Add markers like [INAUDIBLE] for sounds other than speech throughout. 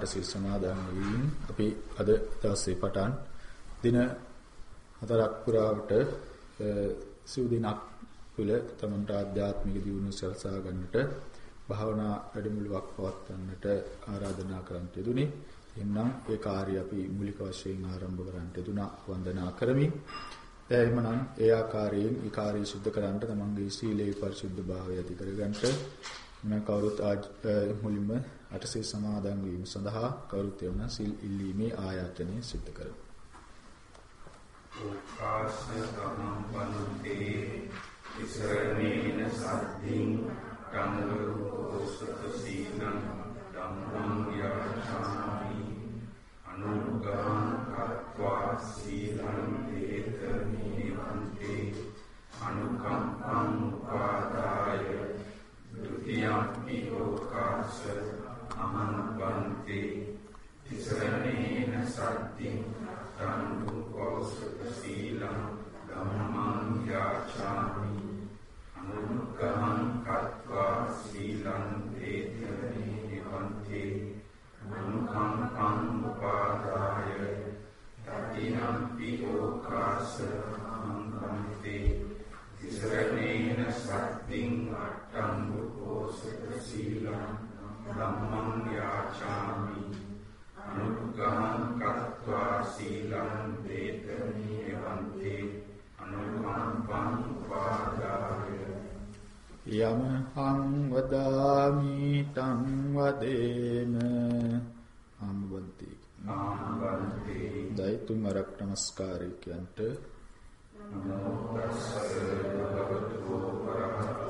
අටසිල් සමාදන් වීම. අපි අද දවසේ පටන් දින හතරක් පුරාවට සිව් දිනක් තුළ තමන්ට ආධ්‍යාත්මික දියුණුව සලසා ගන්නට භාවනා වැඩමුළුවක් පවත්වන්නට ආරාධනා කරන්නට යෙදුනි. එන්නම් ඒ කාර්යය අපි මූලික වශයෙන් ආරම්භ කරන්නට යෙදුනා වන්දනා කරමින් එහෙමනම් ඒ ආකාරයෙන් ඒ කාර්යය සිදු කරන්නට තමන්ගේ සීලේ පරිශුද්ධභාවය ඇති කරගන්නට මම කවුරුත් මුලින්ම අටසේ සමාදන් වීම සඳහා කවුරුත් එවන සිල් ඉල්ලීමේ ආයතනය සිදු කරමු. උපාසන තමන් වන්තේ ඉසරණේන සද්ධින් ධම්මෝසත සීනං ධම්මං යාචාමි අනුග්‍රහං කତ୍වා සීලං දේතමි වන්තේ අනුකම්පං උපාදාය යාති ලෝකාස අමනුබන්ති තිසරණේන සත්‍ති තං දුක්ඛෝසක සීලං ධම්මං යාචාමි අනුගමං කତ୍වා සීලං දේතනේ නිවන්ති. අනුකම්පං උපාදාය. තතිනම් පිලෝකාස අමනුබන්ති තිසරණේන සත්‍තිං වාචාමි සට්ටම්බුකෝ සුඛශීලං ධම්මං යාචාමි අනුග්ගහං කତ୍වා සීලං වේතමී වන්තේ අනුකම්පං පාදාය යමහං වදාමි තං වදේන ආමවන්ති ආමවන්ති දෛතුම් අරක් නමස්කාරය කියන්ට නමෝ තස්ස භගවතු වරහතෝ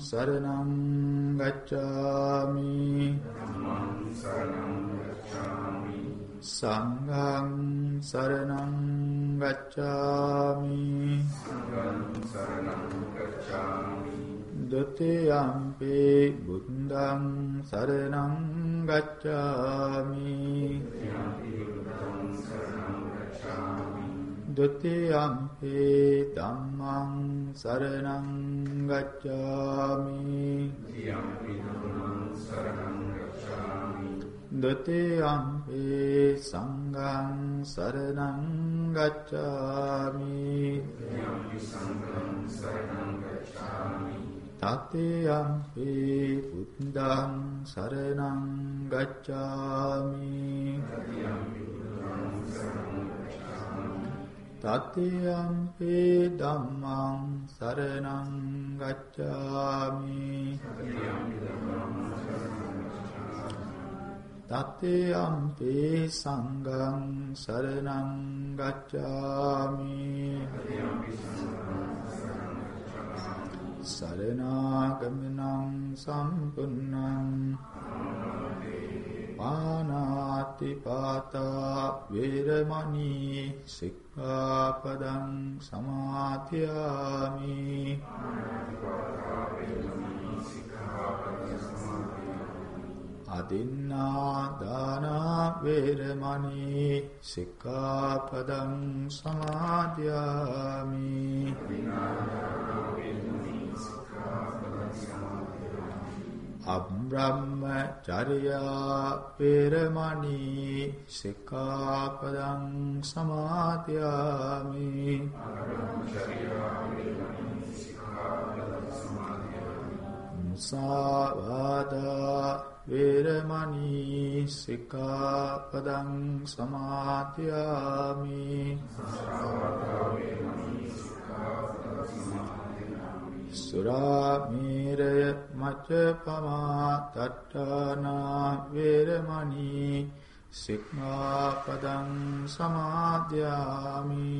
සරණං ගච්ඡාමි ධම්මං සරණං ගච්ඡාමි සංඝං සරණං ගච්ඡාමි සංඝං සරණං ගච්ඡාමි ဒ ුතියම්පි බුද්ධං සරණං ගච්ඡාමි යම්පි බුද්ධං සරණං ගච්ඡාමි ဒ ුතියම්පි ධම්මං සරණං ගච්ඡාමි. යම්පි ධම්මං සරණං ගච්ඡාමි. ဒ ුතියම්පි සංඝං සරණං ගච්ඡාමි යම්පි සංඝං සරණං ගච්ඡාමි තතේයම්පි බුද්ධං සරණං ගච්ඡාමි යම්පි බුද්ධං සරණං ගච්ඡාමි. තතේයම්පි ධම්මං සරණං ගච්ඡාමි යම්පි ධම්මං සරණං තතේයම්පි සංඝං සරණං ගච්ඡාමි යම්පි සංඝං සරණං සරණාගමනං සම්පුන්නං පානාති පාතා වේරමණී සික්ඛාපදං සමාතියාමි අදින්නා දාන වේරමණී සික්ඛාපදං සමාදියාමි අබ්‍රහ්මචර්යා පෙරමණී සික්ඛාපදං සමාදියාමි මුසාවාදා වේරමණී සික්ඛාපදං සමාදියාමි සුරාමීරය මච්චපමා තට්ඨානා වේරමණී සික්ඛාපදං සමාදියාමි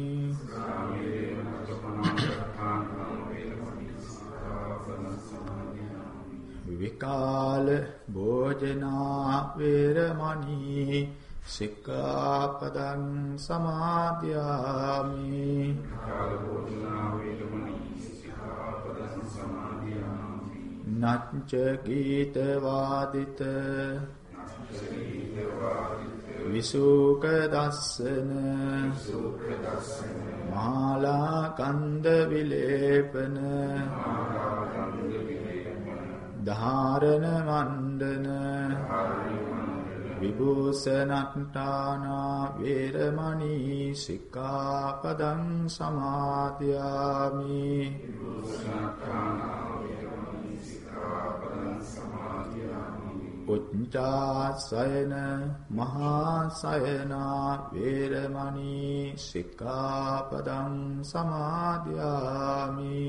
විකාල භෝජනා වේරමණී සික්ඛාපදං සමාදියාමි කාලෝචනා වේදමණී සික්ඛාපදං සමාදියාමි නච්ච ගීත වාදිත විසුක දස්සන මාලා කන්ද විලේපන ධාරණ මණ්ඩන විභූෂණට්ටානා වේරමණී සික්ඛාපදං සමාදියාමි උච්චාසයන මහාසයනා වේරමණී සික්ඛාපදං සමාදියාමි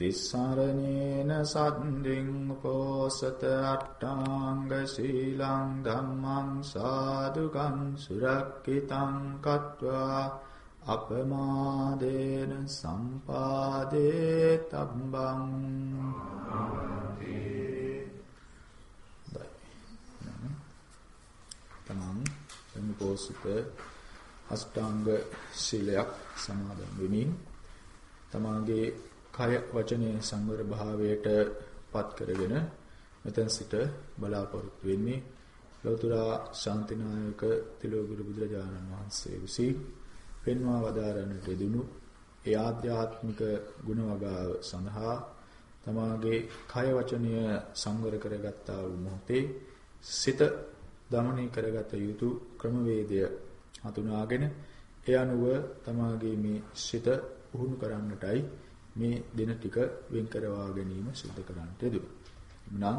තිස්සරණේන සද්දින් පෝසත අට්ඨාංග සීලං ධම්මං සාදුකං සුරක්කිතං කତ୍වා අපමාදේන සම්පාදේ තබ්බං තමන් එමු පෝසත අෂ්ටාංග සීලයක් සමාදන් වෙමින් තමාගේ කය වචනේ සංවර භාවයට පත් කරගෙන මෙතෙන් සිට බලාපොරොත්තු වෙන්නේ ලෞතර ශාන්තිනායක තිලෝගුරු බුදුරජාණන් වහන්සේ විසින් පෙන්වා වදාරන්නට දෙදුණු ඒ ආධ්‍යාත්මික ගුණ වගාව සඳහා තමාගේ කය වචනය සංවර කරගත්තා වූ මොහොතේ සිත දමනය කරගත යුතු ක්‍රමවේදය හඳුනාගෙන ඒ අනුව තමාගේ මේ සිත පුහුණු කරන්නටයි මේ දින ටික වෙන් කරවා ගැනීම සිදු කරන්නට යෙදුණා. එනම්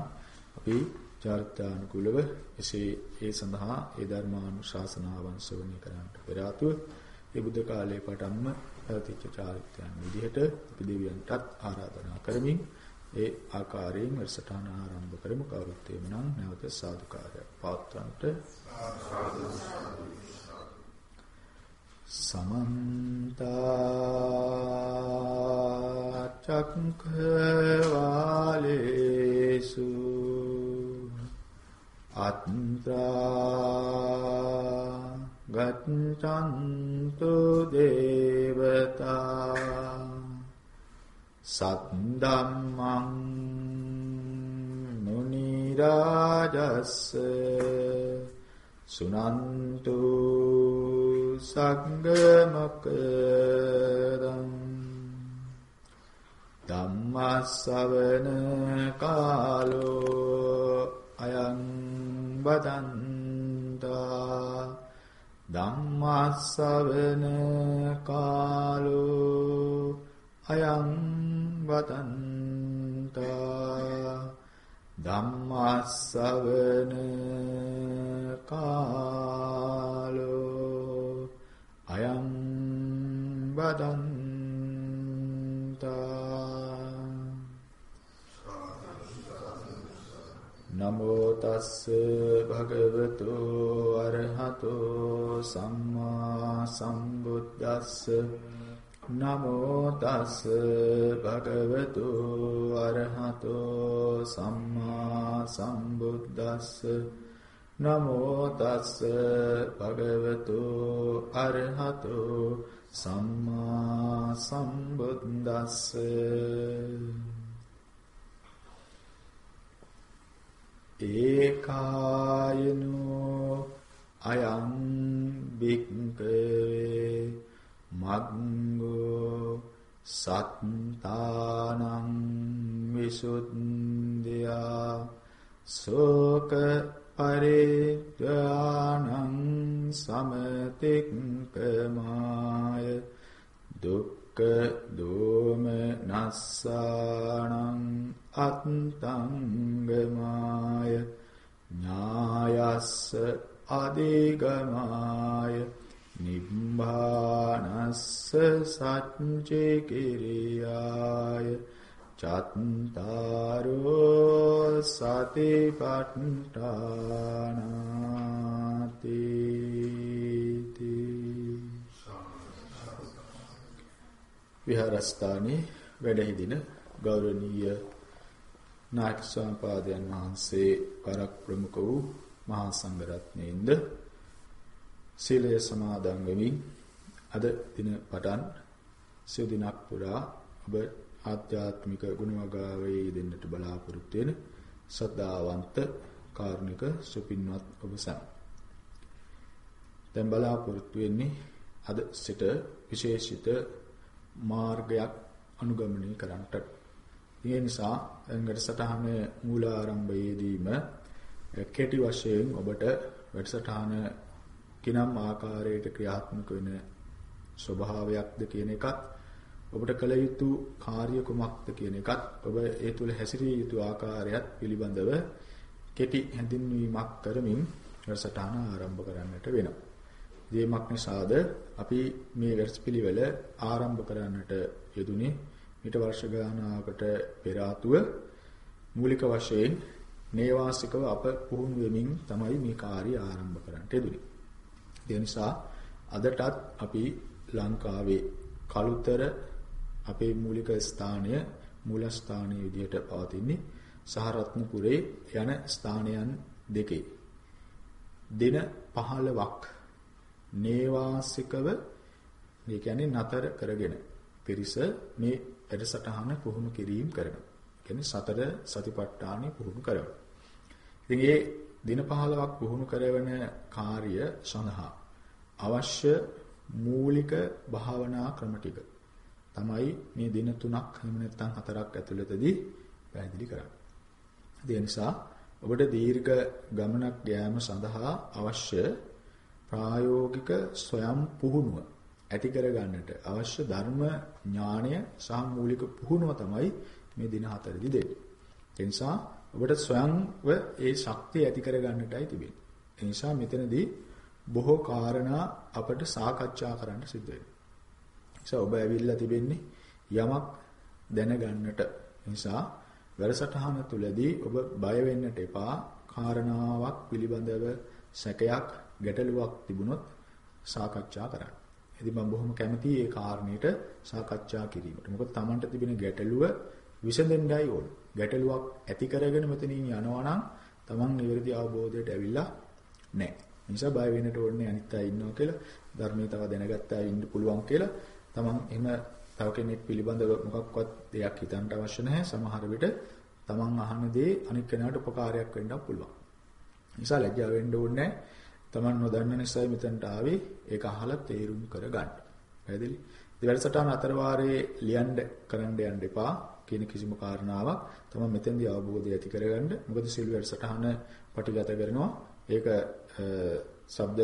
අපි චාරිත්‍රානුකූලව එසේ ඒ සඳහා ඒ ධර්මානුශාසනාවන් ශ්‍රවණය කරන්නට පෙර ආතුව ඒ බුද්ධ කාලයේ පටන්ම පැවතිච්ච චාරිත්‍රයන් විදිහට අපි දෙවියන්ටත් ආරාධනා කරමින් ඒ ආකාරයෙන් වැඩසටහන ආරම්භ කරමු කවුරුත් එමනම් නැවත සාදුකාරයක් පවත්වන්නට සමන්ත චක්ඛවාලේසු අත්‍රා ගච්ඡන්තු දේවතා සද්දම්මං මුනි රාජස්ස සුනන්තු සග්ගමකරං ධම්මස්සවන කාලෝ අයං බදන්තා ධම්මස්සවන කාලෝ අයං වදන්තා ධම්මස්සවන කාලෝ අයං වදන්තා. නමෝ තස්ස භගවතු අරහතෝ සම්මා සම්බුද්දස්ස. නමෝ තස්ස භගවතු අරහතෝ සම්මා සම්බුද්දස්ස. නමෝ තස්ස භගවතු අරහතෝ සම්මා සම්බුද්දස්ස. ඒකායනෝ අයං බික්කවේ මග්ගෝ සත්තානං විසුද්ධියා. සෝක පරිද්වානං සමතික්කමාය. දුක්ඛ දෝම නස්සානං අත්තංගමාය ඥායස්ස අධිගමාය. නිබ්බානස්ස සච්චේ කිරියාය චත්තාරෝ සතිපට්ඨානාති විහාරස්ථානයේ වැඩ හිඳින ගෞරවනීය නායක ස්වාමීපාදයන් වහන්සේ වරක් ප්‍රමුඛ වූ මහා සංඝරත්නයෙන්ද සීලය සමාදන් වෙමින් අද දින පටන් සිය දිනක් පුරා ඔබ ආධ්‍යාත්මික ගුණවගාවේ දෙන්නට බලාපොරොත්තු වෙන සද්ධාවන්ත කාරුණික සුපින්වත් ඔබ සැම. දැන් බලාපොරොත්තු වෙන්නේ අද සිට විශේෂිත මාර්ගයක් අනුගමනය කරන්නට. ඒ නිසා වැඩසටහන මූලාරම්භයේදීම කෙටි වශයෙන් ඔබට වැඩසටහන කිනම් ආකාරයකට ක්‍රියාත්මක වෙන ස්වභාවයක්ද කියන එකත් ඔබට කළ යුතු කාර්ය කුමක්ද කියන එකත් ඔබ ඒ තුල හැසිරිය යුතු ආකාරයත් පිළිබඳව කෙටි හැඳින්වීමක් කරමින් වැඩසටහන ආරම්භ කරන්නට වෙනවා. දේමක් නිසාද අපි මේ වැඩසපිළිවෙල ආරම්භ කරන්නට යෙදුනේ ඊට වර්ෂ ගානකට පෙර ආතුව මූලික වශයෙන් නේවාසිකව අප පුහුණු වෙමින් තමයි මේ කාර්යය ආරම්භ කරන්නට යෙදුනේ. ඒ නිසා අදටත් අපි ලංකාවේ කලුතර අපේ මූලික ස්ථානය මූල ස්ථානයේ විදිහට පවතින්නේ සහරත්නපුරේ යන ස්ථානයන් දෙකේ. දින 15ක් නේවාසිකව මේ කියන්නේ නතර කරගෙන පිරිස මේ වැඩසටහන පුහුණු කිරීම කරනවා. කියන්නේ සතර සතිපට්ඨානෙ පුහුණු කරනවා. ඉතින් මේ දින 15ක් පුහුණු කරවන කාර්ය සඳහා අවශ්‍ය මූලික භාවනා ක්‍රම ටික තමයි මේ දින 3ක් එහෙම නැත්නම් 4ක් ඇතුළතදී පැහැදිලි කරන්නේ. ඒ නිසා ඔබට දීර්ඝ ගමනක් යාම සඳහා අවශ්‍ය ප්‍රායෝගික ස්වයං පුහුණුව ඇති කර ගන්නට අවශ්‍ය ධර්ම ඥාණය සහ මූලික පුහුණුව තමයි මේ දින හතරදී දෙන්නේ. ඒ නිසා ඔබට ස්වයංව ඒ ශක්තිය ඇති කර ගන්නටයි තිබෙන්නේ. ඒ නිසා මෙතනදී බොහෝ කාරණා අපට සාකච්ඡා කරන්න සිද්ධ වෙනවා. නිසා ඔබ ඇවිල්ලා තිබෙන්නේ යමක් දැනගන්නට. නිසා වැඩසටහන තුලදී ඔබ බය වෙන්නට එපා. කාරණාවක් පිළිබඳව සැකයක් ගැටලුවක් තිබුණොත් සාකච්ඡා කරන්න. ඉතින් මම බොහොම කැමතියි මේ කාරණේට සාකච්ඡා කිරීමට. මොකද Tamanට තිබෙන ගැටලුව විසඳෙන්නයි ඕන. ගැටලුවක් ඇති කරගෙන මෙතනින් යනවා නම් Taman නිවැරදි අවබෝධයට ඇවිල්ලා නැහැ. නිසා බය වෙන්නට ඕනේ අනිත් අය ඉන්නවා කියලා ධර්මයේ තව දැනගත්තා ඉන්න පුළුවන් කියලා Taman එහෙම තව කෙනෙක් පිළිබඳව මොකක්වත් දෙයක් හිතන්න අවශ්‍ය නැහැ. සමහර විට Taman අහන දේ අනිත් කෙනාට උපකාරයක් වෙන්නත් පුළුවන්. නිසා ලැජ්ජා වෙන්න ඕනේ නැහැ. Taman නොදන්න නිසා මෙතනට ආවේ ඒක අහලා තේරුම් කරගන්න. පැහැදිලි? ඉතින් වැඩසටහන අතර වාරයේ ලියන්න කරන්න යන්න එපා කියන කිසිම කාරණාවක් තමයි මෙතෙන්දී අවබෝධය ඇති කරගන්න. මොකද සිළු වැඩසටහන පටිගත කරනවා. ඒක ශබ්ද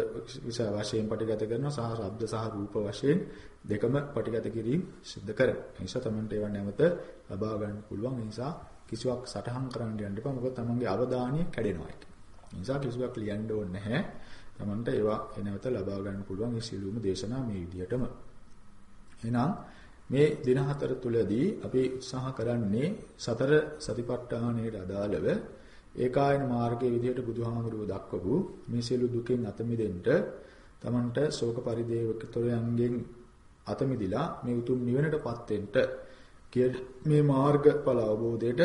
වශයෙන් පටිගත කරනවා සහ ශබ්ද සහ රූප වශයෙන් දෙකම පටිගත කිරීම සිද්ධ කරනවා. ඒ නිසා Tamanට ඒවා නැවත ලබා ගන්න පුළුවන්. ඒ නිසා කිසිවක් සටහන් කරන්න යන්න එපා. මොකද Tamanගේ අවධානය කැඩෙනවා ඒක. ඒ නිසා කිසිවක් ලියන්න ඕනේ නැහැ. Tamanට ඒවා එනවත ලබා ගන්න පුළුවන් මේ සිළුම දේශනා මේ විදිහටම. එහෙනම් මේ දින හතර තුලදී අපි උත්සාහ කරන්නේ සතර සතිපට්ඨානයට අදාළව ඒකායන මාර්ගයේ විදිහට බුදුහාමුදුරුව දක්වපු මේ සියලු දුකෙන් අත මිදෙන්න Tamanට ශෝක පරිදේවකතරයන්ගෙන් අත මිදිලා මේ උතුම් නිවනටපත් වෙන්න මේ මාර්ගඵල අවබෝධයට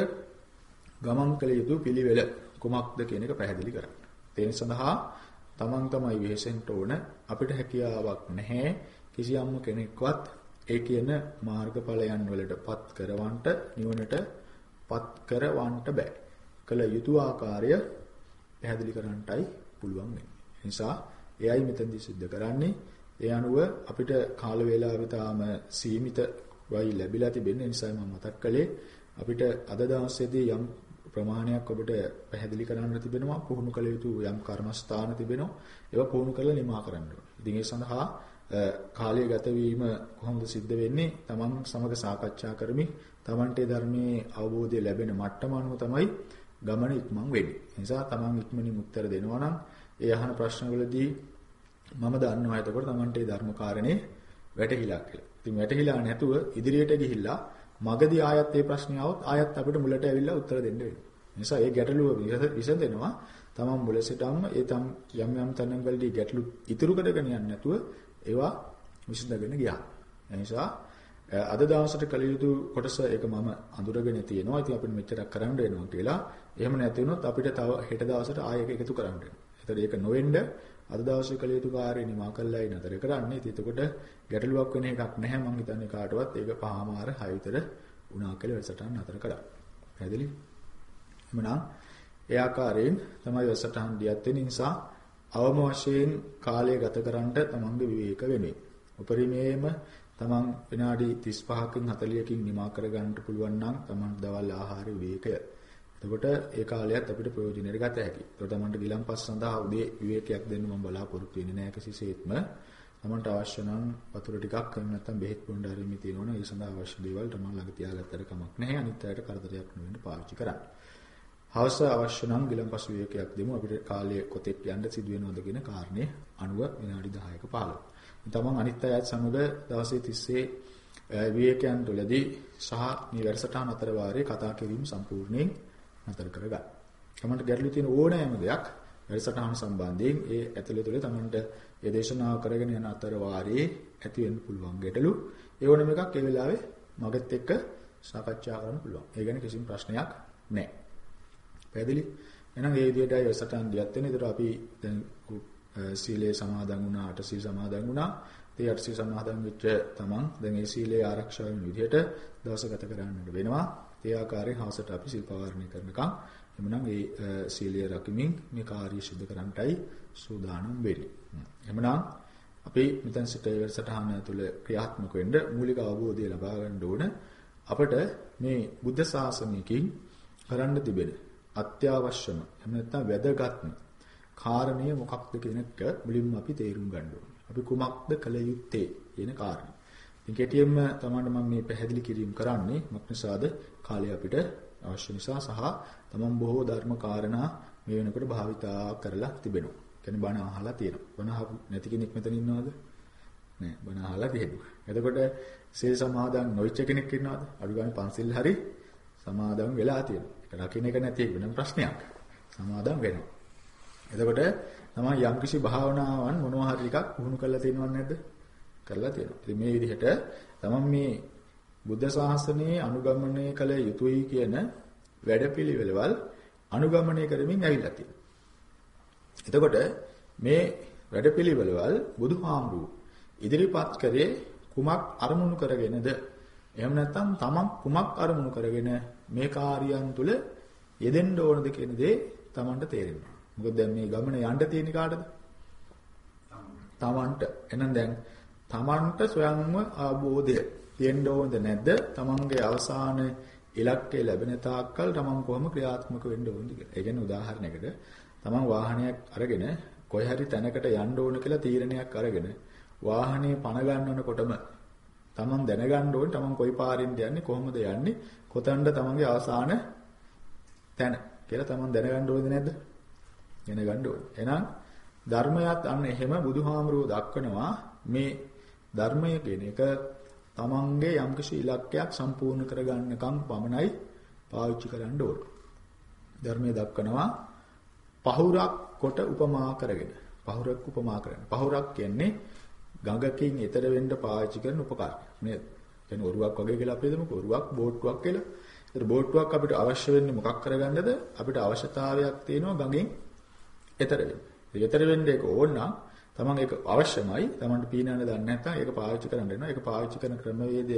ගමන් කළ යුතු පිළිවෙල කුමක්ද කියන එක පැහැදිලි කරන්න. ඒ සඳහා තමන් තමයි වෙහෙසෙන්න ඕන. අපිට හැකියාවක් නැහැ. කිසියම් කෙනෙක්වත් ඒ කියන මාර්ගඵලයන් වලටපත් කරවන්නට නිවනටපත් කරවන්නට බෑ. කළ යුතු ආකාරය පැහැදිලි කරන්නටයි පුළුවන් වෙන්නේ. නිසා එයයි මෙතෙන්දි සිද්ධ කරන්නේ. ඒ අනුව අපිට කාල වේලාව තාම සීමිත වයි ලැබිලා තිබෙන නිසා මම මතක් කළේ අපිට අද දවසේදී යම් ප්‍රමාණයක් ඔබට පැහැදිලි කරන්න තිබෙනවා පුහුණු කළ යුතු යම් කර්මස්ථාන තිබෙනවා ඒවා පුහුණු කරලා නිමා කරන්න ඕනේ. ඉතින් ඒ සඳහා කාලය ගත වීම කොහොමද සිද්ධ වෙන්නේ? Taman සමග සාකච්ඡා කරමින් Tamante ධර්මයේ අවබෝධය ලැබෙන මට්ටම අනුව තමයි ගමන ඉක්මන් වෙන්නේ. ඒ නිසා Taman ඉක්මනින් උත්තර දෙනවා නම් ඒ අහන ප්‍රශ්නවලදී මම දන්නවා එතකොට Tamante ධර්ම කාරණේ වැටහිලා කියලා. ඉතින් වැටහිලා නැතුව ඉදිරියට ගිහිල්ලා මගදී ආයත් මේ ප්‍රශ්නේ આવොත් ආයත් අපිට මුලට ඇවිල්ලා උත්තර දෙන්න වෙනවා. නිසා ඒ ගැටලුව විසඳෙනවා. තමන් මුල සිටම ඒ තම් යම් යම් තැන්වලදී ගැටලු ඉතුරු කරගෙන යන්නේ නැතුව ඒවා විසඳගෙන ගියා. ඒ නිසා අද දවසට කළ යුතු කොටස ඒක මම අඳුරගෙන තියෙනවා. ඉතින් අපිට මෙච්චරක් කරන්න වෙනවා කියලා. එහෙම නැති වුණොත් අපිට තව හෙට දවසට ආයෙක එකතු කරන්න වෙනවා. ඒතර ඒක නොවෙන්න අද දවසේ කළ යුතු කාර්ය නිමා කළායි නතර කරන්නේ. ඉතින් එතකොට ගැටලුවක් වෙන එකක් නැහැ මම හිතන්නේ කාටවත්. ඒක පහමාර 6 විතර වුණා කියලා වැඩසටහන නතර කළා. පැහැදිලි? එhmenan ඒ ආකාරයෙන් තමයි වැඩසටහන් දියත් වෙන නිසා අවම වශයෙන් කාලය ගත කරන්නට තමන්ගේ විවේක වෙන්නේ. උපරිමයේම තමන් විනාඩි 35කින් 40කින් නිමා කරගන්න පුළුවන් නම් තමන් දවල් ආහාර විවේකය. එතකොට ඒ කාලයත් අපිට ප්‍රයෝජනෙට ගත හැකියි. ඒතකොට තමන්ට ගිලම්පස් සඳහා උදේ විවේකයක් දෙන්න මම බලාපොරොත්තු වෙන්නේ නැහැ කිසිසේත්ම. තමන්ට අවශ්‍ය නම් වතුර ටිකක් එහෙම නැත්නම් බෙහෙත් පොණ්ඩ හරිමි තියෙනවනේ ඒ සඳහා අවශ්‍ය දේවල් තමන් ළඟ තියාගත්තට කමක් නැහැ. අනිත් අයට කරදරයක් නොවෙන්න පාවිච්චි කරන්න. හවස අවශ්‍ය නම් ගිලම්පස් විවේකයක් දෙමු අපිට කාලය කොතෙක් යන්න සිදු වෙනවද කියන කාරණේ අනුව විනාඩි 10ක 15. තමන් අනිත් අයත් සමග දවසේ තිස්සේ විවේකයන් තුළදී සහ මේ වැඩසටහන අතර වාරේ කතා කිරීම සම්පූර්ණයෙන් නතර කරගන්න. තමන්ට ගැටලු තියෙන ඕනෑම දෙයක් වැඩසටහන සම්බන්ධයෙන් ඒ ඇතුළේ තුළ තමන්ට ඒ දේශනාව කරගෙන යන අතර වාරේ ඇති වෙන්න පුළුවන් ගැටලු ඒ ඕනම එකක් ඒ වෙලාවේ මගත් එක්ක සාකච්ඡා කරන්න පුළුවන්. ඒ ගැන කිසිම ප්‍රශ්නයක් නැහැ. පැහැදිලි? එහෙනම් ඒ විදිහටයි වැඩසටහන දියත් වෙන. ඒතර අපි දැන් සීලේ සමාදන් වුණා, අට සීල් සමාදන් වුණා. ඒ අට සීල් සමාදන් වෙච්ච තමන් දැන් ඒ සීලේ ආරක්ෂා වෙන විදිහට දවස ගත කරන්නට වෙනවා. ඒ ආකාරයෙන් හවසට අපි සිල් පවාරණය කරනකම් එමුනම් ඒ සීලය රකිමින් මේ කාර්ය සිදු කරන්නටයි සූදානම් වෙන්නේ. එමුනම් අපි මෙතන සිට වැඩසටහන තුළ ක්‍රියාත්මක වෙන්න මූලික අවබෝධය ලබා ගන්න ඕන අපිට මේ බුද්ධ ශාසනයකින් කරන්න තිබෙන අත්‍යවශ්‍යම එහෙම නැත්නම් වැදගත්ම කාරණය මොකක්ද කියන එක මුලින්ම අපි තේරුම් ගන්න ඕනේ. අපි කුමක්ද කළ යුත්තේ කියන කාරණය. ඉතින් කෙටියෙන්ම තමයි මම මේ පැහැදිලි කිරීම කරන්නේ මොකනිසාද කාලය අපිට අවශ්‍ය නිසා සහ තමන් බොහෝ ධර්ම කාරණා මේ වෙනකොට භාවිතා කරලා තිබෙනවා. කියන්නේ බණ අහලා තියෙනවා. බණ අහපු නැති කෙනෙක් මෙතන ඉන්නවද? නෑ බණ අහලා තියෙනවා. එතකොට සීල් සමාදන් නොවිච්ච කෙනෙක් ඉන්නවද? අඩු ගානේ පන්සිල් හරි සමාදන් වෙලා තියෙනවා. ඒක රකින්න එක නැති වෙනම ප්‍රශ්නයක්. සමාදන් වෙනවා. එතකොට තමයි යම්කිසි භාවනාවන් මොනවා හරි ටිකක් පුහුණු කරලා තියෙනවද නැද්ද? කරලා තියෙනවා. ඉතින් මේ විදිහට තමන් මේ බුද්ධ ශාසනයේ අනුගමනය කළ යුතුයි කියන වැඩපිළිවෙළවල් අනුගමනය කරමින් ඇවිල්ලා තියෙනවා. එතකොට මේ වැඩපිළිවෙළවල් බුදුහාමුදුරු ඉදිරිපත් කරේ කුමක් අරමුණු කරගෙනද? එහෙම නැත්නම් තමන් කුමක් අරමුණු කරගෙන මේ කාර්යයන් තුල යෙදෙන්න ඕනද කියන දේ තමන්ට තේරෙනවා. මොකද දැන් මේ ගමන යන්න තියෙන කාටද? තමන්ට. එහෙනම් දැන් තමන්ට ස්වයංව ආબોධය තියෙන්න ඕනද නැද්ද? තමන්ගේ අවසාන ඉලක්කය ලැබෙන තාක්කල් තමන් කොහොම ක්‍රියාත්මක වෙන්න ඕනද කියලා. ඒ කියන්නේ උදාහරණයකට තමන් වාහනයක් අරගෙන කොයි හරි තැනකට යන්න ඕන කියලා තීරණයක් අරගෙන වාහනේ පණ ගන්නකොටම තමන් දැනගන්න ඕනේ තමන් කොයි පාරින්ද යන්නේ කොහොමද යන්නේ කොතනද තමන්ගේ අවසාන තැන කියලා තමන් දැනගන්න ඕනේද නැද්ද? දැනගන්න ඕනේ. එහෙනම් ධර්මයත් අන්න එහෙම බුදුහාමුදුරුවෝ දක්වනවා මේ ධර්මය කියන එක තමන්ගේ යම්කිසි ඉලක්කයක් සම්පූර්ණ කරගන්නකම් පමණයි පාවිච්චි කරන්න ඕන. ධර්මයේ දක්වනවා පහුරක් කොට උපමා කරගෙන. පහුරක් උපමා කරගෙන. පහුරක් කියන්නේ ගඟකින් එතර වෙන්න පාවිච්චි කරන උපකරණ නේද? කියන්නේ ඔරුවක් වගේ කියලා අපි හිතමුකෝ. ඔරුවක් බෝට්ටුවක් කියලා. ඒතර බෝට්ටුවක් අපිට අවශ්‍ය වෙන්නේ මොකක් කරගන්නද? අපිට අවශ්‍යතාවයක් තියෙනවා ගඟෙන් එතර වෙන්න. එතර වෙන්න ඒක ඕන නම් තමන් ඒක අවශ්‍යමයි. තමන්ට පීනන්න දන්නේ නැත්නම් ඒක පාවිච්චි කරන්න වෙනවා. ඒක පාවිච්චි කරන ක්‍රමවේදය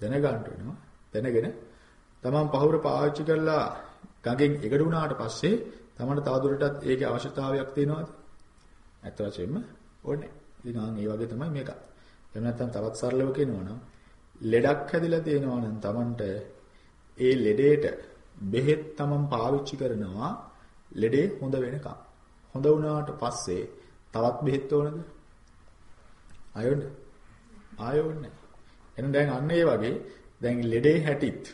දැනගන්න වෙනවා. දැනගෙන තමන් පහුර පාවිච්චි කරලා ගඟෙන් එගඩ වුණාට පස්සේ තමන්ට තවදුරටත් ඒකේ අවශ්‍යතාවයක් තියෙනවද? ඇත්ත වශයෙන්ම ඕනේ. ඉතින් ආන් ඒ වගේ තමයි මේක. එහෙම නැත්නම් තවත් සරලව කියනවා නම් ලෙඩක් හැදිලා තියෙනවා නම් තමන්ට ඒ ලෙඩේට බෙහෙත් තමන් පාවිච්චි කරනවා ලෙඩේ හොඳ වෙනකම්. හොඳ වුණාට පස්සේ තවත් බෙහෙත් ඕනද? ආයෝන්න. ආයෝන්නේ. එහෙනම් දැන් අන්න ඒ වගේ දැන් ලෙඩේ හැටිත්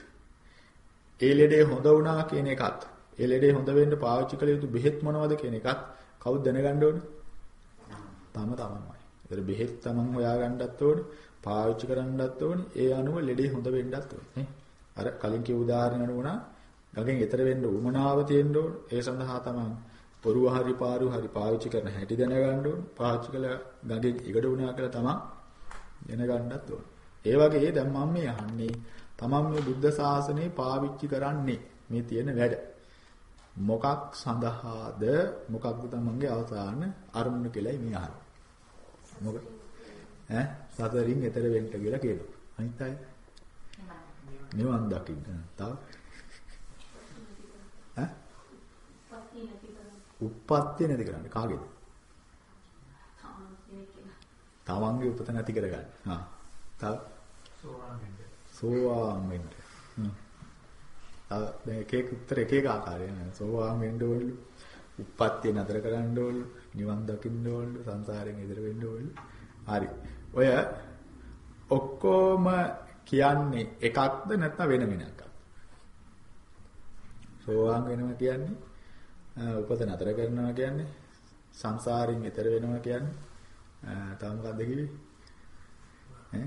ඒ ලෙඩේ හොඳ වුණා කියන එකත් ඒ ලෙඩේ හොඳ වෙන්න පාවිච්චි කළ යුතු බෙහෙත් මොනවද කියන එකත් කවුද දැනගන්න ඕනේ? තම තමන්මයි. ඒතර බෙහෙත් තමන් හොයාගන්නත් ඕනේ, පාවිච්චි කරන්නත් ඕනේ, ඒ අනුව ලෙඩේ හොඳ වෙන්නත් ඕනේ. අර කලින් කිව් උදාහරණ වුණා ගගෙන් ඈතර වෙන්න උමනාව තියෙන්න ඕන. ඒ සඳහා තමන් පොරුව හරි පාරු හරි පාවිච්චි කරන හැටි දැනගන්න ඕන. පාවිච්චි කළ ගගෙන් ඉගඩ වුණා කියලා තමන් දැනගන්නත් ඕන. ඒ වගේ දැන් මම මේ අහන්නේ තමන් මේ බුද්ධ ශාසනය පාවිච්චි කරන්නේ මේ තියෙන වැඩ. මොකක් සඳහාද මොකක්ද තමන්ගේ අවසාන අරමුණ කියලායි මේ අහන්නේ. මොකද ඈ සතරින් එතර වෙන්න කියලා කියනවා. අනිත් අය නිවන් දකින්න. තව ඈ උප්පත්ති නැති කරන්නේ කාගේද? තමන්ගේ උපත නැති කරගන්න. හා. තව සෝවාන් වෙන්න. සෝවාන් වෙන්න. හ්ම්. තව දැන් එක එක උත්තර එක එක ආකාරයෙන් සෝවාන් වෙන්න ඕනලු. උප්පත්තිය නතර කරන්න ඕනලු. නිවන් දකින්න ඕනලු. සංසාරයෙන් ඉතර වෙන්න ඕනලු. හරි. ඔය ඔක්කොම කියන්නේ එකක්ද නැත්නම් වෙන වෙන එකක්ද? සෝවාන් වෙනවා කියන්නේ උපත නතර කරනවා කියන්නේ සංසාරයෙන් ඈතර වෙනවා කියන්නේ තව මොකක්ද කිව්වේ? ඈ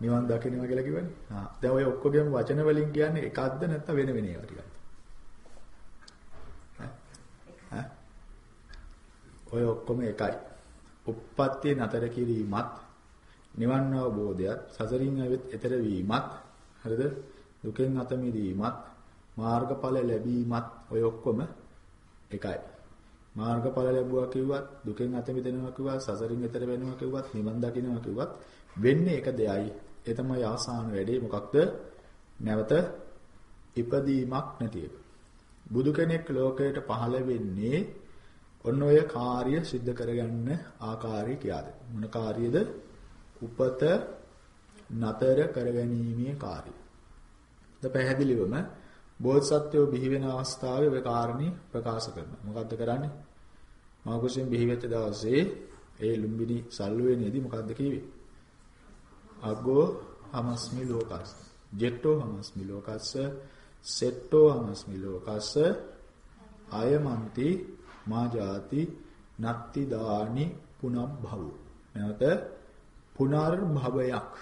නිවන් දකින්නවා කියලා කිව්වනේ. ආ දැන් ඔය ඔක්කොගේම වචන වලින් කියන්නේ එකක්ද නැත්නම් වෙන වෙන ඒවා ටිකක්ද? ඈ ඔය ඔක්කොම එකයි. උප්පත්තිය නතර කිරීමත් නිවන් අවබෝධයත් සසරින් එතර වීමත් හරිද? දුකෙන් අත මිදීමත් මාර්ගඵල ලැබීමත් ඔය ඔක්කොම එකයි. මාර්ගඵල ලැබුවා කිව්වත් දුකෙන් අත මිදෙනවා කිව්වත් සසරින් එතර වෙනවා කිව්වත් නිවන් දකින්නවා කිව්වත් වෙන්නේ එක දෙයයි. ඒ තමයි ආසාන වැඩේ මොකක්ද? නැවත ඉපදීමක් නැති එක. බුදු කෙනෙක් ලෝකයට පහළ වෙන්නේ ඔන්න ඔය කාර්ය સિદ્ધ කරගන්න ආකාරය කියාද. මොන කාර්යද? උපත නතර කරගැනීමේ කාර්යය. ද පැහැදිලිවම බෝධිසත්වෝ බිහි වෙන අවස්ථාවේ ඔය කාරණේ ප්‍රකාශ කරනවා. මොකද්ද කරන්නේ? මාකුසෙන් බිහි වෙච්ච දවසේ ඒ ලුම්බිනි සල්ලුවේනේදී මොකද්ද කිව්වේ? අග්ගෝ හමස්මි ලෝකස්. ජෙට්ටෝ හමස්මි ලෝකස්ස සෙට්ටෝ හමස්මි ලෝකස්ස අයමන්ති මා ජාති නත්ති දානි පුනබ්භව. නැවත පුනර්භවයක්.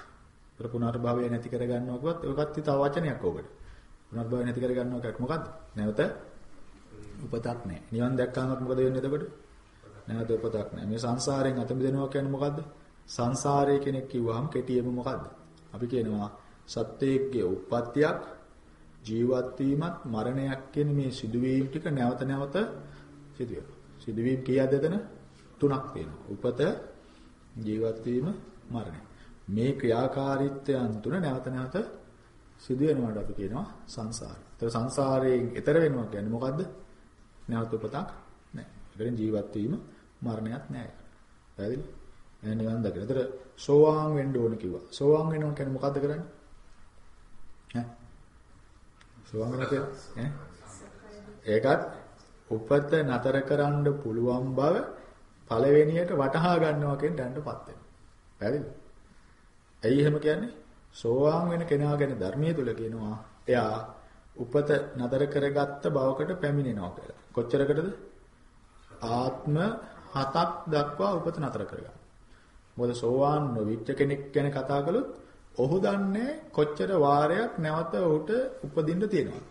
ඒතර පුනර්භවය නැති කර ගන්නවා කිව්වත් ඔකත් තව වචනයක් ඕකට. පුනර්භවය නැති කර ගන්නවා කියත් මොකද්ද? නැවත උපතක් නැහැ. නිවන් දැක්කම මොකද වෙන්නේ එතකොට? නැවත උපතක් නැහැ. මේ සංසාරයෙන් අත මිදෙනවා කියන්නේ මොකද්ද? සංසාරයේ කෙනෙක් කිව්වහම කෙටියෙම මොකද්ද? අපි කියනවා සත්‍යයේ උප්පත්තියක් ජීවත් වීමත් මරණයක් කියන මේ සිදුවීම් ටික නැවත නැවත සිදුවෙනවා. සිදුවීම් කීයද එතන? තුනක් තියෙනවා. උපත, ජීවත් වීම, මරණය. මේ ක්‍රියාකාරීත්වයන් තුන නැවත නැවත සිදු වෙනවාට අපි කියනවා සංසාරය. ඒතර සංසාරයෙන් එතර වෙනවා කියන්නේ මොකද්ද? නැවත උපතක් නැහැ. ඒකෙන් ජීවත් වීම, මරණයක් නැහැ. පැහැදිලි? එහෙනම් නිවන් දකින. ඒතර සෝවාන් වෙන්න ඕන කිව්වා. සෝවාන් වෙනවා කියන්නේ මොකද්ද කරන්නේ? ඈ? සෝවාන් වෙනවා කියන්නේ ඈ? ඒකත් උපත නතර කරන්න පුළුවන් බව පළවෙනියට වටහා ගන්නවා කියන දැනටපත් වෙනවා. පැහැදිලිද? ඇයි එහෙම කියන්නේ? සෝවාන් වෙන කෙනා ගැන ධර්මයේ තුල කියනවා එයා උපත නතර කරගත්ත බවකට පැමිණෙනවා කියලා. කොච්චරකටද? ආත්ම හතක් දක්වා උපත නතර කරගන්න. මොකද සෝවාන් නොවිච්ච කෙනෙක් ගැන කතා කළොත් ඔහු දන්නේ කොච්චර වාරයක් නැවත ඔහුට උපදින්න තියෙනවා.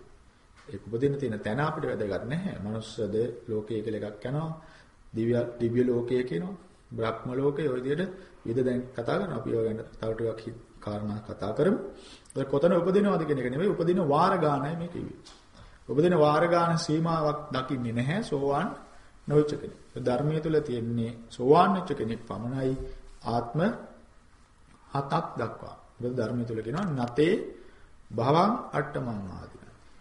ඒක උපදින්න තියෙන තැන අපිට වැදගත් නැහැ. මනුස්සද ලෝකයේ කියලා එකක් යනවා. දිව්‍ය දිව්‍ය ලෝකයේ කියනවා. බ්‍රහ්ම ලෝකයේ ওই විදිහට විද දැන් කතා කරනවා. අපි ඔය ගැන තව ටිකක් කාරණා කතා කරමු. ඒක කොතන උපදිනවද කියන එක නෙවෙයි උපදින වාර ගානයි මේ කිව්වේ. උපදින වාර ගාන සීමාවක් දකින්නේ නැහැ සෝවාන් නොවිච්ච කෙනෙක්. ධර්මයේ තුල තියෙන්නේ සෝවාන් වෙච්ච කෙනෙක් පමණයි ආත්ම හතක් දක්වා. මොකද ධර්මයේ තුල කියනවා නතේ භවං අට්ඨමං ආදී.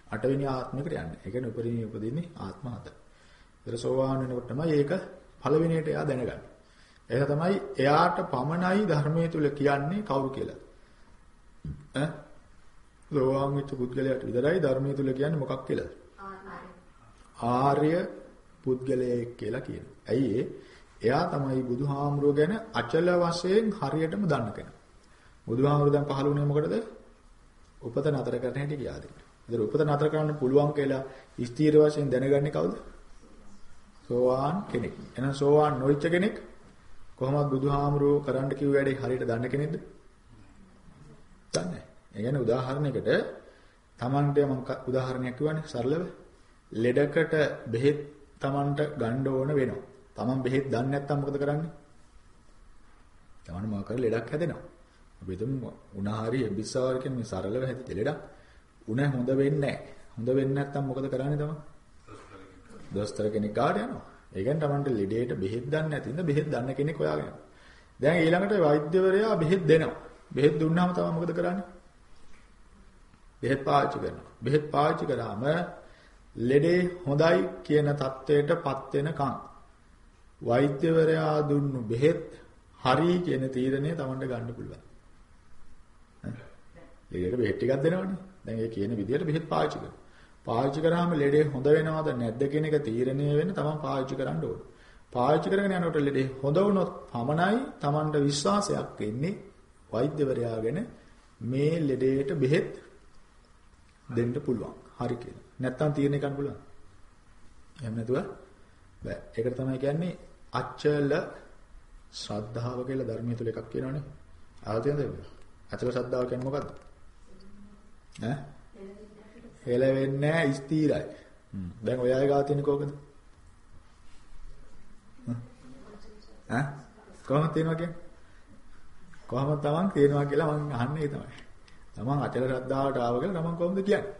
අටවෙනි ආත්මයකට යන්නේ. ඒ කියන්නේ උපරිමයේ උපදින්නේ ආත්ම හත. ඒතර සෝවාන් වෙනකොට තමයි ඒක පළවෙනියට එයා දැනගන්නේ. ඒක තමයි එයාට පමණයි ධර්මයේ තුල කියන්නේ කවුරු කියලා. ඈ සෝවාන් වෙච්ච පුද්ගලයාට විතරයි ධර්මයේ තුල කියන්නේ මොකක් කියලාද? ආර්ය පුද්ගලයෙක් කියලා කියනවා. ඇයි ඒ? එයා තමයි බුදුහාමුදුරුව ගැන අචල වශයෙන් හරියටම දන්න කෙනා. බුදුහාමුදුරුව දැන් පහළ වුණේ මොකටද? උපත නතර කරන්න හැටි කියලා දෙන්න. ඒතර උපත නතර කරන්න පුළුවන් කියලා ස්ථීර වශයෙන් දැනගන්නේ කවුද? සෝවාන් කෙනෙක්. එහෙනම් සෝවාන් නොවිච්ච කෙනෙක් කොහොමද බුදුහාමුදුරුව කරන්න කිව්ව වැඩේ හරියට දන්න කෙනෙක්ද? දන්නේ නැහැ. ඒ කියන්නේ උදාහරණයකට Tamante මම උදාහරණයක් කියවන්නේ සරලව. ලෙඩකට බෙහෙත් Tamanට ගන්න ඕන වෙනවා. Taman බෙහෙත් දන්නේ නැත්නම් මොකද කරන්නේ? Taman මොකක් කර ලෙඩක් හැදෙනවා. අපි හිතමු උණහාරි එබිසාවර කියන මේ සරලව හැදිච්ච ලෙඩක්. උණ හොඳ වෙන්නේ නැහැ. හොඳ වෙන්නේ නැත්නම් මොකද කරන්නේ තමයි? දොස්තර කෙනෙක් ගාවට යනවා. ඒ කියන්නේ Tamanට ලෙඩේට බෙහෙත් දන්නේ නැති ඉඳ බෙහෙත් දන්න කෙනෙක් හොයාගෙන යනවා. දැන් ඊළඟට වෛද්‍යවරයා බෙහෙත් දෙනවා. බෙහෙත් දුන්නාම තව මොකද කරන්නේ? බෙහෙත් පාවිච්චි කරනවා. බෙහෙත් පාවිච්චි කරාම ලෙඩේ හොඳයි කියන தത്വයටපත් වෙනකන් වෛද්‍යවරයා දුන්නු බෙහෙත් හරි කියන තීරණය Tamanට ගන්න පුළුවන්. ලෙඩේට බෙහෙත් ටිකක් දෙනවනේ. දැන් ඒ කියන විදිහට බෙහෙත් පාවිච්චි කරනවා. පාවිච්චි කරාම ලෙඩේ හොඳ වෙනවද නැද්ද කියන එක තීරණය වෙන්න Taman පාවිච්චි කරන්න ඕනේ. පාවිච්චි කරගෙන යනකොට ලෙඩේ හොඳ වුණොත් පමණයි Tamanට විශ්වාසයක් එන්නේ වෛද්‍යවරයා ගැන මේ ලෙඩේට බෙහෙත් දෙන්න පුළුවන්. හරි කියලා. නැත්තම් තීරණය ගන්න පුළුවන්. එහෙම නැතුව බෑ. ඒකට තමයි කියන්නේ අචල ශ්‍රද්ධාව කියලා ධර්මයේ තුල එකක් කියනවනේ. අහලා තියෙනවද? අචල ශ්‍රද්ධාව කියන්නේ මොකද්ද? ඈ? හෙලවෙන්නේ නැහැ ස්ථිරයි. දැන් ඔය අය ගාව තියෙන කෝකද? ඈ? කොහොමද තියෙනවා කියන්නේ? කොහොමද තමන් තියෙනවා කියලා මම අහන්නේ තමයි. තමන් අචල ශ්‍රද්ධාවට ආව කියලා තමන් කොහොමද කියන්නේ?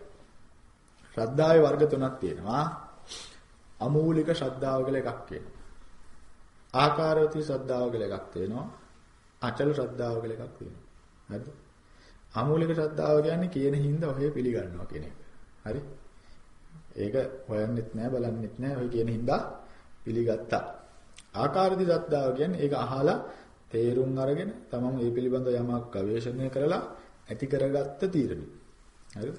ශ්‍රද්ධාවේ වර්ග තුනක් තියෙනවා. අමූලික ශ්‍රද්ධාව කියලා එකක් තියෙනවා. ආකාරවති ශ්‍රද්ධාව කියලා එකක් තියෙනවා. අචල ශ්‍රද්ධාව කියලා එකක් තියෙනවා. හරිද? අමූලික ශ්‍රද්ධාව කියන්නේ කියන හින්දා ඔහේ පිළිගන්නවා කියන එක. හරි? ඒක හොයන්නෙත් නෑ බලන්නෙත් නෑ ඔය කියන හින්දා පිළිගත්තා. ආකාරදි ශ්‍රද්ධාව කියන්නේ ඒක අහලා තේරුම් අරගෙන තමන් ඒ පිළිබඳව යමක් ගවේෂණය කරලා ඇති කරගත්ත තීරණය. හරිද?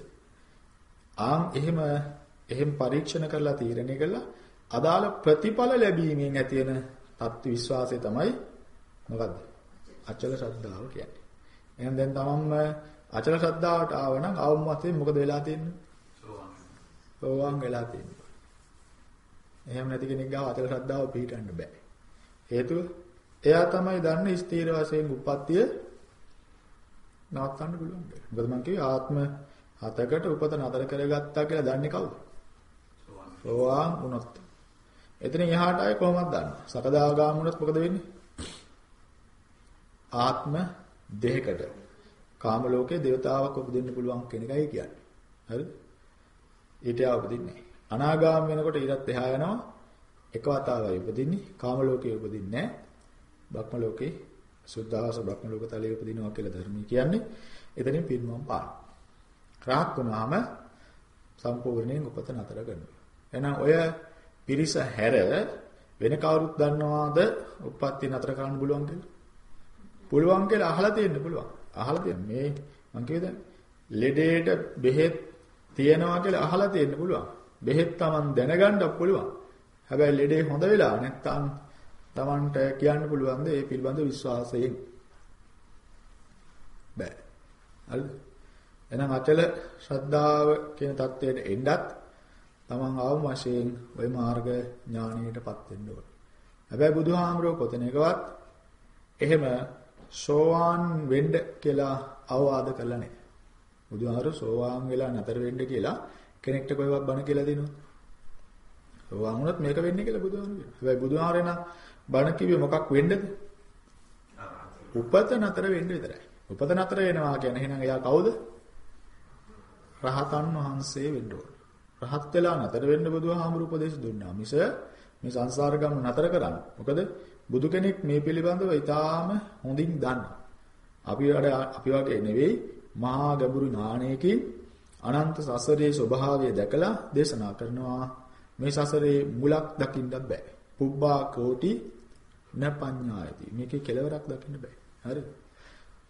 ආම් එහෙම එහෙම පරීක්ෂණ කරලා තීරණය කළා අදාළ ප්‍රතිඵල ලැබීමෙන් ඇති වෙන තත්ත්ව විශ්වාසය තමයි මොකද්ද? අචල ශ්‍රද්ධාව කියන්නේ. එහෙනම් දැන් තමන්ම අචල ශ්‍රද්ධාවට ආවනම් ආවම වශයෙන් මොකද වෙලා තියෙන්නේ? සෝවාන් වෙලා තියෙන්නේ. එහෙම නැති කෙනෙක් ගාව අචල ශ්‍රද්ධාව පිළිටන්න බෑ. හේතුව එයා තමයි දන්නේ ස්ථීර වශයෙන් උප්පත්තිය නවත්තන්න පුළුවන්. මොකද මම කිව්වේ ආත්ම හතකට උපත නතර කරගත්තා කියලා දන්නේ කවුද? සෝවාන් වුණොත්. එතනින් එහාට ආයේ කොහොමද දන්නේ? සකදාගාම වුණොත් මොකද වෙන්නේ? ආත්ම දෙහකට කාම ලෝකේ దేవතාවක් උපදින්න පුළුවන් කෙනෙක්යි කියන්නේ. හරිද? ඊට යා උපදින්නේ. අනාගාම වෙනකොට ඊටත් එහා යනවා. එක වතාවයි උපදින්නේ. කාම ලෝකේ උපදින්නේ නැහැ. බ්‍රහ්ම ලෝකේ සුද්ධාස බ්‍රහ්ම ලෝක තලයේ උපදිනවා කියලා ධර්මී කියන්නේ. එතනින් පින්වම් පාන. රාහත් වුණාම සම්පූර්ණයෙන් උපත නතර කරනවා. එහෙනම් ඔය පිරිස හැර වෙන කවුරුත් දන්නවාද උප්පත්ති නතර කරන්න පුළුවන් කියලා? පුළුවන් කියලා අහලා තියෙන්න පුළුවන්. අහලා තියෙන මේ මං කියද ලෙඩේට බෙහෙත් තියනවා කියලා අහලා තියෙන්න පුළුවන්. බෙහෙත් Taman දැනගන්නත් පුළුවන්. හැබැයි ලෙඩේ හොඳ වෙලා නැත්තම් Tamanට කියන්න පුළුවන්ද ඒ පිළිබඳ විශ්වාසයෙන්? බෑ. හරිද? එහෙනම් අචල ශ්‍රද්ධාව කියන தത്വයට එන්නත් තමන් ආවම වශයෙන් ওই මාර්ග ඥානයටපත් වෙන්න ඕන. හැබැයි බුදුහාමරෝ කොතැනකවත් එහෙම සෝවාන් වෙන්න කියලා අවවාද කළා නෑ. බුදුහාමරෝ සෝවාන් වෙලා නැතර වෙන්න කියලා කෙනෙක්ට කොහෙවත් බණ කියලා දෙනවා. සෝවාන් වුණොත් මේක වෙන්නේ කියලා බුදුහාමරෝ කියනවා. හැබැයි බුදුහාමරේ නම් බණ කිව්වේ මොකක් වෙන්නද? උපත නතර වෙන්න විතරයි. උපත නතර වෙනවා කියන්නේ එහෙනම් එයා කවුද? රහතන් වහන්සේ වෙන්න ඕන. රහත් වෙලා නතර වෙන්න බුදුහාමුදුරු උපදේශ දුන්නා. මිස මේ සංසාර ගමන නතර කරන්න. මොකද බුදු කෙනෙක් මේ පිළිබඳව ඊටාම හොඳින් දන්නවා. අපි අපි වගේ නෙවෙයි මහා ගැඹුරු ඥානයකින් අනන්ත සසරේ ස්වභාවය දැකලා දේශනා කරනවා. මේ සසරේ මුලක් දකින්නත් බෑ. පුබ්බා කෝටි නපඤ්ඤායති. මේකේ කෙලවරක් දකින්න බෑ. හරිද?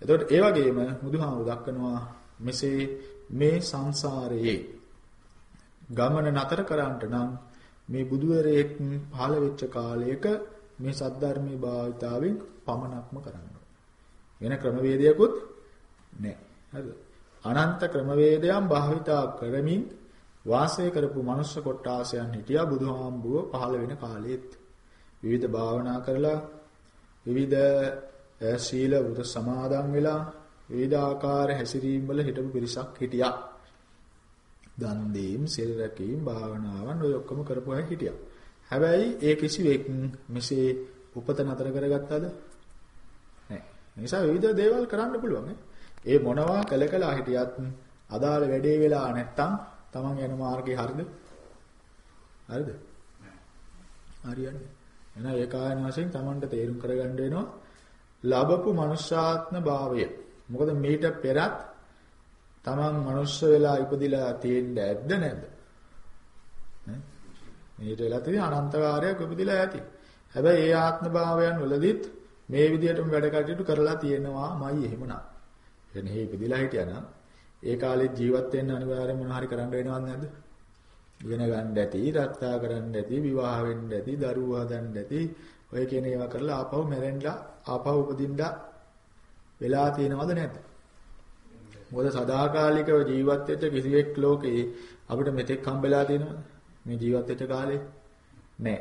එතකොට ඒ වගේම බුදුහාමුදුරු දක්වනවා මෙසේ මේ සංසාරයේ ගමන නතර කරන්නට නම් මේ බුදුවරයෙක් පහළ වෙච්ච කාලයක මේ සද්ධර්මී භාවිතාවෙන් පමණක්ම කරන්න වෙන ක්‍රමවේදයක්වත් නැහැ. හරිද? අනන්ත ක්‍රමවේදයන් භාවිතා කරමින් වාසය කරපු මනුෂ්‍ය කොට්ටාසයන් හිටියා බුදුහාමුදුරුව පහළ වෙන කාලෙත්. විවිධ භාවනා කරලා විවිධ සීල වෘත සමාදන් වෙලා විවිධ ආකාර හැසිරීම් වල හිටපු පිරිසක් හිටියා. දන් දීම්, සිල් රැකීම්, භාවනාවන් ඔය ඔක්කොම කරපු අය හිටියා. හැබැයි ඒ කිසිවෙක් මෙසේ උපත නතර කරගත්තද? නැහැ. නිසා විවිධ දේවල් කරන්න පුළුවන්. ඒ මොනවා කළ කළා හිටියත් අදාළ වැඩේ වෙලා නැත්තම් Taman යන මාර්ගේ හරිද? හරිද? හරියන්නේ. එහෙනම් ඒ කායන වශයෙන් Tamanට තේරුම් කරගන්න වෙනවා ලැබපු මනුෂ්‍යාත්ම භාවය. මොකද මීට පෙරත් Taman මනුෂ්‍ය වෙලා ඉපදිලා තියෙන්න ඇද්ද නැද්ද? නේ? මීට වෙලා තියෙන අනන්ත කාර්යයක් ඉපදිලා ඇති. හැබැයි ඒ ආත්ම භාවයන් වලදීත් මේ විදිහටම වැඩ කටයුතු කරලා තියෙනවාමයි එහෙමනම්. එන්නේ හේ ඉපදිලා හිටියානම් ඒ කාලේ ජීවත් වෙන්න අනිවාර්යයෙන් මොන හරි කරන්න වෙනවද නැද්ද? ඉගෙන ගන්න ඇති, රක්තා කරන්න ඇති, විවාහ වෙන්න ඇති, දරුවෝ හදන්න ඇති. ඔය කියන ඒවා කරලා ආපහු මැරෙන්නලා ආපහු උපදින්න වෙලා තියෙනවද නැද්ද? මොකද සදාකාලිකව ජීවත් වෙච්ච කිසිවෙක් ලෝකේ අපිට මෙතෙක් හම්බෙලා තියෙනවද? මේ ජීවත් වෙච්ච කාලේ නෑ.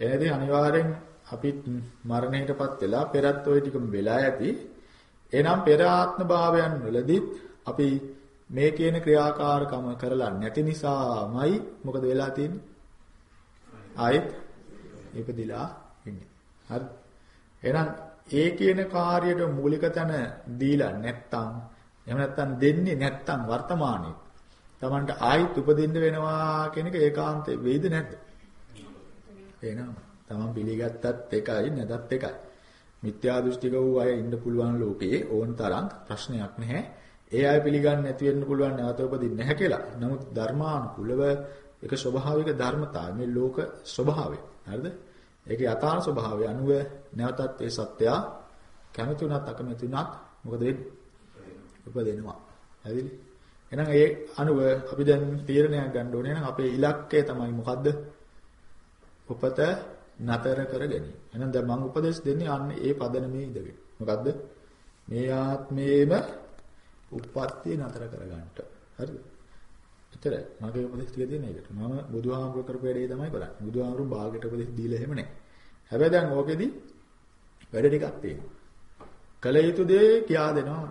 එහෙනම් අනිවාර්යෙන් අපිත් මරණයටපත් වෙලා පෙරත් ওই ටිකම වෙලා ඇති. එනම් පෙර ආත්ම භාවයන් වලදීත් අපි මේ කියන ක්‍රියාකාරකම කරලා නැති නිසාමයි මොකද වෙලා තියෙන්නේ? ආයෙත් ඉපදිලා ඉන්නේ. හරි. එහෙනම් ඒ කියන කාර්යයට මූලික තැන දීලා නැත්තම් එහෙම නැත්තම් දෙන්නේ නැත්තම් වර්තමානයේ Tamanට ආයෙත් උපදින්න වෙනවා කියන එක ඒකාන්ත වෙයිද නැද්ද? එහෙනම් Taman පිළිගත්තත් එකයි නැදත් එකයි. මිත්‍යා දෘෂ්ටික වූ අය ඉන්න පුළුවන් ලෝකයේ ඕන තරම් ප්‍රශ්නයක් නැහැ. ඒ අය පිළිගන්නේ නැති වෙන්න පුළුවන් නැවත උපදින්නේ නැහැ කියලා. නමුත් ධර්මානුකූලව ඒක ස්වභාවික ධර්මතාවය මේ ලෝක ස්වභාවය. හරිද? ඒකේ යථාර්ථ ස්වභාවය අනුව නැවතත් ඒ සත්‍යය කැමති උනත් අකමැති උනත් මොකද වෙන්නේ? උපදිනවා. හරිද? එහෙනම් ඒ අනුව අපි දැන් තීරණයක් ගන්න ඕනේ නම් අපේ ඉලක්කය තමයි මොකද්ද? උපත නතර කර ගැනීම. එහෙනම් දැන් මම උපදේශ දෙන්නේ අන්න ඒ පදනමේ ඉඳගෙන. මොකද්ද? මේ ආත්මයේම උප්පත්තිය නතර කරගන්නට. හරිද? එතර මගේ උපදේශ ටික දෙන්නේ ඒකට. මම බුදුහාමුදුර කරපු වැඩේ තමයි කරන්නේ. බුදුහාමුදුරු භාගයට උපදේශ දීලා එහෙම නැහැ. හැබැයි දැන් ඕකෙදි වැඩ ටිකක් තියෙනවා. කල යුතු දේ කියා දෙනවා.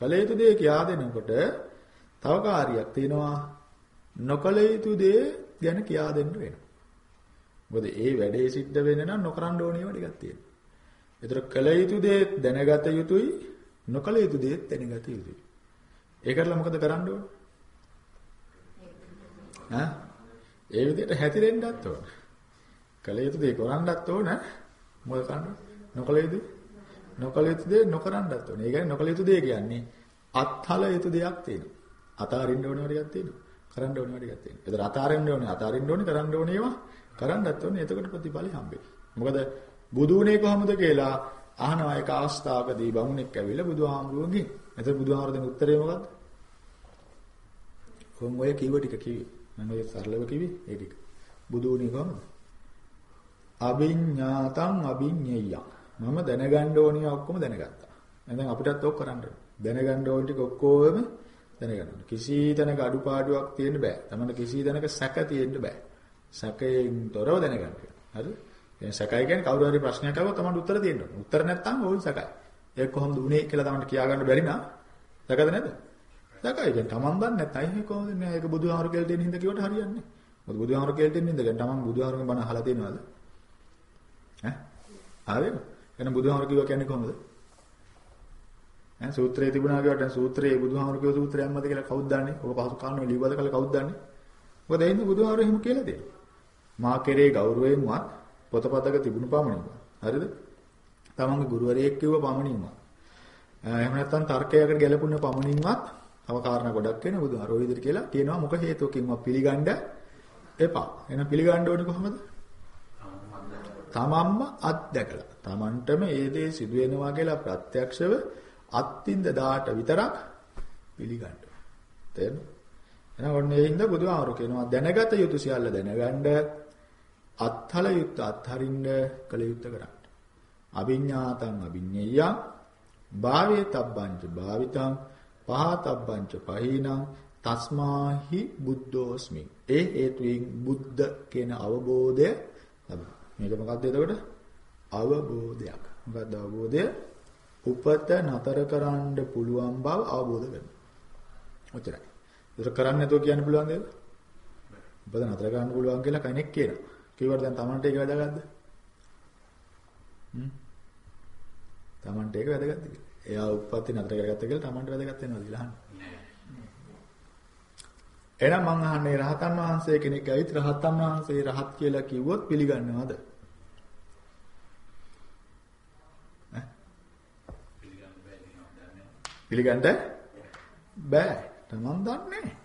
කල යුතු දේ කියා දෙනකොට තව කාර්යයක් තියෙනවා. නොකල යුතු දේ ගැන කියා දෙන්න වෙනවා. මොකද ඒ වැඩේ සිද්ධ වෙන්න නම් නොකරන්න ඕනේ ඒවා ටිකක් තියෙනවා. ඒතර කල යුතු දේ දැනගත යුතුයි නොකල යුතු දේ දැනගත යුතුයි. ඒකටලා මොකද කරන්න ඕනේ? ඈ ඒ විදිහට හැතිරෙන්නත් ඕන. කල යුතු දේ කරන්නත් ඕන. මොකද කරන්න? නොකල යුතු නොකල යුතු දේ නොකරන්නත් ඕන. ඒ කියන්නේ නොකල යුතු දේ කියන්නේ අත්හල යුතු දෙයක් තියෙනවා. අතාරින්න ඕනේ ටිකක් තියෙනවා. කරන්න ඕනේ ටිකක් තියෙනවා. ඒතර අතාරින්න ඕනේ අතාරින්න ඕනේ කරන්න ඕනේ ඒවා කරන්නත් ඕනේ. එතකොට ප්‍රතිඵලෙ හම්බෙයි. මොකද බුදුනේ කොහොමද කියලා අහනවා ඒක අවස්ථාවකදී බමුණෙක් ඇවිල්ලා බුදුහාමුදුරුවන්ගෙන්. එතකොට බුදුහාමුදුරුවෝ දෙන උත්තරේ මොකද්ද? කොහොම ඔය කිව්ව ටික කිව්වේ. මම ඔය සරලව කිව්වේ ඒ ටික. බුදුනේ කොහොමද? අභිඤ්ඤාතං අභිඤ්ඤය්‍යං. මම දැනගන්න ඕනිය ඔක්කොම දැනගත්තා. එහෙනම් අපිටත් ඔක් කරන්න දැනගන්න ඕන ටික ඔක්කොම දැනගන්න. කිසි තැනක අඩුපාඩුවක් තියෙන්න බෑ. තමන්න කිසි තැනක සැක තියෙන්න බෑ. සැකයෙන් තොරව දැනගන්න. හරිද? දැන් සැකයි කියන්නේ කවුරු හරි ප්‍රශ්නයක් අහුවොත් තමන්ට උත්තර දෙන්න ඕනේ. උත්තර නැත්නම් ඕල් සැකයි. ඒක කොහොමද උනේ කියලා තමන්ට කියා ගන්න බැරි නා. සැකද නැද්ද? සැකයි. දැන් තමන් දන්නේ නැත්නම් ඒක කොහොමද මේ ඒක බුදුහාමර කියලා දෙන්න හින්දා කිව්වට හරියන්නේ. මොකද බුදුහාමර කියලා දෙන්න හින්දා දැන් තමන් බුදුහාමරගේ බණ අහලා තියෙනවද? ඈ? ආවේද? එහෙනම් බුදුහාමර කිව්වා කියන්නේ කොහොමද? ඈ සූත්‍රයේ තිබුණා කියවට දැන් සූත්‍රයේ බුදුහාමර කිව්ව සූත්‍රයක් මත කියලා කවුද දන්නේ? ඔබ පහසු කාරණා ලියවද කියලා කවුද දන්නේ? මොකද එහෙනම් බුදුහාමර එහෙම කියලා දෙනවා. මා කෙරේ ගෞරවයෙන්වත් පොතපතක තිබුණු පමණින්ම. හරිද? තමන්ගේ ගුරුවරයෙක් කිව්ව පමණින්ම. එහෙම නැත්නම් තර්කයකට ගැලපුණ පමණින්වත් තව කාරණා ගොඩක් වෙන බුදුහාර ඔය විදිහට කියලා කියනවා මොක හේතුවකින්වත් පිළිගන්න එපා. එහෙනම් පිළිගන්න ඕනේ කොහොමද? තමන්ම අත්දැකලා. තමන්ටම ඒ දේ සිදු වෙනවා කියලා ප්‍රත්‍යක්ෂව අත්ින්ද දාට විතරක් පිළිගන්න. තේරෙනවද? එහෙනම් ඔන්න ඒ හින්දා බුදුහාර කියනවා දැනගත යුතු සියල්ල දැනගන්න අත්හල යුත් අත්හරින්න කළ යුත්ත කරන්න. අභිඥාතං අභිඤ්ඤයං භාවේ තබ්බංච භාවිතං පහතබ්බංච පහීනං තස්මාහි බුද්ධෝස්මි. ඒ හේතුයෙන් බුද්ධ කියන අවබෝධය ලැබෙනවා. මේක මොකක්ද එතකොට? අවබෝධයක්. මොකක්ද අවබෝධය? උපත නතර කරන්න පුළුවන් බව අවබෝධ කරගන්න. ඔච්චරයි. ඒක කරන්නේ නැතුව කියන්න පුළුවන් නේද? උපත නතර කරන්න පුළුවන් කියලා කෙනෙක් කියනවා. කිව්වට දැන් Tamanට ඒක වැදගත්ද? හ්ම්. Tamanට ඒක වැදගත්ද කියලා. එයා උප්පත්ති නතර කරගත්ත කියලා Tamanට වැදගත් වෙනවද කියලා අහන්න. එහෙනම් මං අහන්නේ රහතන් වහන්සේ කෙනෙක් ඇවිත් රහතන් වහන්සේ රහත් කියලා කිව්වොත් පිළිගන්නවද? පිළිගන්න බෑ. තමන් දන්නේ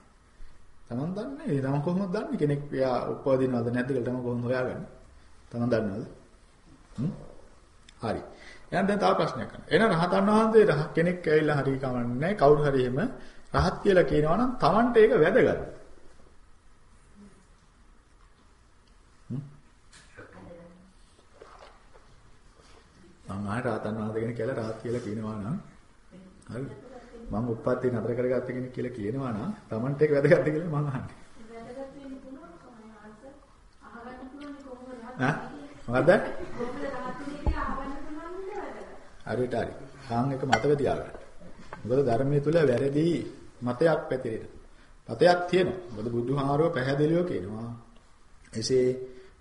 තමන් දන්නේ. තමන් කොහොමද දන්නේ කෙනෙක් එයා උපදිනවද නැද්ද කියලා තමන් කොහොමද හොයාගන්නේ? තමන් දන්නවද? හ්ම්? හරි. එහෙනම් දැන් තව ප්‍රශ්නයක් අහන්න. එහෙනම් රහතන් වහන්සේ කෙනෙක් ඇවිල්ලා හරි කවන්නේ කවුරු හරි එහෙම රහත් කියලා කියනවා නම් තමන්ට ඒක වැදගත්. මම ආයෙ රහතන් වහන්සේ කෙනෙක් කියලා රහත් කියලා කියනවා නම් හරි. මම උප්පත්ති නතර කරගත්ත කෙනෙක් කියලා කියනවා නම් Tamanට ඒක වැදගත්ද කියලා මම අහන්නේ. වැදගත් වෙන්න පුළුවන් කොහොමද අහගන්න පුළුවන් කොහොමද ඈ මොකද්ද? කොහොමද රහත් වෙන්නේ අහගන්න පුළුවන් නේද වැදගත්. හරියට හරි. හාන් එක මතක තියාගන්න. මොකද ධර්මයේ තුල වැරදි මතයක් පැතිරෙන. මතයක් තියෙනවා. මොකද බුදුහාරෝ පැහැදිලිව කියනවා. එසේ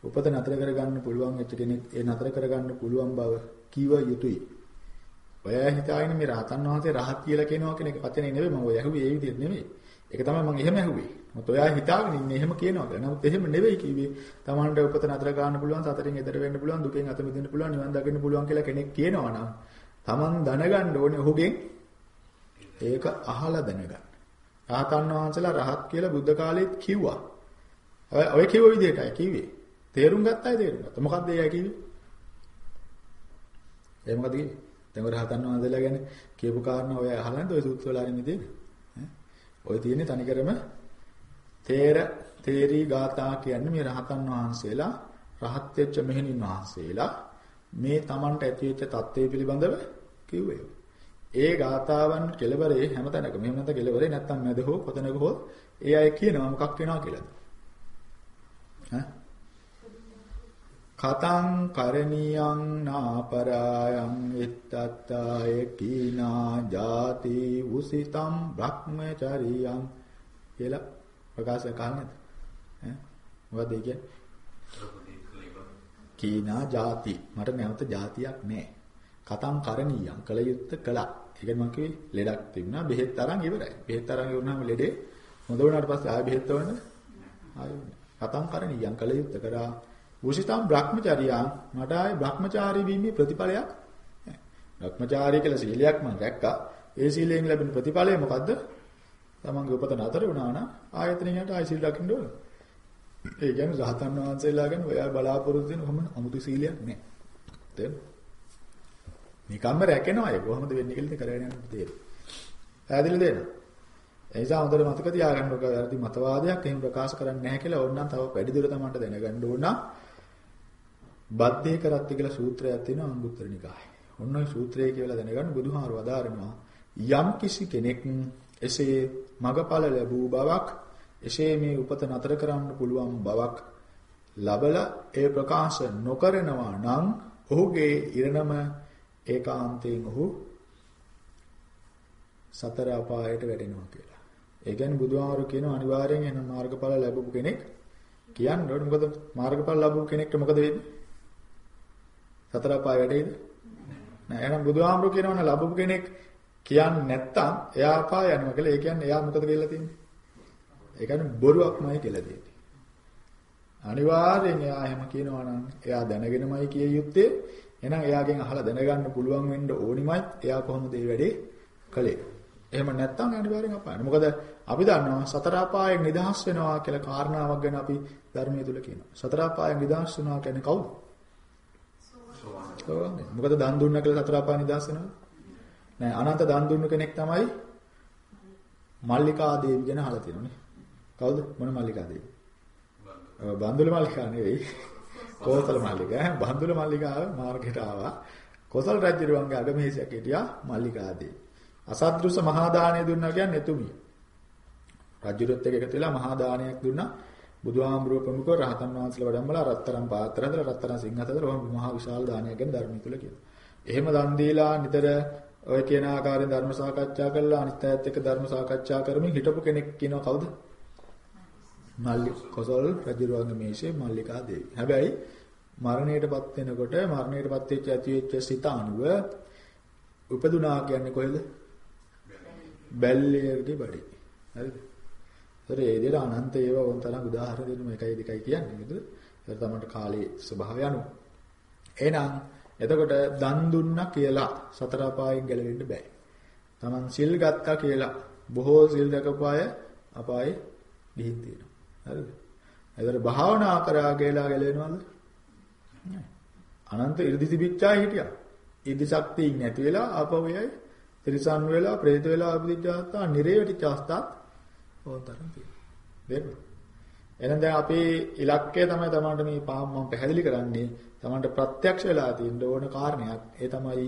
උපත නතර කරගන්න පුළුවන් වෙච්ච කෙනෙක් ඒ නතර කරගන්න පුළුවන් බව කිව යුතුයි. ඔය හිතාගෙන මේ රහතන් වහන්සේ රහත් කියලා කියනවා කියන එක වචනේ නෙවෙයි මම ඔය ඇහුවේ ඒ විදිහට නෙවෙයි. ඒක තමයි මම එහෙම ඇහුවේ. මොකද ඔයා හිතාගෙන ඉන්නේ එහෙම කියනවා කියලා. නමුත් එහෙම නෙවෙයි කිව්වේ. Tamanට උපත නතර ගන්න පුළුවන්, සතරින් එතර වෙන්න පුළුවන්, දුකෙන් අත මිදෙන්න පුළුවන්, නිවන් දකින්න පුළුවන් කියලා කෙනෙක් කියනවා නම් Taman දැනගන්න ඕනේ ඔහුගෙන් ඒක අහලා දැනගන්න. රහතන් වහන්සේලා රහත් කියලා බුද්ධ කාලෙත් කිව්වා. ඔය කිව්ව විදිහටයි කිව්වේ. තේරුම් ගත්තයි තේරුම් ගත්තා. මොකද්ද ඒ කිව්වේ? ඒ මොකද කිව්වේ? දැන් ඔය රහතන් වහන්සේලා ගැන කියපු කාරණා ඔය අහලා නැද්ද ඔය සූත්‍ර වල අරින්න තියෙන්නේ? ඈ ඔය තියෙන්නේ තනිකරම තේර තේරි ගාථා කියන්නේ මේ රහතන් වහන්සේලා රහත් වෙච්ච මෙහෙණින් වහන්සේලා මේ Tamanට ඇති වෙච්ච தත්ත්වය පිළිබඳව කිව්වේ. ඒ ගාථාවන් කෙලවරේ හැමතැනකම මෙහෙම නැත්නම් කෙලවරේ නැත්නම් මැද හෝ කොතනක හෝ ඒ අය කියනවා මොකක් වෙනවා කියලාද? ඈ කතං කරණියං නාපරායං ඉත්තත්තාය කීනා ජාති උසිතම් බ්‍රහ්මචරියං කියලා ප්‍රකාශ කරන්නේ ඈ? මොකද ඒ කියන්නේ? කීනා ජාති. මට නැවත ජාතියක් නැහැ කතං කරණියං කල යුත්ත කළා. ඒ කියන්නේ මම කිව්වේ ලෙඩක් තිබුණා බෙහෙත් අරන් ඉවරයි. බෙහෙත් අරන් ඉවරනම ලෙඩේ හොඳ වුණාට පස්සේ ආයෙ බෙහෙත් වුණාද ආයෙ. කතං කරණියං කල යුත්ත කරා උසිතම් Brahmacharya මට ආයේ Brahmachari වීමේ ප්‍රතිඵලයක් නැහැ. Brahmachari කියලා සීලයක් මම දැක්කා. ඒ සීලයෙන් ලැබෙන ප්‍රතිඵලය මොකද්ද? තමන්ගේ උපත නතර වුණා නම් ආයතනෙන් යට ආයි සීල් රකින්න ඕන. ඒ කියන්නේ රහතන් වහන්සේලා ගැන ඔයා බලාපොරොත්තු වෙන කොහොම අමුතු සීලයක් නැහැ. තේරෙනවද? නිකම්ම රැකෙනවා ඒක කොහොමද වෙන්නේ කියලා ඉතින් කරගෙන යන්න තේරෙයි. පැහැදිලිද නේද? ඒ නිසා හොඳට මතක තියාගන්න ඕක වැරදි මතවාදයක් එහෙම ප්‍රකාශ කරන්නේ නැහැ කියලා ඕනනම් තව වැඩි දුර තමන්ට දැනගන්න ඕන නම් බද්දේ කරත්ති කියලා සූත්‍රයක් තියෙනවා අංගුත්තර නිකායේ. ඔන්න ඔය සූත්‍රය කියලා දැනගන්න බුදුහාර වදාරනවා යම් කිසි කෙනෙක් එසේ මගඵල ලැබූ බවක් එසේ මේ උපත නතර කරන්න පුළුවන් බවක් ලබලා ඒ ප්‍රකාශ නොකරනවා නම් ඔහුගේ ඉරණම ඒකාන්තයෙන් ඔහු සතර අපායට වැටෙනවා කියලා. ඒ කියන්නේ බුදුහාර කියන අනිවාර්යෙන් එන මාර්ගඵල ලැබපු කෙනෙක් කියන්න ඕනේ මොකද මාර්ගඵල ලැබපු කෙනෙක්ට මොකද වෙන්නේ? සතර අපාය වැඩේද? නෑ. එහෙනම් බුදුහාමුදුරු කියනවනේ ලැබපු කෙනෙක් කියන්නේ නැත්තම් එයා අපාය යනවා කියලා. ඒ කියන්නේ එයා මොකද කියලා තියෙන්නේ? ඒ කියන්නේ බොරුවක්මයි කියලා තියෙන්නේ. අනිවාර්යෙන් එයා එහෙම කියනවා නම් එයා දැනගෙනමයි කිය යුත්තේ. එහෙනම් එයාගෙන් අහලා දැනගන්න පුළුවන් වෙන්න ඕනිමයි. එයා කොහොමද මේ වැඩේ කළේ? එහෙම නැත්තම් අනිවාර්යෙන් අපායන. මොකද අපි දන්නවා සතර අපායෙන් නිදහස් වෙනවා කියලා කාරණාවක් ගැන අපි ධර්මයේ තුල කියනවා. සතර අපායෙන් නිදහස් වෙනවා කියන්නේ කවුද? සෝවාන්. මොකද දන් දුන්නා කියලා සතර අපාය නිදහස් වෙනවද? නෑ අනන්ත දන් දුන්නු කෙනෙක් තමයි මල්ලිකා දේවි ගැන අහලා තියෙනනේ. කවුද? මොන මල්ලිකා දේවි? බන්දුල මල්ලිකා නෙවෙයි. කෝසල මල්ලිකා. බන්දුල මල්ලිකාව මාර්ගයට ආවා. කොසල් රජුරුවන්ගේ අගමහේසියක් හිටියා මල්ලිකා දේවි. අසද්දෘස මහා දාණය දුන්නා කියන්නේ එතුමිය. රජුරුත් එක්ක එකතු වෙලා මහා දානයක් දුන්නා. බුදුහාමුදුරුවෝ ප්‍රමුඛ රහතන් වහන්සේලා වඩම්මලා රත්තරන් පාත්‍ර හදලා රත්තරන් සිංහ හදලා ඔහොම මහා විශාල දානයක් ගැන ධර්මය තුල කියනවා. එහෙම දන් දීලා නිතර ඔය කියන ආකාරයෙන් ධර්ම සාකච්ඡා කරලා අනිත් අයත් එක්ක ධර්ම සාකච්ඡා කරමින් හිටපු කෙනෙක් කියනවා කවුද? මල්ලි කොසල් රජුරුවන්ගේ මේෂේ මල්ලිකා දේවි. හැබැයි මරණයටපත් වෙනකොට මරණයටපත් වෙච්ච ඇති වෙච්ච සිත අනුව උපදුනා කියන්නේ කොහෙද? බැල්ලියගේ බඩේ. හරිද? ඒතර ඒ විදිහට අනන්ත ඒවා වොන් තරම් උදාහරණ දෙන්නම එකයි දෙකයි කියන්නේ නේද? ඒතර තමයි කාලයේ ස්වභාවය අනුව. එහෙනම් එතකොට දන් දුන්නා කියලා සතර අපායෙන් ගැලවෙන්න බෑ. Taman සිල් ගත්තා කියලා බොහෝ සිල් දකපාය අපායේ ගිහින් තියෙනවා. හරිද? ඒතර භාවනා කරා කියලා ගැලවෙනවද? නෑ. අනන්ත 이르දි තිබිච්චා හිටියා. ඉදි ශක්තිය නැති වෙලා ආපවයයි ත්‍රිසන් වෙලා പ്രേත වෙලා ආපදිච්චාස්තා නිරේවටිච්චාස්තාත් අවස්ථාත් ඕතරම් තියෙනවා. දෙන්න. එහෙනම් දැන් අපේ ඉලක්කය තමයි තමන්ට මේ පාම් මම පැහැදිලි කරන්නේ තමන්ට ප්‍රත්‍යක්ෂ වෙලා තියෙන ඕන කාරණයක්. ඒ තමයි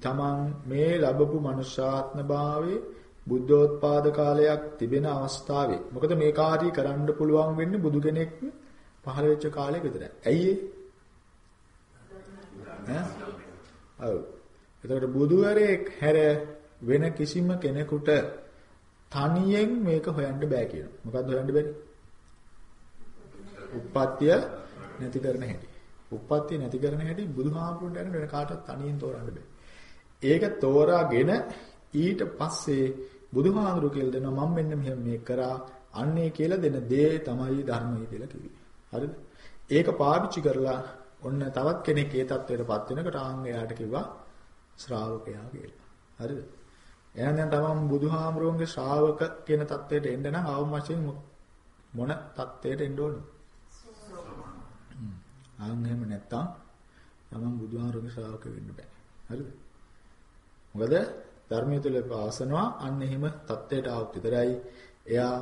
තමන් මේ ලැබපු මනුෂ්‍යාත්ම භාවයේ බුද්ධෝත්පාද කාලයක් තිබෙන අවස්ථාවේ. මොකද මේ කාර්යය කරන්න පුළුවන් වෙන්නේ බුදු කෙනෙක් පහළ වෙච්ච කාලෙක විතරයි. ඇයි ඒ? ඔව්. එතකොට බුදුවරයෙක් හැර වෙන කිසිම කෙනෙකුට තනියෙන් මේක හොයන්න බෑ කියනවා. මොකද්ද හොයන්න බැරි? උප්පත්තිය නැති කරන හැටි. උප්පත්තිය නැති කරන හැටි බුදුහාමුදුරන්ට යන වෙන කාටවත් තනියෙන් තෝරන්න බෑ. ඒක තෝරාගෙන ඊට පස්සේ බුදුහාමුදුරු කියලා දෙනවා මම මෙන්න මෙහෙම මේ කරා අන්නේ කියලා දෙන දේ තමයි ධර්මය කියලා කිව්වේ. හරිද? ඒක පාවිච්චි කරලා ඔන්න තවත් කෙනෙක් ඒ தത്വයටපත් වෙනකොට ආන් එයාට කිව්වා ශ්‍රාවකයා කියලා. හරිද? එහෙනම් දැන් තමන් බුදුහාමුදුරන්ගේ ශ්‍රාවක කියන தത്വයට එන්න නම් ආවම වශයෙන් මොන தത്വයට එන්න ඕනේ? ආන් එහෙම නැත්තම් තමන් බුදුහාමුදුරන්ගේ ශ්‍රාවක වෙන්න බෑ. හරිද? මොකද ධර්මයේ තුල පාසනවා අන්න එහෙම தത്വයට ආවත් විතරයි එයා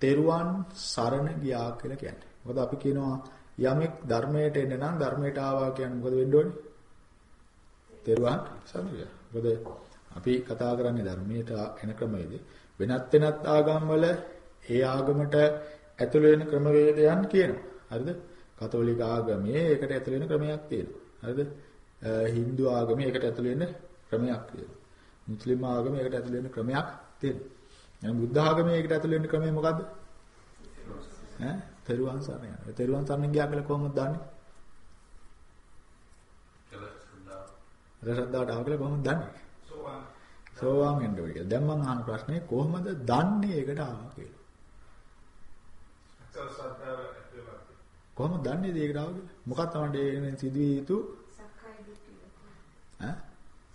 තෙරුවන් සරණ ගියා කියලා කියන්නේ. මොකද අපි කියනවා යමෙක් ධර්මයට එන්න නම් ධර්මයට ආවා කියන්නේ මොකද වෙන්න ඕනේ? තෙරුවන් සරණ ගියා. මොකද අපි කතා කරන්නේ ධර්මයට එන ක්‍රමයේද වෙනත් වෙනත් ආගම්වල ඒ ආගමට ඇතුළු වෙන ක්‍රමවේදයන් කියනවා. හරිද? කතෝලික ආගමේ ඒකට ඇතුළු වෙන ක්‍රමයක් තියෙනවා. හරිද? හින්දු ආගමේ ඒකට ඇතුළු වෙන ක්‍රමයක් තියෙනවා. මුස්ලිම් ආගමේ ඒකට ඇතුළු වෙන ක්‍රමයක් තියෙනවා. එහෙනම් බුද්ධ ආගමේ ඒකට ඇතුළු වෙන ක්‍රමය මොකද්ද? ඈ තෙරුවන් සරණ යනවා. තෙරුවන් සරණ ගියා කියලා කොහොමද දන්නේ? රසද්දාට ආව කියලා කොහොමද දන්නේ? සෝවාන්. වෙන්න ඕනේ කියලා. දැන් මම අහන ප්‍රශ්නේ කොහොමද දන්නේ ඒකට ආවා කියලා? කොහොමද දන්නේ ඒකට ආවා කියලා? මොකක්ද තමයි සිදුවිය යුතු? සක්කාය දිට්ඨිය. ඈ?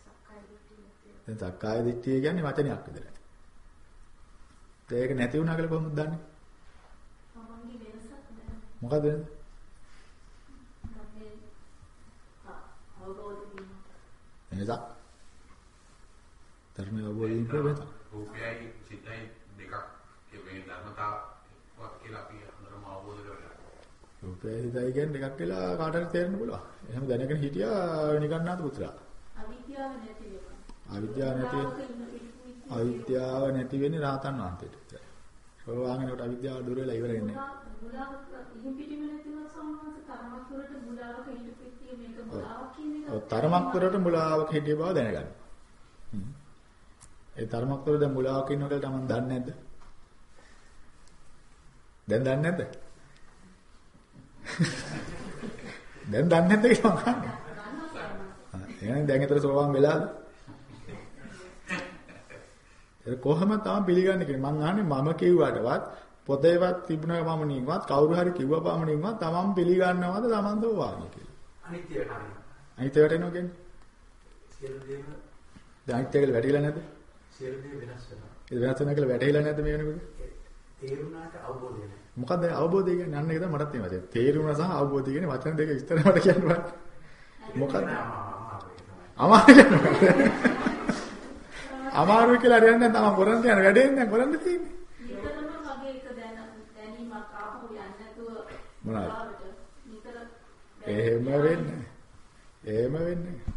සක්කාය දිට්ඨිය. දැන් සක්කාය දිට්ඨිය කියන්නේ වචනයක් විතරයි. ඒක නැති වුණා කියලා කොහොමද දන්නේ? තමන්ගේ වෙනසක් දැන. මොකද වෙනද? මේ අවබෝධ වීම. වෙනසක්. ධර්මය අවබෝධයෙන් වෙනසක්. රූපයයි සිතයි දෙකක් ඒ මේ ධර්මතාවක් කියලා අපි හඳුනම අවබෝධ කරගන්නවා. රූපය හිතයි කියන්නේ දෙකක් කියලා කාට හරි තේරෙන්න පුළුවන්. එහෙම දැනගෙන හිටියා නිකන්නාත පුත්‍රා. අවිද්‍යාව නැති වෙනවා. අවිද්‍යාව නැති අවිද්‍යාව නැති වෙන්නේ රහතන් වහන්සේට විතරයි. සෝවාන් වෙනකොට අවිද්‍යාව දුර වෙලා ඉවර වෙන්නේ. මුලාවක ඉහිම් පිටිම නැතිව සම්මාස තරමක් වලට මුලාවක හිටපෙත්තිය මේක මුලාවක් කියන එක. ඔව් තරමක් වරට මුලාවක හිටිය බව දැනගන්න. ඒ තරමක් වර දැන් මුලාවක ඉන්නකොට තමන් දන්නේ නැද්ද? දැන් දන්නේ නැද්ද? [LAUGHS] දැන් දන්නේ නැද්ද කියලා මම අහන්නේ. එහෙනම් දැන් ඒතර සෝවාන් වෙලාද? ඒක කොහොමද තමයි පිළිගන්නේ කියලා මම අහන්නේ මම කිව්වටවත් පොතේවත් තිබුණ පමණින්වත් කවුරු හරි කිව්ව පමණින්වත් තමන් පිළිගන්නවද තමන් සෝවාන් කියලා. අනිත්‍ය වෙනවා. අනිත්‍යයට එනවා කියන්නේ. සියලු දේම දැන් අනිත්‍යයකට වැටිලා නැද්ද? සියලු දේ වෙනස් වෙනවා. ඒ වෙනස් වෙනවා කියලා වැටහිලා නැද්ද මේ වෙනකොට? තේරුණාට අවබෝධය නැහැ. මොකද්ද අවබෝධය කියන්නේ? අන්න ඒක තමයි මටත් තේමද. තේරුම සහ අවබෝධය කියන්නේ වචන දෙක විස්තර මට කියන්න බෑ. මොකද්ද? අමාරු අමාරු කියලා හරියන්නේ නැහැ. තමයි කරන් තියන වැඩේ නැහැ කරන්න තියෙන්නේ. මොනවද? එහෙම වෙන්නේ. එහෙම වෙන්නේ.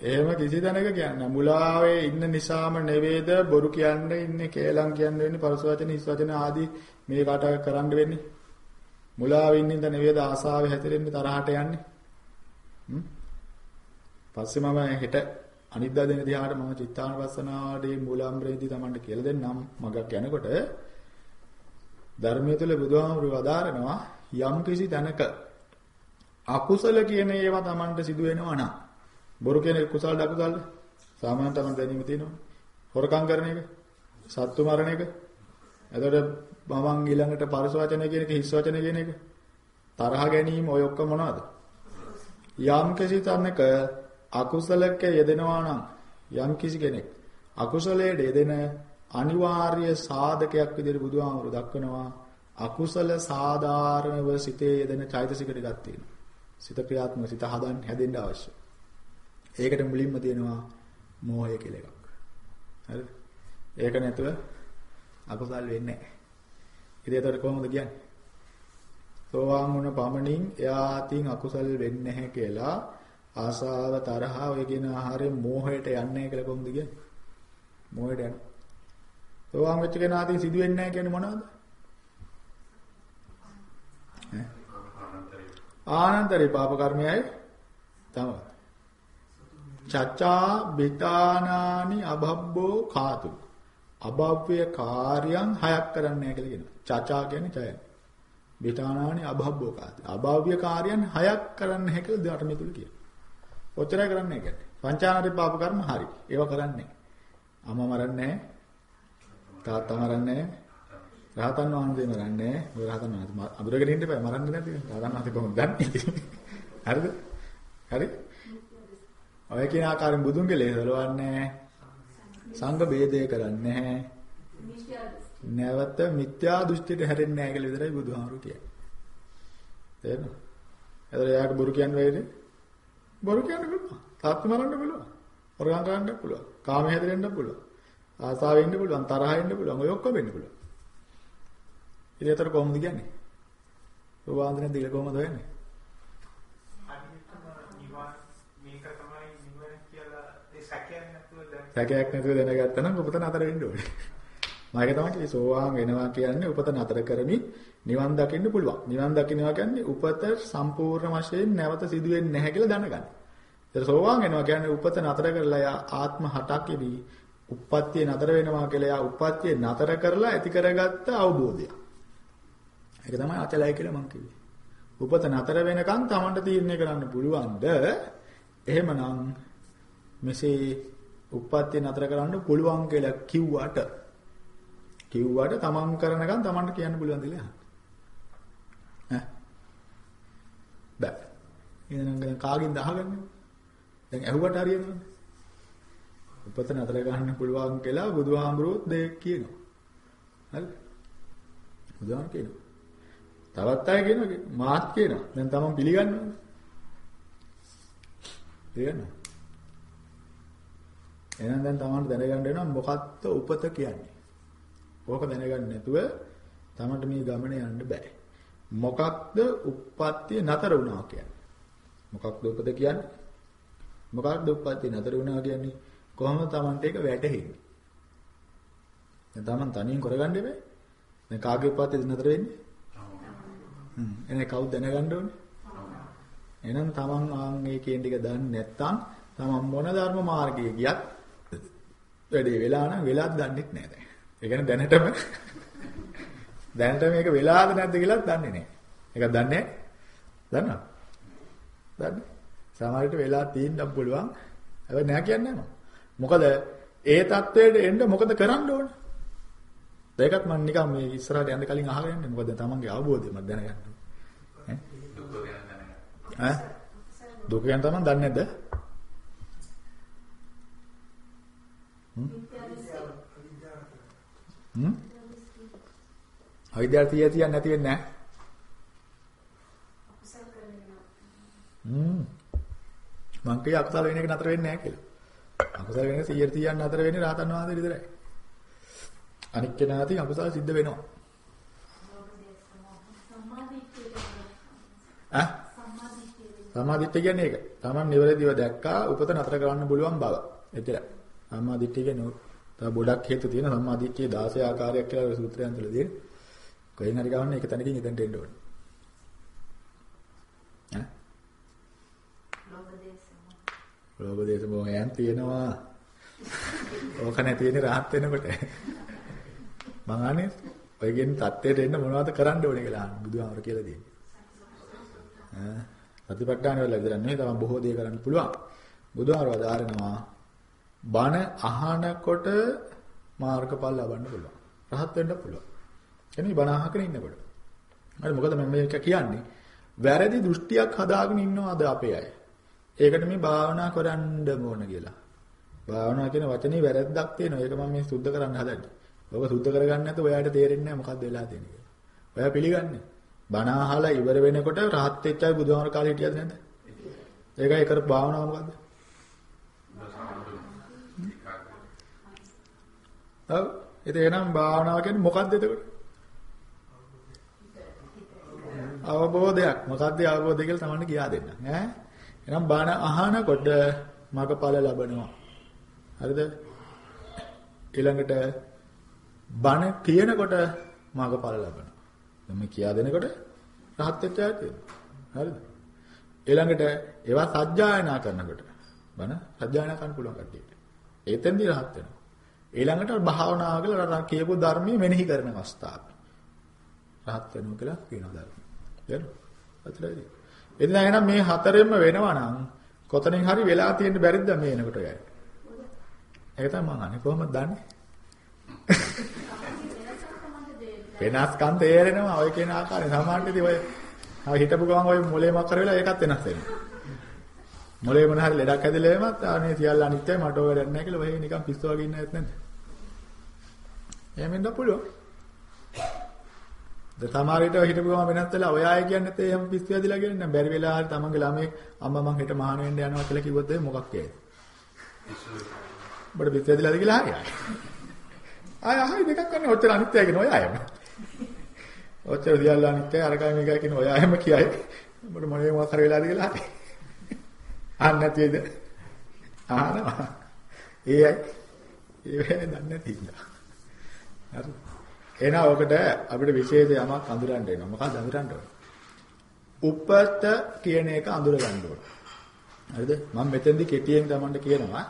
එහෙම කිසි තැනක කියන්නේ මුලාවේ ඉන්න නිසාම නෙවෙයිද? බොරු කියන්න ඉන්නේ කේලම් කියන්න වෙන්නේ පරස වචන හිස් වචන ආදී මේ කාට කරන්න වෙන්නේ. මුලාවේ ඉන්න ඉඳ නෙවෙයිද? ආසාවේ හැතරෙන්නේ තරහට යන්නේ. හ්ම්. පස්සේ මම හෙට අනිද්දා දින දිහාට මම චිත්තානපස්සනාවේ මූලාම්බ්‍රේදී Tamanට කියලා දෙන්නම්. මගක් යනකොට ධර්මයේ තුල බුදුහාමුදුරුවෝ වදාරනවා යම් කිසි තැනක අකුසල කියන ඒවා Tamanට සිදු වෙනවා නම් බොරු කියන එක කුසල්ද අකුසල්ද? සාමාන්‍ය තමයි දැනීම තියෙනවා. හොරකම් කරන එක, සත්තු මරණ එක. එතකොට මමන් ඊළඟට පරස වචන කියන එක හිස් වචන කියන එක. තරහ ගැනීම ඔය ඔක්කොම මොනවද? යම් කිසි තැනක අකුසලක යෙදෙනවා නම් යම් කිසි කෙනෙක් අකුසලයේ යෙදෙන අනිවාර්ය සාධකයක් විදිහට බුදුහාමුදුරු දක්වනවා අකුසල සාධාරණව සිතේ යෙදෙන චෛතසික ටිකක් තියෙනවා. සිත ක්‍රියාත්මක සිත හදන්න හැදෙන්න අවශ්‍ය. ඒකට මුලින්ම තියෙනවා මෝහය කියලා එකක්. හරිද? ඒක නැතුව අකුසල් වෙන්නේ නැහැ. ඉතින් ඒතර කොහොමද කියන්නේ? සෝවාන් වුණ පමණින් එයා අතින් අකුසල් වෙන්නේ නැහැ කියලා ආසාව තරහ ඔය කියන ආහාරයෙන් මෝහයට යන්නේ නැහැ කියලා කොහොමද කියන්නේ? මෝහයට යන්නේ. සෝවාන් වෙච්ච කෙනා අතින් සිදු වෙන්නේ නැහැ කියන්නේ මොනවද? ආනන්තරේ පාප කර්මයයි තමයි. චච්චා බිතානානි අභබ්බෝ කාතු. අභව්‍ය කාර්යයන් හයක් කරන්නේ කියලා කියනවා. චචා කියන්නේ ඡය. බිතානානි අභබ්බෝ කාතු. අභව්‍ය කාර්යයන් හයක් කරන්නේ නැහැ කියලා ධර්මය තුල කියනවා. ඔච්චරයි කරන්නේ කියන්නේ. පංචානාරි පාප කර්ම හරි. ඒව කරන්නේ. අම්මා මරන්නේ නැහැ. තාත්තා මරන්නේ නැහැ. රහතන් වහන්සේ මරන්නේ නැහැ. ඔය රහතන් වහන්සේ අඳුරගෙන ඉන්න බෑ මරන්නේ නැති. රහතන් වහන්සේ කොහොමද දන්නේ? හරිද? හරි? ඔය කියන ආකාරයෙන් බුදුන්ගේ ලේසලවන්නේ සංඝ ભેදය කරන්නේ නැහැ. නැවත මිත්‍යා දෘෂ්ටියට හැරෙන්නේ නැහැ කියලා විතරයි බුදුහාමුදුරු කියන්නේ. තේරෙනවද? එතකොට එයාට බොරු කියන්න වෙයිද? බොරු කියන්න පුළුවන්. තාත්ති මරන්න පුළුවන්. හොරගම් කරන්න පුළුවන්. කාම හැදෙන්න පුළුවන්. ආසාව වෙන්න පුළුවන්. තරහ වෙන්න පුළුවන්. ඔය ඔක්කොම වෙන්න පුළුවන්. ඉතින් එතකොට කොහොමද කියන්නේ? ඔය වාන්දනේ දිල කොහොමද වෙන්නේ? සැකයක් නැතුව දැනගත්තා නම් උපත නතර වෙන්න ඕනේ. මම ඒක තමයි කිව්වේ සෝවාන් වෙනවා කියන්නේ උපත නතර කරමින් නිවන් දකින්න පුළුවන්. නිවන් දකින්නවා කියන්නේ උපත සම්පූර්ණ වශයෙන් නැවත සිදු වෙන්නේ නැහැ කියලා දැනගන්න. ඒතර සෝවාන් වෙනවා කියන්නේ උපත නතර කරලා යා ආත්ම හටකෙවි උප්පත්තිය නතර වෙනවා කියලා යා උප්පත්තිය නතර කරලා ඇති කරගත්ත අවබෝධය. ඒක තමයි අචලයි කියලා මම කිව්වේ. උපත නතර වෙනකන් Tamanට තීරණය කරන්න පුළුවන්ද? එහෙමනම් මෙසේ උප්පත්තිය නතර කරන්න පුළුවන් කියලා කිව්වට කිව්වට තමන් කරනකම් තමන්ට කියන්න පුළුවන් දෙයක් ඈ? බෑ. එහෙනම් කාගෙන්ද අහගන්නේ? දැන් ඇහුවට හරියනවද? උපත නතර ගන්න පුළුවන් කියලා බුදුහාමුදුරුවෝ දෙයක් කියනවා. හරි? බුදුහාම කියනවා. තවත් අය කියනවා මාත් කියනවා. දැන් තමන් පිළිගන්නවද? පිළිගන්නවද එහෙනම් දැන් තමන්ට දැනගන්න වෙනවා මොකක්ද උපත කියන්නේ. ඕක දැනගන්න නැතුව තමන්ට මේ ගමන යන්න බෑ. මොකක්ද උප්පත්තිය නතර වුණා කියන්නේ? මොකක්ද උපත කියන්නේ? මොකක්ද උප්පත්තිය නතර වුණා කියන්නේ? කොහොමද තමන්ට ඒක වැටහෙන්නේ? දැන් තමන් තනියෙන් කරගන්න බෑ. දැන් කාගේ උප්පත්තියද නතර වෙන්නේ? හ්ම්. එනේ කවුද දැනගන්න ඕනේ? එහෙනම් තමන් ආන් මේ කියන ටික දන්නේ නැත්නම් තමන් මොන ධර්ම මාර්ගයේ ගියත් වැඩේ වෙලා නම් වෙලාත් දන්නෙත් නෑ දැන්. ඒ කියන්නේ දැනටම [LAUGHS] දැනට මේක වෙලාද නැද්ද කියලාත් දන්නේ නෑ. ඒකත් දන්නේ දන්නවා. දන්නේ. සමහරට වෙලා තියෙන්නත් පුළුවන්. හැබැයි නෑ කියන්නේ නෑ. මොකද ඒ தത്വයට එන්න මොකද කරන්න ඕන? ඒකත් මම නිකන් මේ ඉස්සරහට යන්න කලින් අහගෙන ඉන්නේ. මොකද තමන්ගේ අවබෝධය මම දැනගන්න. ඈ? දුක ගැන තමයි දන්නේ නැද්ද? හ්ම්? අවිද්‍යාව තිය තියන්නේ නැති වෙන්නේ නැහැ. හ්ම්. මං කිය අකුසල වෙන එක නතර වෙන්නේ නැහැ කියලා. අකුසල වෙන එක 100 තියන්න නතර වෙන්නේ රහතන් වහන්සේ විතරයි. අනික් කෙනාදී අකුසල සිද්ධ වෙනවා. ඈ? සම්මාදිට්ඨිය කියන්නේ ඒක. Taman නිවැරදිව දැක්කා උපත නතර කරන්න පුළුවන් බව. එතරම්. සම්මාදිට්ඨිය කියන්නේ තව ගොඩක් හේතු තියෙන සම්මාදිට්ඨිය 16 ආකාරයක් කියලා සූත්‍රයන් තුළ දෙන. කොහෙන් හරි ගවන්න එක තැනකින් එතනට එන්න ඕනේ. ඈ? ලෝභ දේශ මොහයන් තියෙනවා. ඕක නැති වෙන්නේ rahat වෙනකොට. මං අනේ ඔයගෙන් தත්ත්වයට එන්න මොනවද කරන්න ඕනේ කියලා අහන්න බුදුහාමර කියලා දෙන්නේ. ඈ ප්‍රතිපත්තාන වල විතර නෙවෙයි තම බොහෝ දේ කරන්න පුළුවන්. බුදුහාර වදාරනවා බණ අහනකොට මාර්ගඵල ලබන්න පුළුවන්. රහත් වෙන්න පුළුවන්. එනේ බණ අහගෙන ඉන්නකොට. හරි මොකද මම මේක කියන්නේ වැරදි දෘෂ්ටියක් හදාගෙන ඉන්නවාද අපේ අය. ඒකට මේ භාවනා කරන්න ඕන කියලා. භාවනා කියන වචනේ වැරද්දක් තියෙනවා. ඒක මම මේ සුද්ධ කරන්න හදන්නේ. ඔබ සුද්ධ කරගන්න නැත්නම් ඔයාලට තේරෙන්නේ නැහැ මොකක්ද වෙලා තියෙන්නේ කියලා. ඔයා පිළිගන්නේ. බණ අහලා ඉවර වෙනකොට රහත් වෙච්චයි බුදුහාමර කාලේ හිටියද නැද්ද? ඒකයි කර භාවනාව මොකද්ද? ඔව්. ඉතින් එහෙනම් භාවනාව කියන්නේ මොකද්ද එතකොට? අවබෝධයක්. මොකද්ද අවබෝධය කියලා තමයි කියා දෙන්න. ඈ. එහෙනම් බණ අහනකොට මගඵල ලබනවා. හරිද? ඊළඟට බණ කියනකොට මගඵල ලබනවා. දැන් මේ කියා දෙනකොට රහත් වෙච්ච අය තියෙනවා. හරිද? ඊළඟට ඒවා සත්‍යයනා කරනකොට බණ සත්‍යයනා කරන්න පුළුවන් කට්ටියට. ඒතෙන්දී රහත් වෙනවා. ඊළඟට භාවනා කරලා කියපු ධර්මයේ මෙනෙහි කරන අවස්ථාව. රහත් වෙනවා කියලා කියන ධර්ම. අතරයි. එදින එහෙනම් මේ හතරෙන්ම වෙනවා නම් කොතනින් හරි වෙලා තියෙන්න බැරිද මේ එනකොට යයි. ඒක තමයි මම අනේ කොහොමද දන්නේ? වෙනස්කම් තේරෙනවා ඔය කියන ආකාරයෙන් සාමාන්‍යදී ඔය හිටපු ගමන් ඔය මොලේ මක් කර වෙලා ඒකත් වෙනස් වෙනවා. මොලේ මොන හරි ලෙඩක් හැදෙලා එමත් අනේ සියල්ල අනිත්‍යයි මට ඔය වැඩක් නැහැ කියලා ඔය නිකන් පිස්සු වගේ ඉන්න ඇත් නැද්ද? එහෙම වෙන්න පුළුවන්. ද සමහර විට හිටපු ගමන් වෙනස් වෙලා ඔය ආයෙ කියන්නේ නැත්නම් එහෙම පිස්සු ඇදිලා කියන්නේ නැහැ. බැරි වෙලා හරි තමන්ගේ ළමයි අම්මා මං හෙට මහාන වෙන්න යනවා කියලා කිව්වොත් ඒ මොකක් කියයිද? බඩ පිස්සු ඇදිලාද කියලා හරි ආයෙ. ආයෙ ආයෙ දෙකක් කරන්නේ ඔච්චර අනිත්‍යයි කියන ඔය ආයෙම. ඔච්චර සියල්ල අනිත්‍යයි අරගයි මේකයි කියන ඔය ආයෙම කියයි. ඔබට මොනේ මොකක් හරි වෙලාද කියලා හරි. අහන්න නැතිද? අහනවා. ඒයි ඒ වෙන්නේ දන්නේ නැති ඉඳලා. හරි. එහෙනම් ඔකට අපිට විශේෂ යමක් අඳුරන්න වෙනවා. මොකක්ද අඳුරන්න ඕනේ? උපත කියන එක අඳුර ගන්න ඕනේ. හරිද? මම මෙතෙන්දි කෙටියෙන් තමන්ට කියනවා.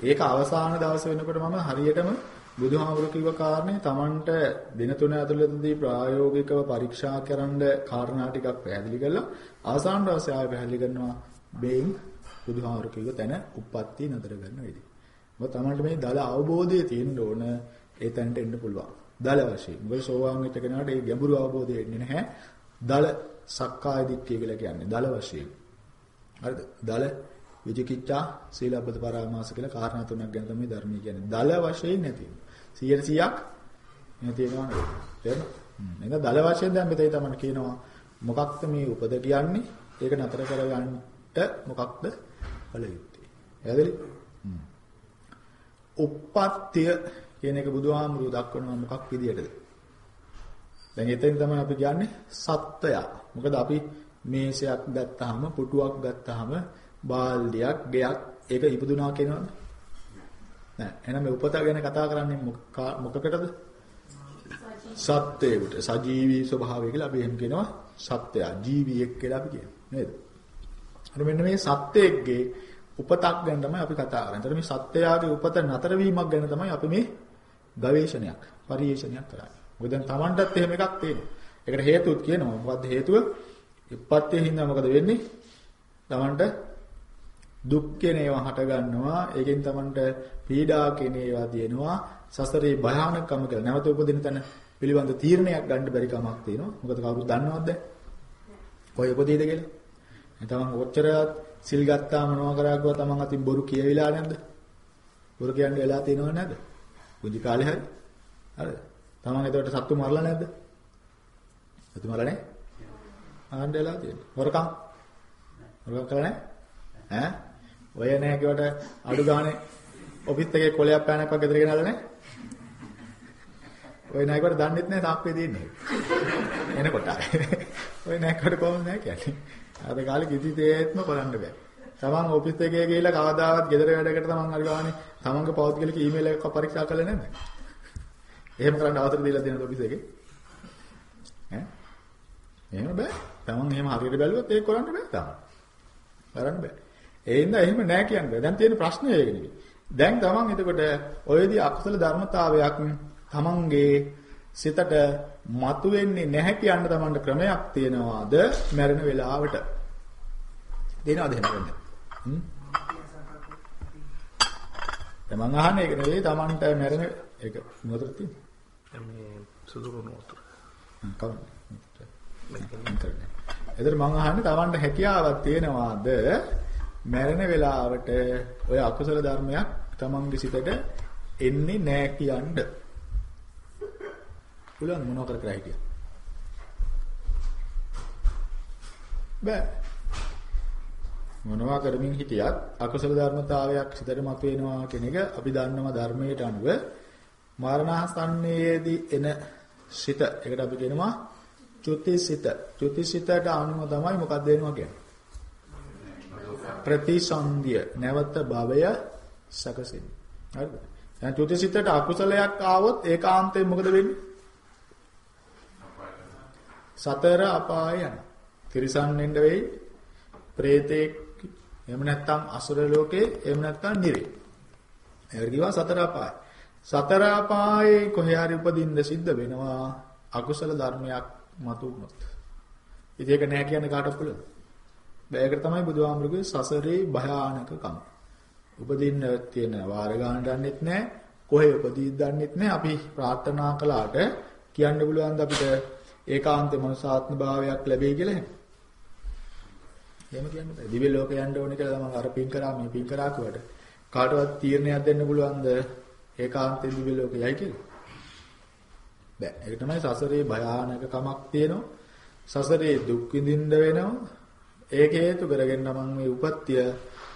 ඒක අවසාන දවස වෙනකොට මම හරියටම බුදුහාමුදුරු කිව්ව කාරණේ තමන්ට දින තුන ඇතුළතදී ප්‍රායෝගිකව පරීක්ෂා කරන්න කාරණා ටිකක් පැහැදිලි කරලා අවසාන දවසේ ආයෙ පැහැදිලි කරනවා. බේන් බුදුහාමුදුරු කිව්ව තැන උප්පත්ති නතර ගන්න වෙදී. මොකද තමන්ට මේ දල අවබෝධය තියෙන්න ඕන ඒ තැනට එන්න පුළුවන්. දල වශයෙන්. මොකද සෝවාන් වෙච්ච කෙනාට ඒ ගැඹුරු අවබෝධය එන්නේ නැහැ. දල සක්කාය දිට්ඨිය කියලා කියන්නේ දල වශයෙන්. හරිද? දල විචිකිච්ඡා සීලබ්බත පරාමාස කියලා කාරණා තුනක් ගැන තමයි ධර්මය කියන්නේ. දල වශයෙන් නැති. 100%ක් නැති වෙනවා නේද? තේරෙනවද? එහෙනම් දල වශයෙන් දැන් මෙතේ තමයි කියනවා මොකක්ද මේ උපද කියන්නේ? ඒක නතර කරගන්නට මොකක්ද කළ යුත්තේ? පැහැදිලි? උප්පත්තිය කියන එක බුදුහාමුදුරුවෝ දක්වනවා මොකක් විදියටද? දැන් එතෙන් තමයි අපි කියන්නේ සත්වය. මොකද අපි මේසයක් ගත්තාම, පුටුවක් ගත්තාම, බාල්දියක්, ගෙයක් ඒක ඉපදුනා කියනවද? නෑ. එහෙනම් මේ උපත ගැන කතා කරන්නේ මොකකටද? සත්වයකට. සජීවී ස්වභාවය කියලා අපි එහෙම කියනවා. සත්වය, ජීවියෙක් කියලා අපි කියනවා. නේද? අර මෙන්න මේ සත්වයේගේ උපතක් ගැන තමයි අපි කතා කරන්නේ. එතකොට මේ සත්වයාගේ උපත නතර වීමක් ගැන තමයි අපි මේ ගවේෂණයක්, පරිේෂණයක් කරන්නේ. මොකද දැන් Tamanටත් එහෙම එකක් තියෙනවා. ඒකට හේතුත් කියනවා. මොකද්ද හේතුව? උප්පත්තිය හින්දා මොකද වෙන්නේ? Tamanට දුක් කියන ඒවා හට ගන්නවා. ඒකෙන් Tamanට පීඩා කියන ඒවා තියෙනවා. සසරේ භයානකම කියලා නැවත උපදින තැන පිළිබඳ තීරණයක් ගන්න බැරි කමක් තියෙනවා. මොකද කවුරුත් දන්නවද? කොයි උපදීද කියලා? තමන් ඔච්චර සිල් ගත්තා මොනවා කරා කිව්වා තමන් අතින් බොරු කියවිලා නැද්ද? බොරු කියන්නේ වෙලා තියෙනව නැද්ද? පුංචි කාලේ හරි. හරිද? තමන් එතකොට සත්තු මරලා නැද්ද? සත්තු මරලා නැහැ? ආන්න වෙලා තියෙනවා. හොරකම්. හොරකම් කරලා නැහැ? ඈ? ඔය නැහැ කියවට අඩු ගානේ ඔෆිස් එකේ කොලයක් පෑනක් වගේ ගෙදර ගෙනල්ලා නැහැ? ඔය නැයකට දන්නෙත් නැහැ තාප්පේ දෙන්නේ. එනකොට. ඔය නැයකට කොහොමද නැහැ කියන්නේ? අද කාලේ කිසි දෙයක්ම කරන්න බෑ. තමන් ඔෆිස් එකේ ගිහිල්ලා කවදාවත් ගෙදර වැඩකට තමන් හරි ගානේ තමන්ගේ පෞද්ගලික ඊමේල් එකක් පරීක්ෂා කළේ නැද්ද? එහෙම කරන්න අවසර දීලා දෙනවද ඔෆිස් එකේ? ඈ? එහෙම බෑ. තමන් එහෙම හරියට බැලුවොත් ඒක කරන්න බෑ තමන්. කරන්න බෑ. ඒ හින්දා එහෙම නෑ කියන්නේ. දැන් තියෙන ප්‍රශ්නේ ඒක නෙවෙයි. දැන් තමන් එතකොට ඔයදී අකුසල ධර්මතාවයක් තමන්ගේ සිතට මතුවෙන්නේ නැහැ කියන්න තමන්ට ක්‍රමයක් තියනවාද මැරෙන වෙලාවට දෙනවද එහෙම වෙන්නේ හ්ම් මං අහන්නේ ඒක නෙවෙයි Tamanට මැරෙන ඒක මොකටද තියෙන්නේ? මේ සුදුරු නෝතර. කවුද? එතකොට මං අහන්නේ Tamanට හැකියාවක් තියෙනවාද මැරෙන වෙලාවට ඔය අකුසල ධර්මයක් Tamanගේ සිතට එන්නේ නැහැ කියන්න. පුළුවන් මොනව කර කර හිටියා. බෑ. මොනවා කරමින් හිටියත් අකුසල ධර්මතාවයක් සිතට මතුවෙනවා කියන එක අපි දන්නම ධර්මයට අනුව මරණාසන්නයේදී එන සිත ඒකට අපි කියනවා චුතිසිත. චුතිසිතට අනුව තමයි මොකක්ද වෙනවා කියන්නේ? ප්‍රතිසන්දිය. නැවත භවය සකසින්. හරිද? දැන් චුතිසිතට අකුසලයක් ආවොත් ඒකාන්තයෙන් මොකද වෙන්නේ? සතර අපාය යන තිරිසන් වෙන්න වෙයි പ്രേතෙක් එහෙම නැත්නම් අසුර ලෝකේ එහෙම නැත්නම් නිරේ ඒකට කිව්වා සතර අපාය. සතර අපායේ කොහේ හරි උපදින්න සිද්ධ වෙනවා අකුසල ධර්මයක් මතු වුණොත්. ඉතින් ඒක නෑ කියන්නේ කාටවත් පුළුවන්ද බෑ ඒකට තමයි බුදුහාමුදුරුගේ සසරේ භයානකකම. උපදින්න තියෙන වාර ගන්න දන්නෙත් නෑ කොහේ උපදීද දන්නෙත් නෑ. අපි ප්‍රාර්ථනා කළාට කියන්න පුළුවන් අපිට ඒකාන්ත මනසාත්ම භාවයක් ලැබෙයි කියලා එහෙම. එහෙම කියන්න බෑ. දිව්‍ය ලෝක යන්න ඕනේ කියලා මම අර පින් කරා මේ පින් කරා කියවට කාටවත් තීරණයක් දෙන්න පුළුවන්ද ඒකාන්තයෙන් දිව්‍ය ලෝක යයි කියලා? බෑ. ඒක තමයි සසරේ භයානකකමක් තියෙනවා. සසරේ දුක් විඳින්න වෙනවා. ඒක හේතු කරගෙන මම මේ උපත්ය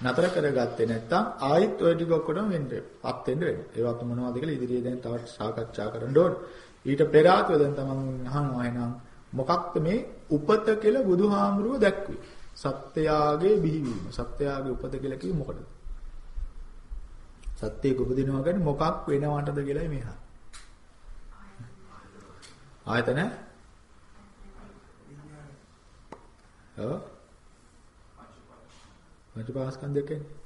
නතර කරගත්තේ නැත්තම් ආයිත් ওই ටික ඔක්කොම වෙන්නේ. පත් වෙන්න වෙනවා. ඒවත් මොනවද කියලා ඉදිරියේ දැන් තවත් සාකච්ඡා කරන්න ඕනේ. ඊට පෙර ආතුව දැන් තමන් අහනවා එහෙනම් මොකක්ද මේ උපත කියලා බුදුහාමුදුරුව දැක්වේ සත්‍යයාගේ බිහිවීම. සත්‍යයාගේ උපත කියලා කිව්වෙ මොකටද? සත්‍යයක උපදිනවා කියන්නේ මොකක් වෙනවටද කියලා මේ අහන ආයතන? ඔව්. පංචපාස්කන්ධය කියන්නේ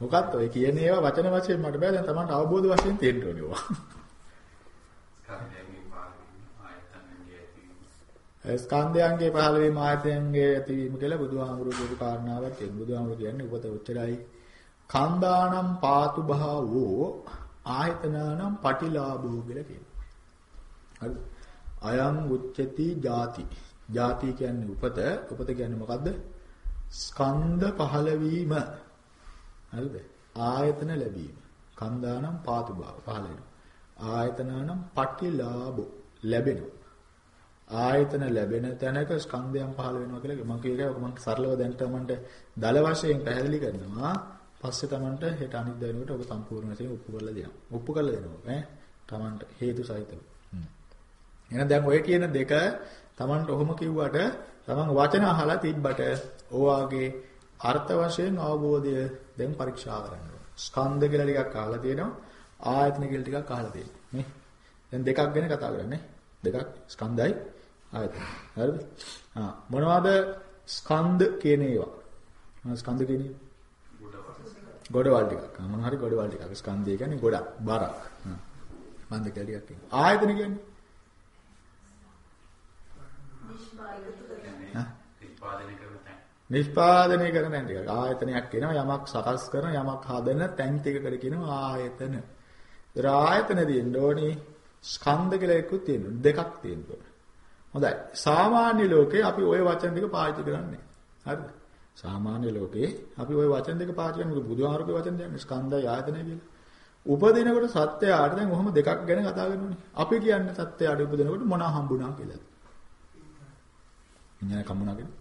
මොකක්ද? ඔය කියන ඒවා වචන වශයෙන් මට බෑ. දැන් Tamanට අවබෝධ වශයෙන් තේරෙන්න ඕනේ ඕවා. ස්කන්ධයන්ගේ පහළ වීම ආයතනයන්ගේ ඇතිවීම කියලා බුදුහාමුදුරුවෝ කියපු කාරණාවක් ඒ බුදුහාමුදුරුවෝ කියන්නේ උපත උච්චරයි. කන්දානම් පාතු භාවෝ ආයතනානම් පටිලාභෝ කියලා කියනවා. හරි. අයං උච්චති ಜಾති. ಜಾති කියන්නේ උපත. උපත කියන්නේ මොකද්ද? ස්කන්ධ පහළ වීම. හරිද? ආයතන ලැබීම. කන්දානම් පාතු භාව පහළ වෙනවා. ආයතනානම් පටිලාභෝ ලැබෙනවා. ආයතන ලැබෙන තැනක ස්කන්ධයන් පහළ වෙනවා කියලා මම කියේක මම සරලව දැන් තමන්ට දල වශයෙන් පැහැදිලි කරනවා. පස්සේ තමන්ට හෙට අනිත් දවසට ඔබ සම්පූර්ණ වශයෙන් ඔප්පු කරලා දෙනවා. ඔප්පු කරලා දෙනවා ඈ. තමන්ට හේතු සහිතව. එහෙනම් දැන් ඔය කියන දෙක තමන්ට ඔහොම කිව්වට තමන් වචන අහලා තිබ්බට ඕවාගේ අර්ථ වශයෙන් අවබෝධය දැන් පරීක්ෂා කරන්න ඕනේ. ස්කන්ධ කියලා ටිකක් අහලා තියෙනවා. ආයතන කියලා ටිකක් අහලා තියෙනවා. නේ? දැන් දෙකක් ගැන කතා කරන්නේ. දෙකක් ස්කන්ධයි ආයතන. හරිද? ආ මොනවද ස්කන්ධ කියන ඒවා? මොනවද ස්කන්ධ කියන්නේ? ගොඩවල් ටිකක්. මොන හරි ගොඩවල් ටිකක්. ස්කන්ධය කියන්නේ ගොඩක්, බරක්. හා. මන්ද කියලා ටිකක් කියනවා. ආයතන කියන්නේ? නිෂ්පාදනය කරන තැන් ටික. ආයතනයක් කියනවා යමක් සකස් කරන යමක් හදන තැන් ටිකකට කියනවා ආයතන. ඒතර ආයතන දෙන්න ඕනි ස්කන්ධ කියලා එකක් තියෙනවා. දෙකක් තියෙනවා. හොඳයි. සාමාන්‍ය ලෝකේ අපි ওই වචන ටික පාවිච්චි කරන්නේ. හරිද? සාමාන්‍ය ලෝකේ අපි ওই වචන දෙක පාවිච්චි කරන්නේ බුදුහාරගේ වචන දෙන්නේ ස්කන්ධය ආයතනය කියලා. උපදිනකොට සත්‍යයට දැන් ඔහොම දෙකක් ගැන කතා කරනෝනේ. අපි කියන්නේ සත්‍යයට උපදිනකොට මොන හම්බුණා කියලාද? විඥාන කම්මුණා කියන්නේ?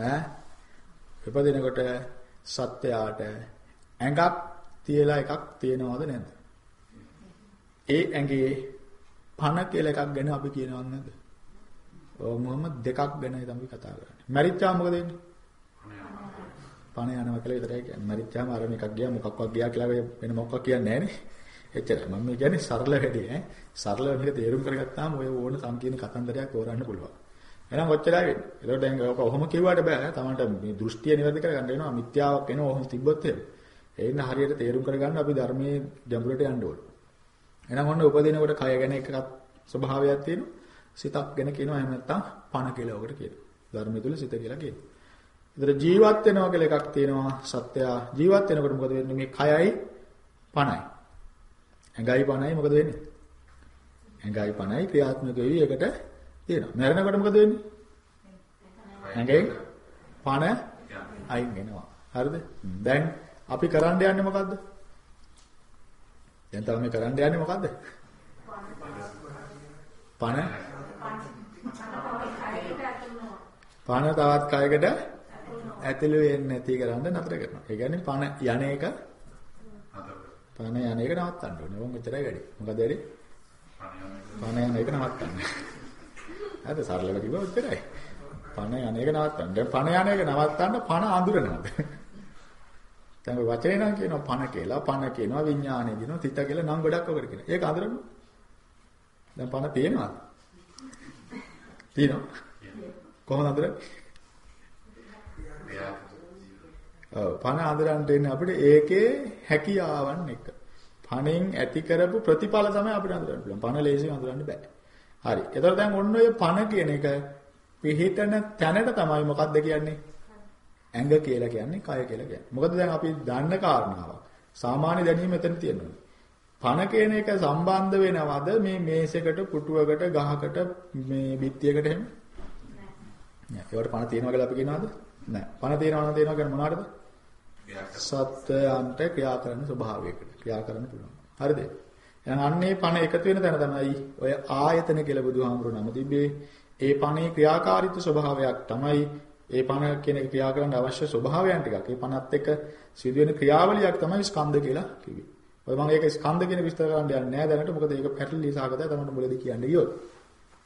ඈ උපදිනකොට සත්‍යයට ඇඟක් තියලා එකක් තියනවද නැද්ද? ඒ ඇඟේ පණ කියලා එකක් ගැන අපි කියනවද නැද්ද? ඔව් මොහොම දෙකක් ගැනයි තමයි කතා කරන්නේ. මැරිච්චා මොකද වෙන්නේ? පණ යනවා කියලා විතරයි කියන්නේ. මැරිච්චාම අර මේකක් ගියා මොකක්වත් ගියා කියලා වෙන මොකක්වත් කියන්නේ නැහැ නේ. එච්චරයි. මම කියන්නේ සරල වැඩි ඈ. සරල මේක තේරුම් කරගත්තාම ඔය ඕන සංකීර්ණ කතන්දරයක් හොරන්න පුළුවන්. එහෙනම් ඔච්චරයි වෙන්නේ. ඒකට දැන් ඔක ඔහොම කිව්වට බෑ. තමන්ට මේ දෘෂ්ටිය නිවැරදි කරගන්න වෙනවා. මිත්‍යාවක් වෙනවා ඔහොම තිබ්බොත් එහෙම. ඒ ඉන්න හරියට තේරුම් කරගන්න අපි ධර්මයේ ගැඹුරට යන්න ඕනේ. එහෙනම් ඔන්න උපදිනකොට කය ගැන එකක් ස්වභාවයක් තියෙනවා. සිතක් ගැන කියනවා එහෙම නැත්නම් පණ කියලා ඔකට කියනවා. ධර්මය තුල සිත කියලා කියනවා. ඒතර ජීවත් වෙනවා කියලා එකක් තියෙනවා සත්‍යය ජීවත් වෙනකොට මොකද වෙන්නේ මේ කයයි පණයි. ඇඟයි පණයි මොකද වෙන්නේ? ඇඟයි පණයි ක්‍රියාත්මක වෙවි එකට තියෙනවා. මැරෙනකොට මොකද වෙන්නේ? ඇඟෙන් පණ අයින් වෙනවා. හරිද? දැන් අපි කරන්න යන්නේ මොකද්ද? දැන් තමයි කරන්න යන්නේ මොකද්ද? පණ පණ තවත් කයකට ඇතුළු වෙන්නේ නැති කරන්න නතර කරනවා. ඒ කියන්නේ පණ යන එක පණ යන එක නවත්තන්න ඕනේ. ඕන් මෙච්චරයි වැඩි. මොකද වැඩි? පණ යන එක නවත්තන්න. හරිද? සරලව කිව්වා ඔච්චරයි. පණ යන එක නවත්තන්න. දැන් පණ යන එක නවත්තන්න පණ අඳුරනවාද? දැන් ඔය වචනේ නම් කියනවා පණ කියලා, පණ කියනවා, විඥානය කියනවා, තිත කියලා නම් ගොඩක් ඔකට කියනවා. ඒක අඳුරනවා. දැන් පණ පේනවද? තියෙනවා. කොහොමද අඳුරන්නේ? ඔව් පණ අඳුරන්න ඉන්නේ අපිට ඒකේ හැකියාවන් එක. පණෙන් ඇති කරපු ප්‍රතිඵල තමයි අපිට අඳුරන්න පුළුවන්. පණ ලේසියෙන් අඳුරන්න බෑ. හරි. එතකොට දැන් ඔන්න ඔය පණ කියන එක පිහිටන තැනට තමයි මොකද්ද කියන්නේ? ඇඟ කියලා කියන්නේ කය කියලා කියන්නේ. මොකද දැන් අපි දන්න කාරණාවක්. සාමාන්‍ය දැනීම මෙතන තියෙනවා. පණ කියන එක සම්බන්ධ වෙනවද මේ මේසයකට, පුටුවකට, ගහකට, මේ බිත්තියකට එහෙම? නෑ. ඒවට පණ තියනවා කියලා අපි කියනවාද? නෑ. පණ තියනවා නම් තියනවා කියන්නේ මොනවටද? සත්‍යයන්ට ක්‍රියා කරන ස්වභාවයකට ක්‍රියා කරන්න පුළුවන්. හරිද? එහෙනම් අන්නේ පණ එකතු වෙන තැන තමයි ඔය ආයතන කියලා බුදුහාමුදුරු නම තිබ්බේ. ඒ පණේ ක්‍රියාකාරීත්ව ස්වභාවයක් තමයි ඒ පණ කියන එක ක්‍රියා කරන්න අවශ්‍ය ස්වභාවයන් ටිකක්. ඒ පණත් එක්ක සිදුවෙන ක්‍රියාවලියක් තමයි ස්කන්ධ කියලා කිව්වේ. ඔය මම ඒක ස්කන්ධ කියන විස්තර කරන්න යන්නේ නැහැ දැනට. මොකද ඒක පැටලී සාගතයි තමයි මුලදී කියන්නේ ගියොත්.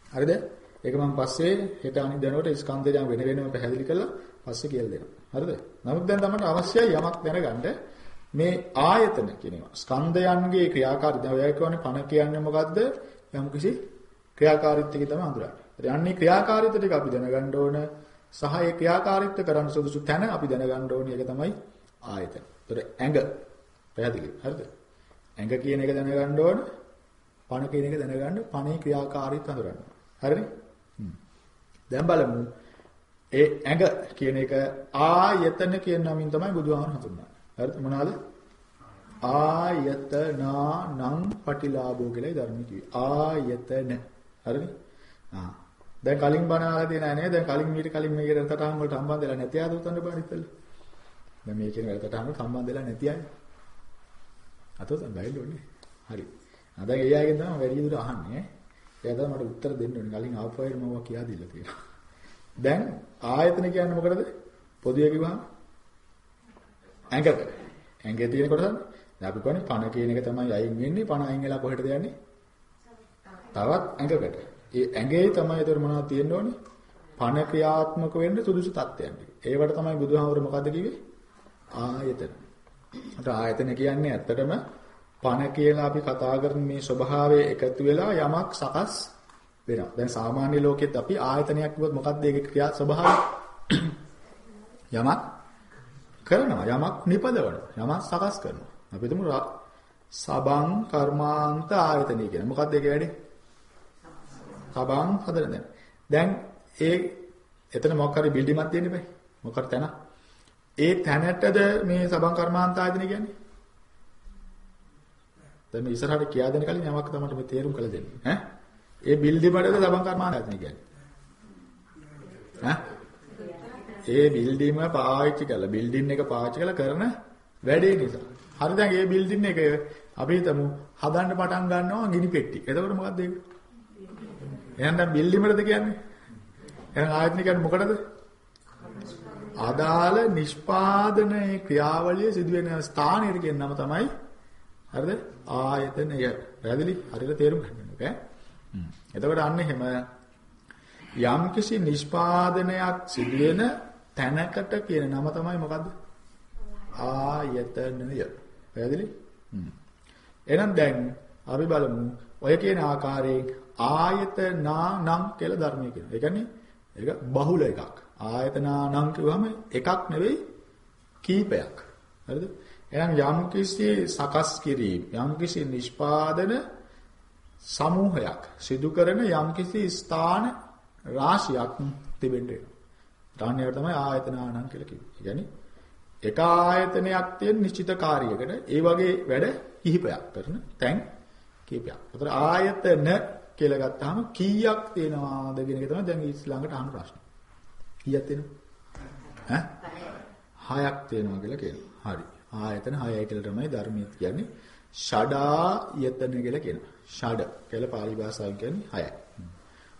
හරිද? ඒක මම පස්සේ හෙට අනිත් දනකොට ස්කන්ධය දැන් වෙන වෙනම පැහැදිලි කරලා පස්සේ කියලා දෙනවා. හරිද? නමුත් දැන් තමයි අවශ්‍යයි යමක් දැනගන්න මේ ආයතන කියනවා. ස්කන්ධයන්ගේ ක්‍රියාකාරීත්වය. දැන් ඔය කියන්නේ පණ කියන්නේ මොකද්ද? යම් කිසි ක්‍රියාකාරීත්වයක තමයි අඳුරන්නේ. ඒ යන්නේ ක්‍රියාකාරීත්ව ටික අපි දැනගන්න ඕන සහ ඒ ක්‍රියාකාරීත්ව කරන්න සුදුසු තැන අපි දැනගන්න ඕනේ. ඒක තමයි ආයතන. ඒතර ඇඟ පැහැදිලි. හරිද? ඇඟ කියන එක දැනගන්න ඕන. පණ කියන එක දැනගන්න පණේ ක්‍රියාකාරීත්වය අඳුරන්න. හරිනේ? දැන් බලමු ඒ ඇඟ කියන එක ආයතන කියන නමින් තමයි බුදුහාමර හඳුන්වන්නේ. හරිද? මොනවාද? ආයතනා නම් පටිලාභෝ කියලායි ධර්මයේ කිව්වේ. ආයතන. හරිද? ආ. දැන් කලින් බණ අහලා තියෙනා නේද? දැන් කලින් මීට කලින් මේකට රටහන් වලට සම්බන්ධ වෙලා නැති ආද උතන්න බෑ ඉතින්. දැන් මේ කියන රටහන් වලට සම්බන්ධ වෙලා නැති අය. අතෝ බයිලෝනේ. හරි. ආ දැන් ඒ අයගෙන් තමයි වැඩි දුර අහන්නේ. එයා තමයි මට උත්තර දෙන්න ඕනේ. කලින් ආපු අයට මම කියා දීලා තියෙනවා. දැන් ආයතන කියන්නේ මොකටද? පොදුවේ කිව්වහම ඇඟට. ඇඟේ තියෙන කොටසනේ. දැන් අපි කියන්නේ පණ කියන එක තමයි අයින් වෙන්නේ. පණ අයින් වෙලා කොහෙටද යන්නේ? තවත් ඇඟකට. ඒ ඇඟේ තමයි ඒතර මොනවද තියෙන්න ඕනේ? පණ ක්‍රියාත්මක වෙන්න සුදුසු තත්ත්වයන් ටික. ඒවට තමයි බුදුහාමර මොකද්ද කිව්වේ? ආයතන. අර ආයතන කියන්නේ ඇත්තටම පණ කියලා අපි කතා කරන මේ ස්වභාවය එකතු වෙලා යමක් සකස් වෙනවා. දැන් සාමාන්‍ය ලෝකෙත් අපි ආයතනයක් කිව්වොත් මොකක්ද ඒකේ ක්‍රියා ස්වභාවය? [COUGHS] යමක් කරනවා. යමක් නිපදවනවා. යමක් සකස් කරනවා. අපි හිතමු සබං කර්මාන්ත ආයතනය කියන. මොකක්ද ඒකේ වැඩි? සබං හදන දැන්. දැන් ඒ එතන මොකක් හරි බිල්ඩින්ග් එකක් තියෙන්න බෑ. මොකක් හරි තැන. ඒ තැනටද මේ සබං කර්මාන්ත ආයතනය කියන්නේ? දැන් මේ ඉස්සරහට කියා දෙන්න කලින් යමක් තමයි මේ තේරුම් කළ දෙන්නේ. ඈ? ඒ බිල්ඩින්ග් වලද සබං කර්මාන්ත ආයතනය කියන්නේ? ඈ? ඒ බිල්ඩින්ග්ම පාවිච්චි කරලා බිල්ඩින් එක පාවිච්චි කරලා කරන වැඩේ නිසා. හරි දැන් ඒ බිල්ඩින් එක අපි හිතමු හදන්න පටන් ගන්නවා ගිනි පෙට්ටි. එතකොට මොකද්ද ඒක? එහෙනම් දැන් බිල්ඩින් වලද කියන්නේ? එහෙනම් ආයතන කියන්නේ මොකටද? අදාළ නිෂ්පාදනයේ ක්‍රියාවලිය සිදුවෙන ස්ථානයට කියන නම තමයි හරිද? ආයතනය. පැහැදිලි? හරියට තේරුම් ගන්න ඕනේ. එතකොට අන්න එහෙම යම්කිසි නිෂ්පාදනයක් සිදුවෙන තැනකට කියන නම තමයි මොකද්ද? ආයතනය. පැහැදිලි? එහෙනම් දැන් අපි බලමු ඔය කියන ආකාරයෙන් ආයතනා නම් කියලා ධර්මය කියනවා. ඒ කියන්නේ ඒක බහුල එකක්. ආයතනා නම් කියවම එකක් නෙවෙයි කීපයක්. හරිද? එහෙනම් යම්කිසි සකස් කිරීම, යම්කිසි නිෂ්පාදන සමූහයක් සිදු කරන යම්කිසි ස්ථාන රාශියක් තිබෙන්න තාන්නේවට තමයි ආයතනානං කියලා කිව්වේ. ඒ කියන්නේ එක ආයතනයක් තියෙන නිශ්චිත කාර්යයකට ඒ වගේ වැඩ කිහිපයක් කරන තැන් කීපයක්. ඒතර ආයතන කියලා ගත්තාම කීයක් තියෙනවාද කියන එක තමයි දැන් ඊළඟට අහන ප්‍රශ්නේ. කීයක් තියෙනවද? ඈ? හයක් තියෙනවා කියලා කියනවා. හරි. ආයතන හයයි කියලා තමයි ධර්මයේ කියන්නේ. ෂඩායතන කියලා කියනවා. ෂඩ කියලා පාලි භාෂාවෙන් කියන්නේ හයයි.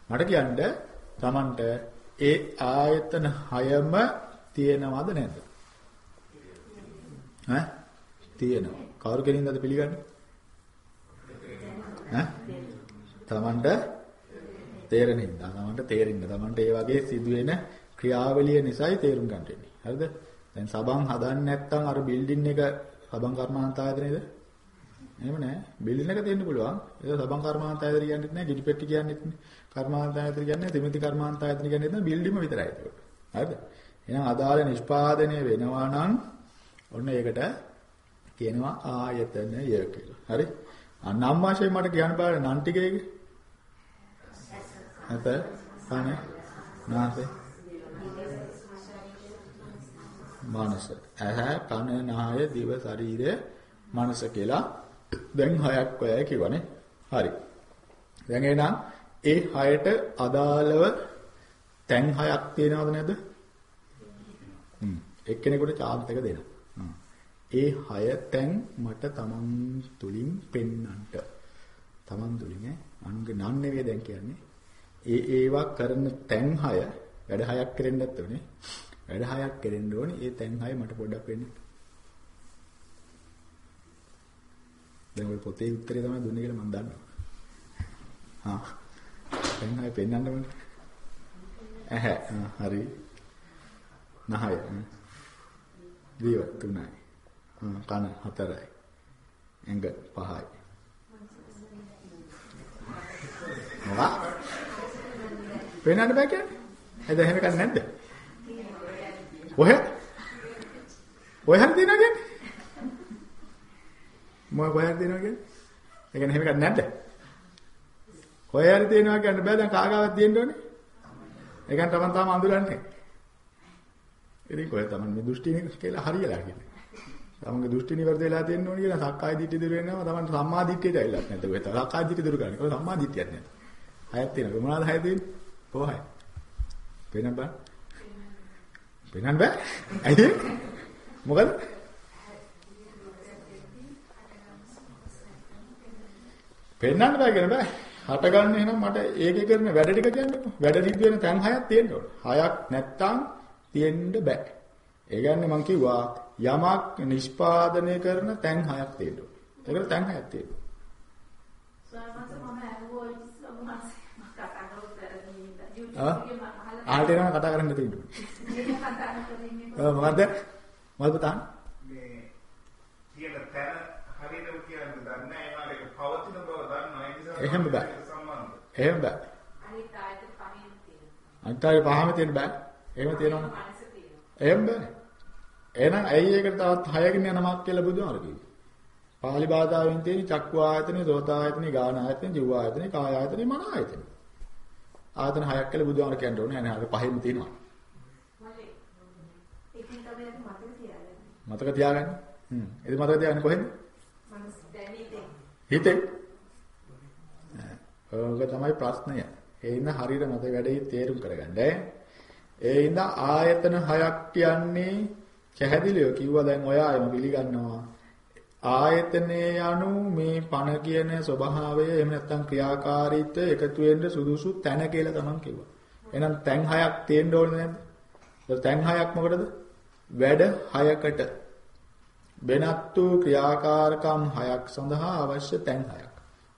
මට කියන්න Tamanට ඒ ආයතන හයම තියෙනවද නැද්ද? ඈ? තියෙනවා. කවුරු කෙනින්ද පිළිගන්නේ? ඈ? Tamanට තේරෙන හින්දා Tamanට තේරෙන්න Tamanට ඒ වගේ සිදුවෙන ක්‍රියාවලිය නිසායි තේරුම් ගන්න වෙන්නේ. හරිද? දැන් සබන් හදන්නේ නැත්නම් අර බිල්ඩින් එක සබන් කර්මාන්ත ආයතනයේද? එහෙම නෑ. බිල්ඩින් එක තියෙන්න පුළුවන්. ඒක සබන් කර්මාන්ත ආයතන කියන්නේත් නෑ, ගිනි පෙට්ටි කියන්නේත් නෑ. කර්මාන්ත ආයතන කියන්නේ තිමිති කර්මාන්ත ආයතන කියන්නේත් නෑ, බිල්ඩින්ම විතරයි ඒක. හරිද? එහෙනම් අදාළ නිෂ්පාදනය වෙනවා නම් ඔන්න ඒකට කියනවා ආයතනය කියලා. හරි? නම් වශයෙන් මට කියන්න බෑ නම් ටිකේක. නැත. කන. නාසය. මනස. ඇහැ, කන, නාය, දිව, ශරීරය, මනස කියලා දැන් හයක් ඔයයි කිව්වනේ. හරි. දැන් එහෙනම් ඒ හයට අදාළව තැන් හයක් තියෙනවද නැද්ද? හ්ම්. එක්කෙනෙකුට chance එක දෙන්න. ඒ හය තැන් මට තමන් තුලින් පෙන්වන්නට. තමන් තුලින් ඈ අනුගේ නන් නෙවෙයි දැන් කියන්නේ. ඒ ඒවා කරන තැන් හය වැඩ හයක් කරෙන්නත් උනේ. වැඩ හයක් කරෙන්න ඕනේ. ඒ තැන් හය මට පොඩ්ඩක් වෙන්න. දැන් ඔය පොතේ උත්තරේ තමයි දුන්නේ කියලා මම දන්නවා. හා. තැන් හය පෙන්වන්න ඕනේ. ඇහැ හරි. නහය. දිව තුනයි. කන හතරයි. ඇඟ පහයි. මොකක්? වෙනන්න බෑ කියන්නේ? එද එහෙම කන්නේ නැද්ද? ඔය ඔය හරි දිනවා කියන්නේ? මොකක් ඔය හරි දිනවා කියන්නේ? ඒ කියන්නේ එහෙම කන්නේ නැද්ද? ඔය හරි දිනවා කියන්න බෑ දැන් කාගාවක් තියෙන්න ඕනේ. ඒ කියන්නේ තමන් තාම අඳුරන්නේ. ඉතින් කොහෙද තමන් මේ දෘෂ්ටි කියලා හරියලා කියන්නේ. තමන්ගේ දෘෂ්ටි නිවැරදි වෙලා තියෙන්න ඕනේ කියලා සක්කාය දිට්ඨිය දුර වෙනවා තමන් සම්මා දිට්ඨියට ඇවිල්ලා නැත්නම් ඔය සක්කාය දිට්ඨිය දුර කරන්නේ. කොහොමද සම්මා දිට්ඨියක් නැත්නම්. හයක් තියෙනවා. මොනවාද හය තියෙන්නේ? කොහොමයි? පේන්න බෑ. පේන්න බෑ. ඇයි? මොකද? පේන්නන්න බෑ කියන බෑ. හට ගන්න එහෙනම් මට ඒකේ කරන වැඩ ටික කියන්නකෝ. වැඩ සිද්ධ වෙන තැන් හයක් තියෙන්න ඕන. හයක් නැත්තම් තියෙන්න බෑ. ඒ කියන්නේ මම කිව්වා යමක් නිෂ්පාදනය කරන තැන් හයක් තියෙන්න ඕන. ඒකට තැන් හයක් පෙරදී ආ? එනවා කතා කරන්න තියෙන්නේ. මේක කතා කරන්නේ ඔව් මොකද්ද? මොකද්ද තාන්න? මේ කියන තැන හරියටම කියන්න දන්නේ නැහැ ඒක පවතින බව දන්නවා ඒ නිසා එහෙම බෑ. සම්බන්ධ. එහෙම බෑ. අනිත් ආයත පහින් තියෙනවා. අන්තරේ පහම තියෙන්න බෑ. එහෙම තියෙනවනේ. එහෙම බෑ. එහෙනම් ඇයි ඒකට තවත් හයකින් යනමක් කියලා බුදුහාර කිව්වේ? පාලි භාෂාවෙන් තියෙන චක්කු ආයතනේ, සෝත ආයතනේ, ගාන ආයතනේ, ජීව ආයතනේ, කාය ආයතනේ, මන ආයතනේ. ආයතන හයක් කියලා බුදුහාර කියන්න ඕනේ. නැහැ අර පහෙම තියෙනවා. මලේ. ඒකෙන් තමයි අපි මතක තියාගන්නේ. හ්ම්. ඒක මතක තියාගන්න කොහෙන්ද? හිතේ. ඕක තමයි ප්‍රශ්නය. ඒ ඉන්න හරියට මත වැඩේ තේරුම් කරගන්න. ඒ ඉන්න ආයතන හයක් කියන්නේ පැහැදිලිව කිව්වා දැන් ඔය අයම පිළිගන්නවා. ආයතනයේ යනු මේ පණ කියන ස්වභාවය එහෙම නැත්නම් ක්‍රියාකාරීත්වය එකතු වෙන්න සුදුසු තැන කියලා තමන් කිව්වා. එහෙනම් තැන් හයක් තියෙන්න ඕනේ නැද්ද? තැන් හයක් මොකටද? වැඩ හයකට වෙනත් වූ ක්‍රියාකාරකම් හයක් සඳහා අවශ්‍ය තැන් හයක්.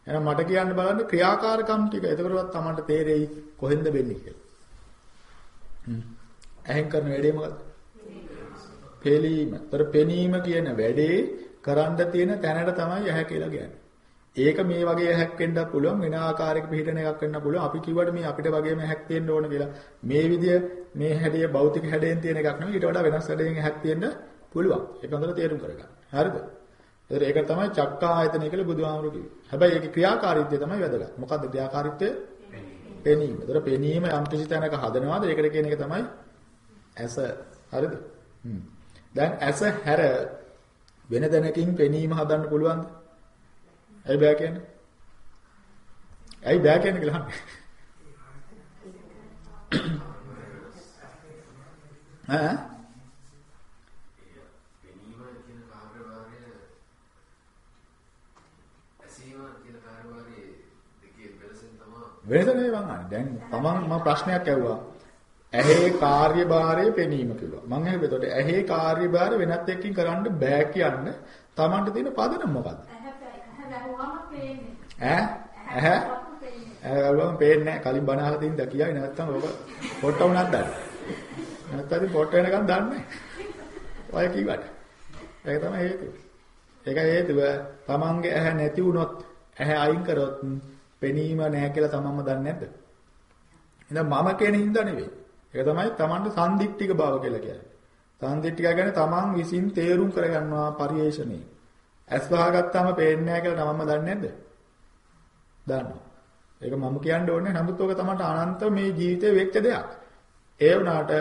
එහෙනම් මට කියන්න බලන්න ක්‍රියාකාරකම් ටික. එතකොටවත් Tamanට තේරෙයි කොහෙන්ද වෙන්නේ කියලා. හ්ම්. ඇහෙන් කරන වැඩේ මොකද්ද? පෙලීම. ତර පෙනීම කියන වැඩේ කරන්න තියෙන තැනට තමයි ඇහැ කියලා කියන්නේ. ඒක මේ වගේ ඇහැක් වෙන්නත් පුළුවන් වෙන ආකාරයක පිළිටන එකක් වෙන්න පුළුවන්. අපි කිව්වට මේ අපිට වගේම ඇහැක් තියෙන්න ඕන කියලා. මේ විදිය මේ හැඩය භෞතික හැඩයෙන් තියෙන එකක් නෙවෙයි. ඊට වඩා වෙනස් හැඩයෙන් ඇහැක් තියෙන්න පුළුවන්. ඒක හොඳට තේරුම් කරගන්න. හරිද? ඒතර ඒක තමයි චක්කා ආයතනය කියලා බුදුහාමුදුරු කිව්වේ. හැබැයි ඒකේ ක්‍රියාකාරීත්වය තමයි වැදගත්. මොකද්ද ක්‍රියාකාරීත්වය? පෙනීම. ඒතර පෙනීම යම් කිසි තැනක හදනවාද ඒකට කියන එක තමයි ඇස හරිද? දැන් ඇස හැර වෙන දැනකින් පෙනීම හදන්න පුළුවන්ද? ඇයි බෑ කියන්නේ? ඇයි බෑ කියන්නේ කියලා අහන්නේ. ඈ? පෙනීම කියන කාර්යභාරය ඇසීම කියන කාර්යභාරය දෙකේ වෙනසෙන් තමයි වෙනස නෙවෙයි මං අහන්නේ. දැන් තමන් මම ප්‍රශ්නයක් ඇහුවා. ඇහි කාර්යභාරය පෙනීම කිව්වා. මං අහුවේ එතකොට ඇහි කාර්යභාරය වෙනත් එක්කින් කරන්න බෑ කියන්න තමන්ට තියෙන පදනම මොකද්ද? ඈ? ඇහැ? ඇහැ වලම පේන්නේ නැහැ. කලින් බණ අහලා තින්ද කියයි නැත්තම් ඔබ පොට්ට වුණත් දන්නේ. ඉතින් පොට්ට වෙනකන් දන්නේ. ඔය කිව්වට. ඒක තමයි හේතුව. ඒකයි හේතුව තමන්ගේ ඇහැ නැති වුණොත් ඇහැ අයින් කරොත් පෙනීම නැහැ කියලා තමන්ම දන්නේ නැද්ද? එහෙනම් මම කියන හින්දා නෙවෙයි. ඒක තමයි තමන්ට සම්දිත්තික බව කියලා කියන්නේ. සම්දිත්තික කියන්නේ තමන් විසින් තේරුම් කරගන්නවා පරිේශණේ. ඇස් වහගත්තාම පේන්නේ නැහැ කියලා තමන්ම දන්නේ නැද්ද? දන්නවා. ඒක මම කියන්න ඕනේ නමුත් ඔක තමන්ට අනන්ත මේ ජීවිතේ වෙච්ච දෙයක්. ඒ වුණාට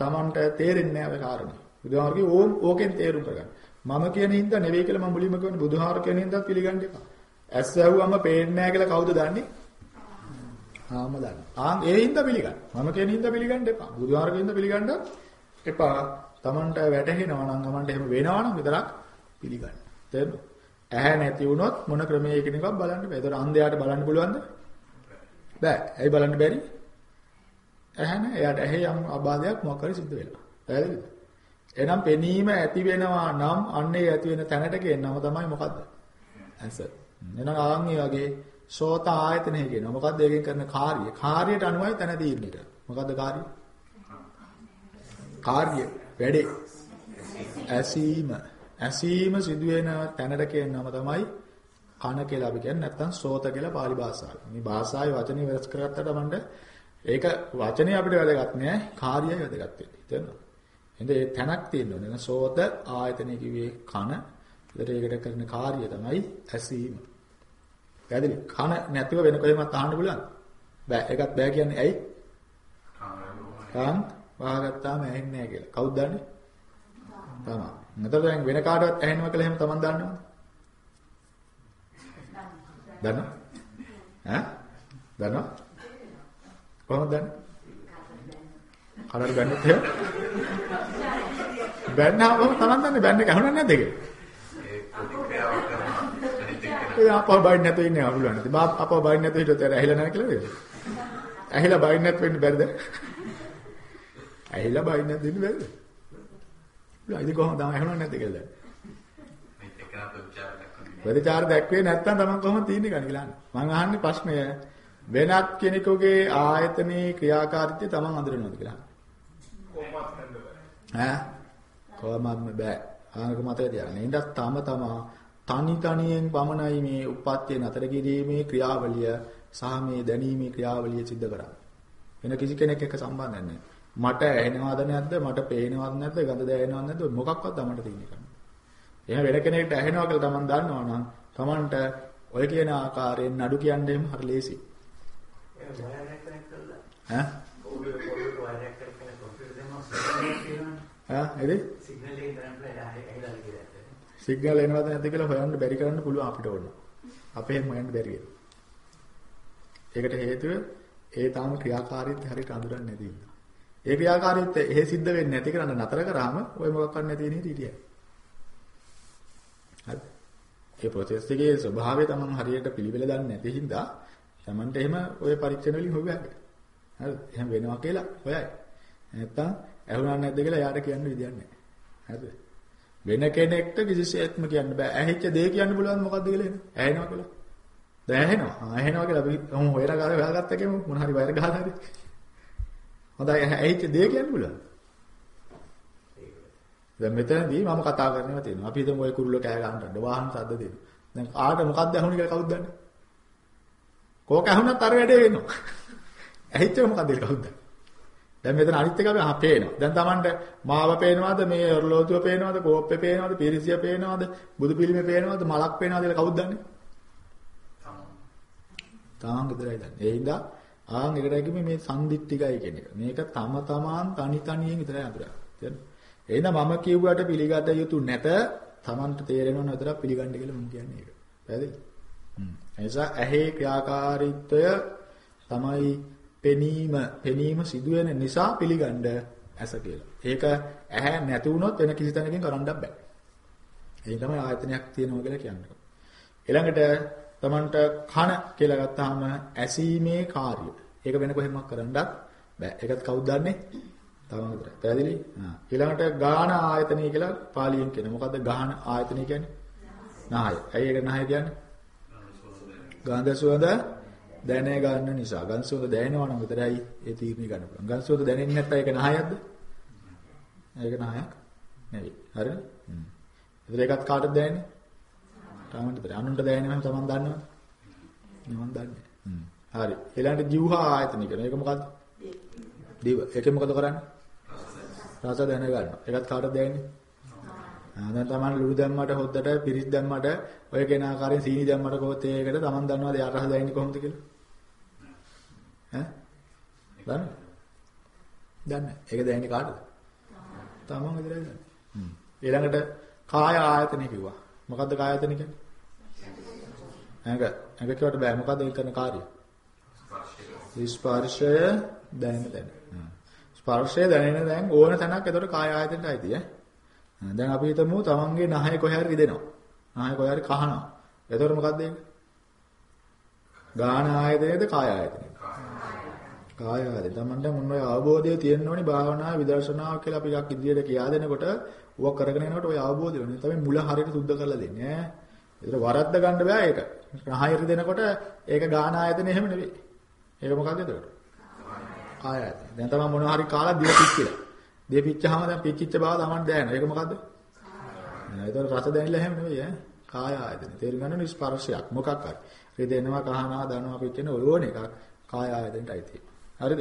තමන්ට තේරෙන්නේ නැහැ ඔය කාරණේ. බුදුහාමගේ ඕම් ඕකෙන් තේරුම් කරගන්න. මම කියන හින්දා නෙවෙයි කියලා මම මුලින්ම කියන්නේ බුදුහාර කියන හින්දා පිළිගන්න එපා. ඇස් වැහුවම පේන්නේ නැහැ කියලා කවුද දන්නේ? ආම දන්න. ආන් ඒ හින්දා පිළිගන්න. මම කියන හින්දා පිළිගන්න එපා. බුදුහාර කියන හින්දා පිළිගන්න එපා. තමන්ට වැටහෙනවා නම් තමන්ට එහෙම වෙනවා නම් විතරක් පිළිගන්න. තේරෙනවද? ඇහැ නැති වුණොත් මොන ක්‍රමයකින්වත් බලන්න බෑ. ඒතර අන්ධයාට බලන්න පුළුවන්ද? බෑ. ඇයි බලන්න බැරි? ඇහැ නැහැ. එයාට ඇහි යම් අබාධයක් මොකක් හරි සිද්ධ වෙනවා. පැහැදිලිද? එහෙනම් පෙනීම ඇති වෙනවා නම් අන්නේ ඇති වෙන තැනට කියනම තමයි මොකද්ද? ඇස. එහෙනම් ආන් මේ වගේ සෝත ආයතනය කියනවා. මොකද්ද ඒකෙන් කරන කාර්යය? කාර්යයට අනුවයි තැන තියෙන්නේ. මොකද්ද කාර්යය? කාර්යය වැඩේ. ඇසීම. ඇසීම සිදුවෙන තැනට කියනම තමයි කන කියලා අපි කියන්නේ නැත්නම් සෝත කියලා pāli භාෂාවේ. මේ භාෂාවේ වචනේ වෙනස් කරගත්තට මන්ට ඒක වචනේ අපිට වැදගත් නෑ කාර්යය වැදගත් වෙන්නේ. තේරෙනවද? එහෙනම් ඒ තැනක් තියෙන්න ඕනේ. සෝත ආයතනය කිව්වේ කන. ඒකට ඒකට කරන කාර්යය තමයි ඇසීම. පැහැදිලි? කන නැතිව වෙන කොහෙවත් අහන්න පුළුවන්? බෑ. ඒකත් බෑ කියන්නේ ඇයි? කන් වහගත්තාම ඇහෙන්නේ නැහැ කියලා. කවුද දන්නේ? තමයි. නැත්නම් දැන් වෙන කාටවත් ඇහෙනවා කියලා එහෙම Taman දන්නවද? දන්නව? ඈ? දන්නව? කොහොමද දන්නේ? කනට බැන්නොත් එහෙම? බැන්නාම Taman දන්නේ බැන්න එක අහුණන්නේ නැද්ද කියලා? ඒ ප්‍රතික්‍රියාවක් කරනවා අනිත් එක්කෙනා ඒ අපව බයින් නැතුව ඉන්නේ අපුලුවන්. ඉතින් මා අපව බයින් නැතුව හිටියොත් එයාලා ඇහිලා නැහැ කියලා නේද? ඇහිලා බයින් නැතුව ඉන්න බැරිද? ඇහිලා බයින් නැතුව ඉන්න බැරිද? ඉතින් කොහොමද තමයි ඇහුණා නැද්ද කියලා? අනිත් එක්කෙනා ප්‍රතිචාර දැක්වේ නැත්නම් තමන් කොහොමද තියෙන්නේ කියලා කියලා. මම අහන්නේ ප්‍රශ්නය වෙනත් කෙනෙකුගේ ආයතනයේ ක්‍රියාකාරීත්වය තමන් අඳුරනවද කියලා. ඈ කොහොමත්ම බෑ. ආනක මතය තියාගන්න. ඉඳස් තම තමා තනි තනියෙන් පමණයි මේ උප්පත්තිය නතර කිරීමේ ක්‍රියාවලිය සහ මේ දැනීමේ ක්‍රියාවලිය සිද්ධ කරන්නේ. වෙන කිසි කෙනෙක් එක්ක සම්බන්ධ නැහැ. මට ඇහෙනවද නැද්ද? මට පේනවද නැද්ද? ගඳ දැනෙනවද නැද්ද? මොකක්වත් අපිට තියෙන්නේ නැහැ. එහෙනම් වෙන කෙනෙක්ට ඇහෙනවා කියලා Taman දන්නවා නම් Tamanට ඔය කියන ආකාරයෙන් නඩු කියන්නේ හරි ලේසි. ඈ? ඈ? සිග්නල් එනවද නැද්ද කියලා හොයන්න බැරි කරන්න පුළුවන් අපිට ඕන. අපේ හොයන්න බැරි වෙනවා. ඒකට හේතුව ඒ තාම ක්‍රියාකාරීත්වය හරියට අඳුරන්නේ නැති නිසා. ඒ ක්‍රියාකාරීත්වය එහෙ සිද්ධ වෙන්නේ නැති කරන්න නතර කරාම ඔය මොකක් කරන්න නැති වෙන හිටිය හිටියයි. හරි. ඒ ප්‍රොසෙස් එකේ ස්වභාවය තමයි හරියට පිළිවෙල දන්නේ නැති හින්දා තමන්ට එහෙම ඔය පරීක්ෂණ වලින් හොයුවා. හරි. එහෙම වෙනවා කියලා හොයයි. නැත්තම් ඇහුණා නැද්ද කියලා එයාට කියන්න විදියක් නැහැ. හරිද? වෙන කෙනෙක්ට කිසිසේත්ම කියන්න බෑ. ඇහිච්ච දේ කියන්න පුළුවන් මොකද්ද කියලා එහෙම. ඇහෙනවා කියලා. දැන් ඇහෙනවා. ආ ඇහෙනවා කියලා අපි කොහොම හොයලා ගාලා හොයාගත්ත එකම මොන හරි වයර් ගහලා හරි. හොඳයි ඇහිච්ච දේ කියන්න පුළුවන්. දැන් මෙතනදී මම කතා කරනවා තියෙනවා. අපි හිතමු ඔය කුරුල්ල කෑ ගන්නට වාහන සද්ද දෙනවා. දැන් ආට මොකද්ද ඇහුනේ කියලා කවුද දන්නේ? කෝක ඇහුණත් අර වැඩේ වෙනවා. [LAUGHS] ඇහිච්ච මොකද්ද කියලා කවුද දන්නේ? දැන් මෙතන අනිත් එක අපි පේනවා. දැන් Tamanට මාව පේනවද මේ ඔරලෝසුව පේනවද කෝප්පේ පේනවද පිරිසිය පේනවද බුදු පිළිමේ පේනවද මලක් පේනවද කියලා කවුද දන්නේ? තමයි තාම විතරයි දන්නේ. ඒ හින්දා ආන් ඒකට කිව්වේ මේ සම්දිත්තිකයි කියන එක. මේක තම තමාන් තනි තනියෙන් විතරයි අඳුරන්නේ. තේරෙනවද? එහෙනම් මම කියුවට පිළිගත යුතු නැත. Tamanට තේරෙනව නේද පිළිගන්න කියලා මම කියන්නේ ඒක. පැහැදිලි? හ්ම්. එනිසා ඇහි ක්‍රියාකාරීත්වය තමයි පෙනීම පෙනීම සිදුවෙන නිසා පිළිගන්න ඇස කියලා. ඒක ඇහැ නැති වුණොත් වෙන කිසි තැනකින් කරන්නත් බෑ. ඒ තමයි ආයතනයක් තියෙනවා කියලා කියන්නේ. ඊළඟට Tamanට කන කියලා ගත්තාම ඇසීමේ කාර්යය. ඒක වෙන කොහෙන්වත් කරන්නත් බෑ. ඒකත් කවුද දන්නේ? තවම විතරයි. පැහැදිලි? ආ. ඊළඟට ගාන ආයතනය කියලා පාලියෙන් කියනවා. මොකද්ද ගාන ආයතනය කියන්නේ? නාය. ඇයි ඒක නාය කියන්නේ? ගන්ධ සුවඳ දැන ගන්න නිසා. ගන්ධ සුවඳ දැනෙනවා නම් විතරයි ඒ තීරණය ගන්න පුළුවන්. ගන්ධ සුවඳ දැනෙන්නේ නැත්නම් ඒක නායක්ද? ඒක නායක් නෙවෙයි. හරිද? හ්ම්. ඒකත් කාටද දැනෙන්නේ? තමන්ට විතරයි. අනුන්ට දැනෙන්නේ නම් තමන් දන්නවද? මම දන්නේ. හ්ම්. හරි. ඊළඟට ජීවහා ආයතන කියන එක මොකද්ද? දිව. ඒකෙන් මොකද කරන්නේ? රස දැන ගන්නවා. ඒකත් කාටද දැනෙන්නේ? ආ දැන් තමන් ලුණු දැම්මට හොද්දට පිරිස් දැම්මට ඔය කෙන ආකාරයෙන් සීනි දැම්මට කොහොත් ඒකට තමන් දන්නවද යා රස දැනෙන්නේ කොහොමද කියලා? ඈ? දන්නේ? දන්නේ. ඒක දැනෙන්නේ කාටද? තමන් විතරයි දන්නේ. හ්ම්. ඊළඟට කාය ආයතන කිව්වා. මොකද්ද කාය ආයතන කියන්නේ? ඇඟ. ඇඟ කියවට බෑ. මොකද්ද ඒ කරන කාර්යය? ස්පර්ශය දැනෙන දැන. ස්පර්ශය දැනෙන දැන් ඕන තැනක් ඒතකොට කාය ආයතනට අයිති ඈ. දැන් අපි හිතමු තමන්ගේ නහය කොහේ හරි රිදෙනවා. නහය කොහේ හරි කහනවා. එතකොට මොකද්ද ඒක? ගාන ආයතනයේද කාය ආයතනයේද? කාය ආයතනය. තමන්ට මොන ඔය අවබෝධය තියෙන්න ඕනි භාවනා විදර්ශනා කියලා අපි එකක් ඉදිරියට කියා දෙනකොට ඌව කරගෙන යනකොට ඔය අවබෝධය වෙනවා. තමයි මුල හරියට සුද්ධ කරලා දෙන්නේ ඈ. ඒතර වරද්ද ගන්න බෑ ඒක. නහය රිදෙනකොට ඒක ගාන ආයතනය එහෙම නෙවෙයි. ඒක මොකක්ද එතකොට? කාය ආයතනය. දැන් තමයි මොනවා හරි කාලා දිව පිච්චිලා. දිව පිච්චාම දැන් පිච්චිච්ච බව තමන් දැනෙනවා. ඒක මොකද්ද? ඒතකොට රස දැනෙලා එහෙම නෙවෙයි ඈ. කාය ආයතනය. තේරුම් ගන්න ඕනේ ස්පර්ශයක් මොකක් හරි. රිදෙනවා, කහනවා, දනවා පිච්චෙන ඕන එකක් කාය ආයතනයටයි තියෙන්නේ. හරිද?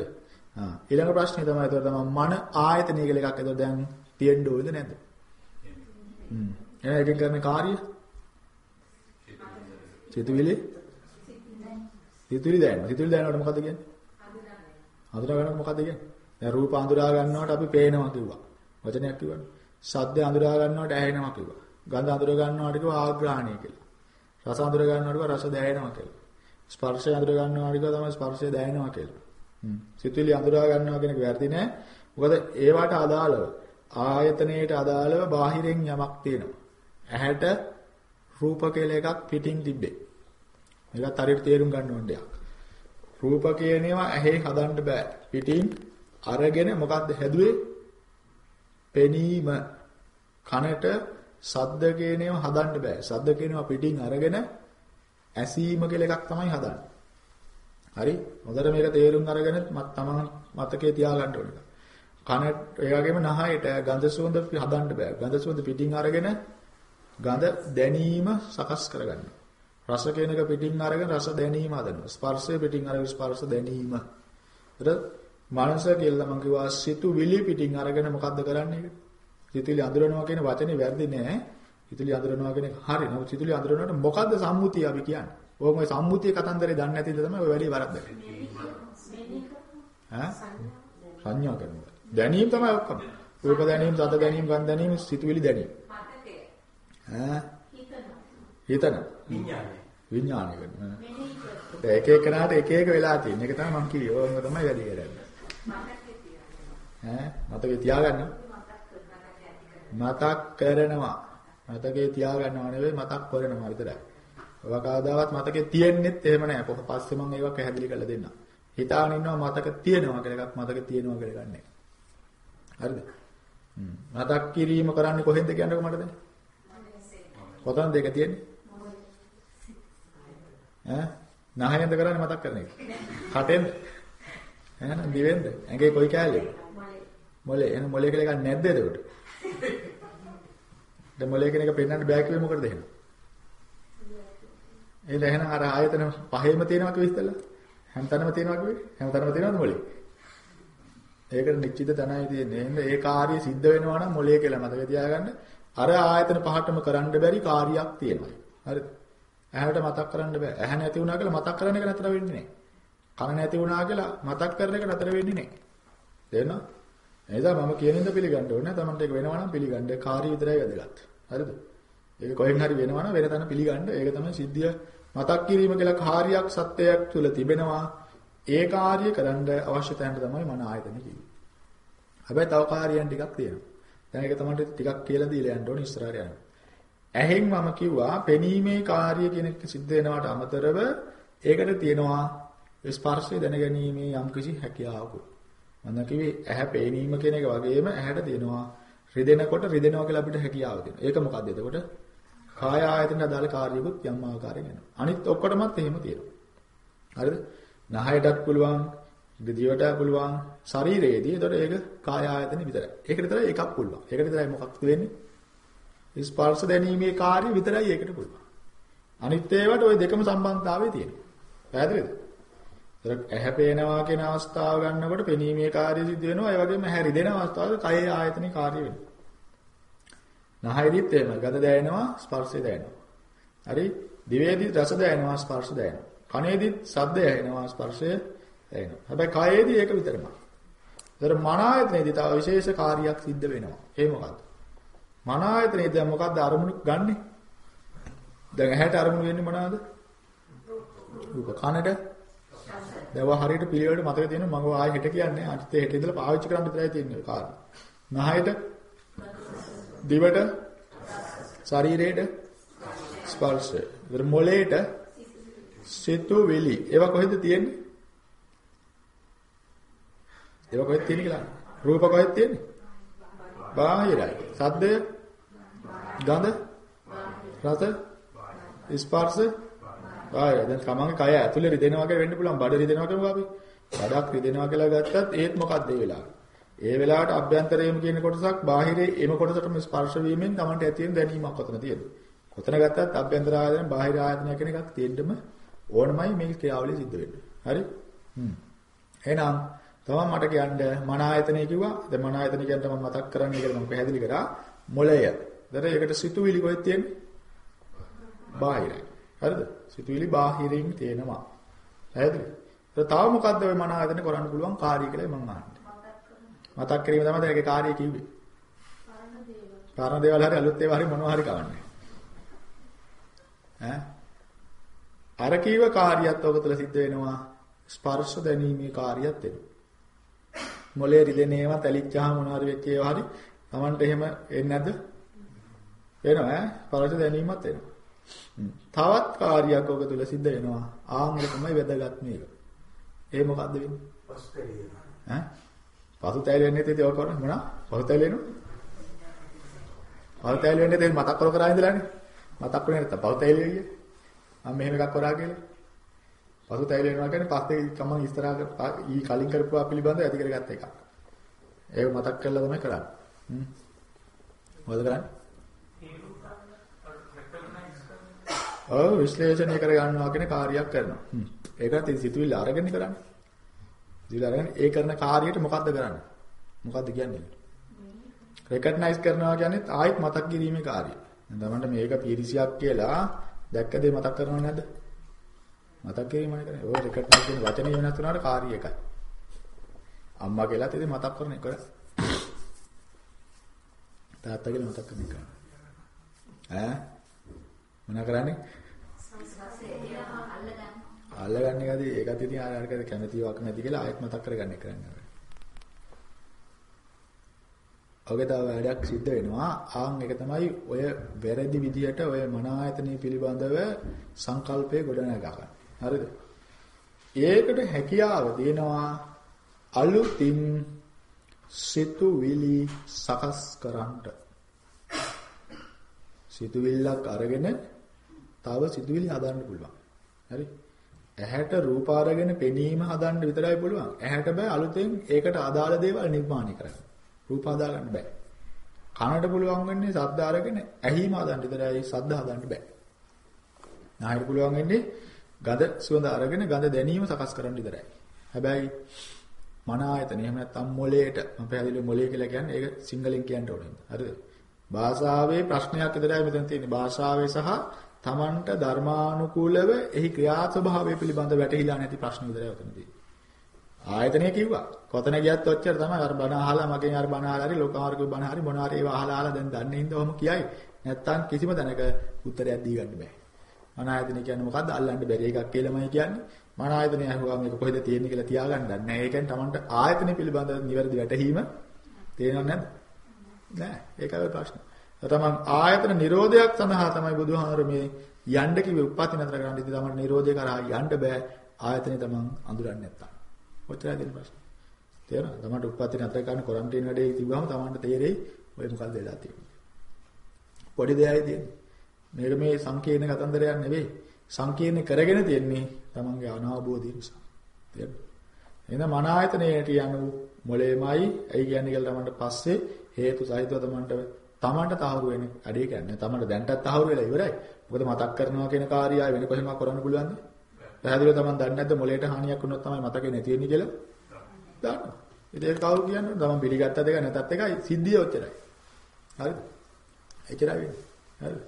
ආ ඊළඟ ප්‍රශ්නේ තමයි ඒතකොට තමයි මන ආයතනය කියලා එකක් ඒතකොට දැන් තියෙන්න ඕනද නැද්ද? හ්ම්. එහෙනම් ඒකෙන් කරන කාර්යය? සිතුවිලි සිතුවිලි දැනෙනවා. සිතුවිලි දැනනකොට මොකද්ද කියන්නේ? හඳුනා ගන්නකොට මොකද්ද කියන්නේ? දැන් රූප හඳුනා ගන්නකොට අපි පේනවා කිව්වා. වචනයක් කිව්වනේ. ශබ්ද හඳුනා ගන්නකොට ඇහෙනවා කිව්වා. ගන්ධ හඳුනා ගන්නකොට කිව්වා ආග්‍රහණය කියලා. රස හඳුනා ගන්නකොට කිව්වා රස දැනෙනවා කියලා. ස්පර්ශය හඳුනා ගන්නකොට කිව්වා තමයි ස්පර්ශය දැනෙනවා කියලා. හ්ම්. සිතුවිලි හඳුනා ගන්නවා කියන එක වැරදි නෑ. මොකද ඒවට අදාළව ආයතනයේට අදාළව බාහිරින් යමක් තියෙනවා. ඇහැට රූප කියලා එකක් පිටින් තිබ්බේ. මේකත් හරියට තේරුම් ගන්න ඕන දෙයක්. රූප කියන ඒවා ඇහි හදන්න බෑ. පිටින් අරගෙන මොකද්ද හැදුවේ? පෙනීම කනට සද්ද කියන ඒවා හදන්න බෑ. සද්ද කියන ඒවා පිටින් අරගෙන ඇසීම කියලා එකක් තමයි හදන්නේ. හරි? හොඳට මේක තේරුම් අරගෙන තමන් මතකයේ තියාගන්න ඕනේ. කන ඒ වගේම නහයට ගඳ සුවඳ හදන්න බෑ. ගඳ සුවඳ පිටින් අරගෙන ගඳ දැනීම සකස් කරගන්න. රස කෙනක පිටින් අරගෙන රස දැනීම හදනවා. ස්පර්ශය පිටින් අරගෙන ස්පර්ශ දැනීම. ඊට මනස කියලා මම කිව්වා සිතුවිලි පිටින් අරගෙන මොකද්ද කරන්නේ? සිතුවිලි අඳුරනවා කියන වචනේ වැරදි නෑ. සිතුවිලි අඳුරනවා කියන එක හරි. නමුත් සිතුවිලි අඳුරනකොට මොකද්ද සම්මුතිය අපි කියන්නේ? ඕක ඔය සම්මුතිය කතන්දරේ දන්නේ නැති ඉඳ තමයි ඔය වැඩි වරද්දන්නේ. ඈ? සංඥා කරනවා. දැනීම තමයි ඔක්කොම. රූප දැනීම, සද්ද දැනීම, ගන්ධ දැනීම, සිතුවිලි දැනීම. ඈ? හිතන. විඥානය. විඥානය කරනවා. දැන් එක එකනට එක එක වෙලා තියෙන. ඒක තමයි මම කිව්වේ. ඕක තමයි වැඩි කරන්නේ. ඈ? මතකේ තියාගන්න. මතක් කරනවා. මතකේ තියාගන්නව නෙවෙයි මතක් කරනවා විතරයි. ඔය කවදාවත් මතකේ තියෙන්නෙත් එහෙම නැහැ. පොත පස්සේ මම ඒවා පැහැදිලි කරලා දෙන්නම්. හිතාගෙන ඉන්නවා මතක තියෙනවා කියලා එකක් මතක තියෙනවා කියලා ගන්න එක. හරිද? මතක් කිරීම කරන්නේ කොහෙන්ද කියන්නකෝ මට දැන්? කොතනද ඒක තියෙන්නේ? ඈ? නහයෙන්ද කරන්නේ මතක් කරන එක? කටෙන්ද? එහෙනම් දිවෙන්ද? ඇඟේ කොයි කෑල්ලේද? මොලේ. එහෙනම් මොලේ කියලා එකක් නැද්ද එතකොට? දැන් මොලේ කියන එක පෙන්වන්න බෑ කියලා මොකටද එහෙනම්? එහෙනම් එහෙනම් අර ආයතන පහේම තියෙනවා කිව්ව ඉස්සෙල්ලා? හැමතැනම තියෙනවා කිව්වේ? හැමතැනම තියෙනවද මොලේ? ඒකට නිශ්චිත තැනයි තියෙන්නේ. එහෙනම් ඒ කාර්යය සිද්ධ වෙනවා නම් මොලේ කියලා මතක තියාගන්න. අර ආයතන පහටම කරන්න බැරි කාර්යයක් තියෙනවා. හරිද? ඇහැට මතක් කරන්න බෑ. ඇහැ නැති වුණා කියලා මතක් කරන්න එක නතර වෙන්නේ නැහැ. කන නැති වුණා කියලා මතක් කරන එක නතර වෙන්නේ නැහැ. තේරෙනවද? එනිසා මම කියන දේ පිළිගන්න ඕනේ. Tamanට ඒක වෙනවා නම් පිළිගන්න. කාර්ය විතරයි වැදගත්. හරිද? ඒක කොහෙන් හරි වෙනවා නම් වෙන තැන පිළිගන්න. ඒක තමයි සිද්ධිය මතක් කිරීම කියලා කාර්යයක් සත්‍යයක් තුල තිබෙනවා. ඒ කාර්ය කරන්න අවශ්‍ය තැනට තමයි මන ආයතන කිව්වේ. හැබැයි තව කාර්යයන් ටිකක් තියෙනවා. දැන් ඒක තමයි ටිකක් කියලා දීලා යන්න ඕනේ ඉස්සරහට යන්න. ඇහෙන් මම කිව්වා පෙනීමේ කාර්ය කියන එක සිද්ධ වෙනවට අමතරව ඒකට තියෙනවා ස්පර්ශය දැනගැනීමේ යම්කිසි හැකියාවකුත්. මම කිව්වේ ඇහැ පේනීම කියන එක වගේම ඇහැට තියෙනවා රිදෙනකොට රිදෙනවා කියලා අපිට හැකියාව දෙනවා. ඒක මොකද්ද එතකොට? කාය ආයතන අදාළ කාර්යකුත් යම් ආකාරයෙන් වෙනවා. අනිත් ඔක්කොටමත් එහෙම තියෙනවා. හරිද? නහයටත් පුළුවන්, දිවට පුළුවන්, ශරීරයේදී එතකොට ඒක කාය ආයතන විතරයි. ඒකට විතරයි එකක් පුළුවන්. ඒකට විතරයි මොකක්ද වෙන්නේ? ස්පර්ශ දැනීමේ කාර්ය විතරයි ඒකට පුළුවන්. අනිත් ඒවාට ওই දෙකම සම්බන්ධතාවය තියෙනවා. පැහැදිලිද? ඒක ඇහැ පේනවා කියන අවස්ථාව ගන්නකොට පෙනීමේ කාර්ය සිද්ධ වෙනවා. ඒ වගේම ඇහැ රිදෙන අවස්ථාවක කයේ ආයතනේ කාර්ය වෙනවා. නහයදිත් එහෙම ගඳ දැනෙනවා ස්පර්ශය දැනෙනවා. හරි? දිවේදිත් රස දැනෙනවා ස්පර්ශ දැනෙනවා. කනේදිත් ශබ්දය ඇහෙනවා ස්පර්ශය දැනෙනවා. හැබැයි කයේදී ඒක විතරමයි. ඒතර මන ආයතනයේදී තව විශේෂ කාර්යයක් සිද්ධ වෙනවා. ඒ මොකද්ද? මන ආයතනයේදී දැන් මොකද්ද අරමුණු ගන්නෙ? දැන් ඇහැට අරමුණු වෙන්නේ මොනවාද? රූප කනට දැන් හරියට පිළිවෙලට මතක තියෙනවා මම ආයෙ හෙට කියන්නේ අනිත් හෙට ඉඳලා පාවිච්චි කරන්න විතරයි තියෙන්නේ කාර්ය. නහයට දිවට ශරීරයට ස්පර්ශය. ඉතින් මොලේට සිතුවිලි. ඒවා කොහෙද තියෙන්නේ? ඒවා කොහෙද තියෙන්නේ කියලා. රූප කොහෙද තියෙන්නේ? බාහිරයි. සද්දය ගඳ රස ස්පර්ශ ආය දැන් තමන්ගේ කය ඇතුලේ රිදෙනවා කියලා වෙන්න පුළුවන් බඩ රිදෙනවා කියමුකෝ අපි. බඩක් රිදෙනවා කියලා ගත්තත් ඒත් මොකක්ද ඒ වෙලාවේ? ඒ වෙලාවට අභ්‍යන්තරයේම කියන කොටසක් බාහිරේ එම කොටසටම ස්පර්ශ වීමෙන් තමන්ට ඇති වෙන දැනීමක් ඔතන තියෙනවා. කොතන ගත්තත් අභ්‍යන්තර ආයතන බාහිර ආයතන කියන එකක් තියෙන්නම ඕනමයි මේ ක්‍රියාවලිය සිද්ධ වෙන්නේ. හරි? හ්ම්. එහෙනම් තමන් මට කියන්න මන ආයතනය කිව්වා. දැන් මන ආයතනය කියන්න මම මතක් කරන්නේ කියලා මම පැහැදිලි කරා. මොළය. දැන් ඒකට සිතුවිලි කොහෙද තියෙන්නේ? බාහිරයි. හරිද? සිතුවිලි බාහිරින් තියෙනවා. පැහැදිලි? ඒක තව මොකද්ද ඔය මන ආයතන කරන්න පුළුවන් කාර්ය කියලා මම අහන්නේ. මතක් කිරීම තමයි ඒකේ කාර්යය කිව්වේ. කාරණ දේවල් හරි අලුත් ඒවා හරි මොනවා හරි කවන්නේ. ඈ අර කීව කාර්යයත් ඔබ තුළ සිද්ධ වෙනවා ස්පර්ශ දැනීමේ කාර්යයත් වෙනවා. මොලේ රිදෙන ඒවා තැලිච්චාම මොනවා හරි වෙච්ච ඒවා හරි Tamanට එහෙම එන්නේ නැද්ද? වෙනවා ඈ ස්පර්ශ දැනීමත් වෙනවා. තවත් කාර්යයක් ඔබ තුළ සිද්ධ වෙනවා. ආන්ගල තමයි වැදගත් මේක. ඒ මොකද්ද වෙන්නේ? පස්තරිය. ඈ? පසුතැවිලි වෙන්නේ තේ ඔය කරන්නේ මොනවා? පසුතැවිලි වෙනවා. පසුතැවිලි වෙන්නේ තේ මතක් කර කර ඉඳලානේ. මතක් වෙන්නේ නැත්නම් පසුතැවිලි වෙන්නේ. මම මෙහෙම එකක් කරා කියලා. පසුතැවිලි වෙනවා කියන්නේ පස්සේ කමන් ඉස්සරහට ඊ කලින් කරපුවා පිළිබඳව ඇති කරගත්ත එකක්. ඒක මතක් කරලා තමයි කරන්නේ. හ්ම්. මොකද කරන්නේ? ඔව් විශ්ලේෂණය කර ගන්නවා කියන කාර්යයක් කරනවා. හ්ම්. ඒකත් ඉතින් සිතුවිල්ල අරගෙන කරන්නේ. සිතුවිල්ල අරගෙන ඒ කරන කාර්යයට මොකද්ද කරන්නේ? මොකද්ද කියන්නේ? රෙකග්නයිස් කරනවා කියන්නේ ආයෙත් මතක් කිරීමේ කාර්යය. දැන් තමන්ට මේක පීරිසියක් කියලා දැක්ක දේ මතක් කරනව නැද්ද? මතක් කිරීමයි කරන්නේ. ඔය රෙකග්නයිස් කියන වචනේ වෙනස් වුණාට කාර්යය එකයි. අම්මා කියලාත් ඉතින් මතක් කරන එක. තාත්තා කියලා මතක් කරන එක. ඈ මොනා කරන්නේ? අල්ලගන්න එකදී ඒකත් ඉතින් ආර අරකට කැමැතිවක් නැති කියලා ආයෙත් මතක් කරගන්න එක කරන්නේ. ඔගේ තව වැඩක් සිද්ධ වෙනවා. ආන් එක තමයි ඔය වැරදි විදියට ඔය මන ආයතනය පිළිබඳව සංකල්පය ගොඩනගා ගන්න. හරිද? ඒකට හැකියාව දෙනවා අලුතින් සිතුවිලි සකස් කරන්නට. සිතුවිල්ලක් අරගෙන තව සිතුවිලි හදන්න පුළුවන්. හරි? ඇහැට රූප අරගෙන පෙනීම හදන්න විතරයි පුළුවන්. ඇහැට බෑ අලුතෙන් ඒකට අදාළ දේවල් නිර්මාණය කරන්න. රූප හදා ගන්න බෑ. කනට පුළුවන් වෙන්නේ ශබ්ද අරගෙන ඇහිම හදන්න විතරයි ශබ්ද හදන්න බෑ. නාහයට පුළුවන් වෙන්නේ ගඳ සුවඳ අරගෙන ගඳ දැනීම සකස් කරන්න විතරයි. හැබැයි මන ආයතන එහෙම නැත්නම් මොලේට මම පැහැදිලිව මොලේ කියලා කියන්නේ ඒක සිංහලෙන් කියන්න ඕනේ. හරිද? භාෂාවේ ප්‍රශ්නයක් විතරයි මෙතන තියෙන්නේ. භාෂාවේ සහ Tamanට ධර්මානුකූලව එහි ක්‍රියා ස්වභාවය පිළිබඳ වැටහිලා නැති ප්‍රශ්න විතරයි උතනදී. ආයතනය කිව්වා. කොතන ගියත් ඔච්චර තමයි අර බණ අහලා මගෙන් අර බණ අහලා හරි ලෝකාර්ග බණ හරි මොනවා හරි ඒවා අහලා අහලා දැන් දන්නේ හින්දා ඔහොම කියයි. නැත්තම් කිසිම තැනක උත්තරයක් දී ගන්න බෑ. මන ආයතන කියන්නේ මොකද්ද? අල්ලන්න බැරි එකක් කියලාමයි කියන්නේ. මන ආයතනය අහුවා මේක කොහෙද තියෙන්නේ කියලා තියාගන්න දන්නේ නැහැ. ඒ කියන්නේ Tamanට ආයතන පිළිබඳ නිවැරදි වැටහීම තේරෙනවද නැද්ද? නෑ. ඒකයි ප්‍රශ්නේ. තමන් ආයතන නිරෝධයක් සඳහා තමයි බුදුහාමර මේ යන්න කිව්වේ උප්පත්ති නතර කරන්න ඉතින් තමන් නිරෝධය කරා යන්න බෑ ආයතනේ තමන් අඳුරන්නේ නැත්තම්. ඔච්චරයි දෙන ප්‍රශ්නේ. තේරෙනවද? තමන්ට උප්පත්ති නතර කරන්න ක්වොරන්ටයින් වැඩේ තිබ්බම තමන්ට තේරෙයි ඔය මොකක්ද වෙලා තියෙන්නේ. පොඩි දෙයයි තියෙන්නේ. මේක මේ සංකීර්ණ කතන්දරයක් නෙවෙයි. සංකීර්ණ කරගෙන තියෙන්නේ තමන්ගේ අනාභෝධය නිසා. තේරෙනවද? එහෙනම් මන ආයතනයට යනු මොලේමයි ඇයි කියන්නේ කියලා තමන්ට පස්සේ හේතු සහිතව තමන්ට තමන්ට තහවුරු වෙන අඩේ කියන්නේ තමන්ට දැන්ටත් තහවුරු වෙලා ඉවරයි. මොකද මතක් කරනවා කියන කාර්යය වෙන කොහෙම කරන්න පුළුවන්ද? පැහැදිලිව තමන් දන්නේ නැද්ද මොලේට හානියක් වුණොත් තමයි මතකේ නැති වෙන්නේ කියලා? දන්නවා. ඉතින් ඒක කවුරු කියන්නේ? තමන් පිළිගත්ත දෙක නැතත් එකයි සිද්ධිය ඔච්චරයි. හරිද? එච්චරයි වෙන්නේ. හරිද?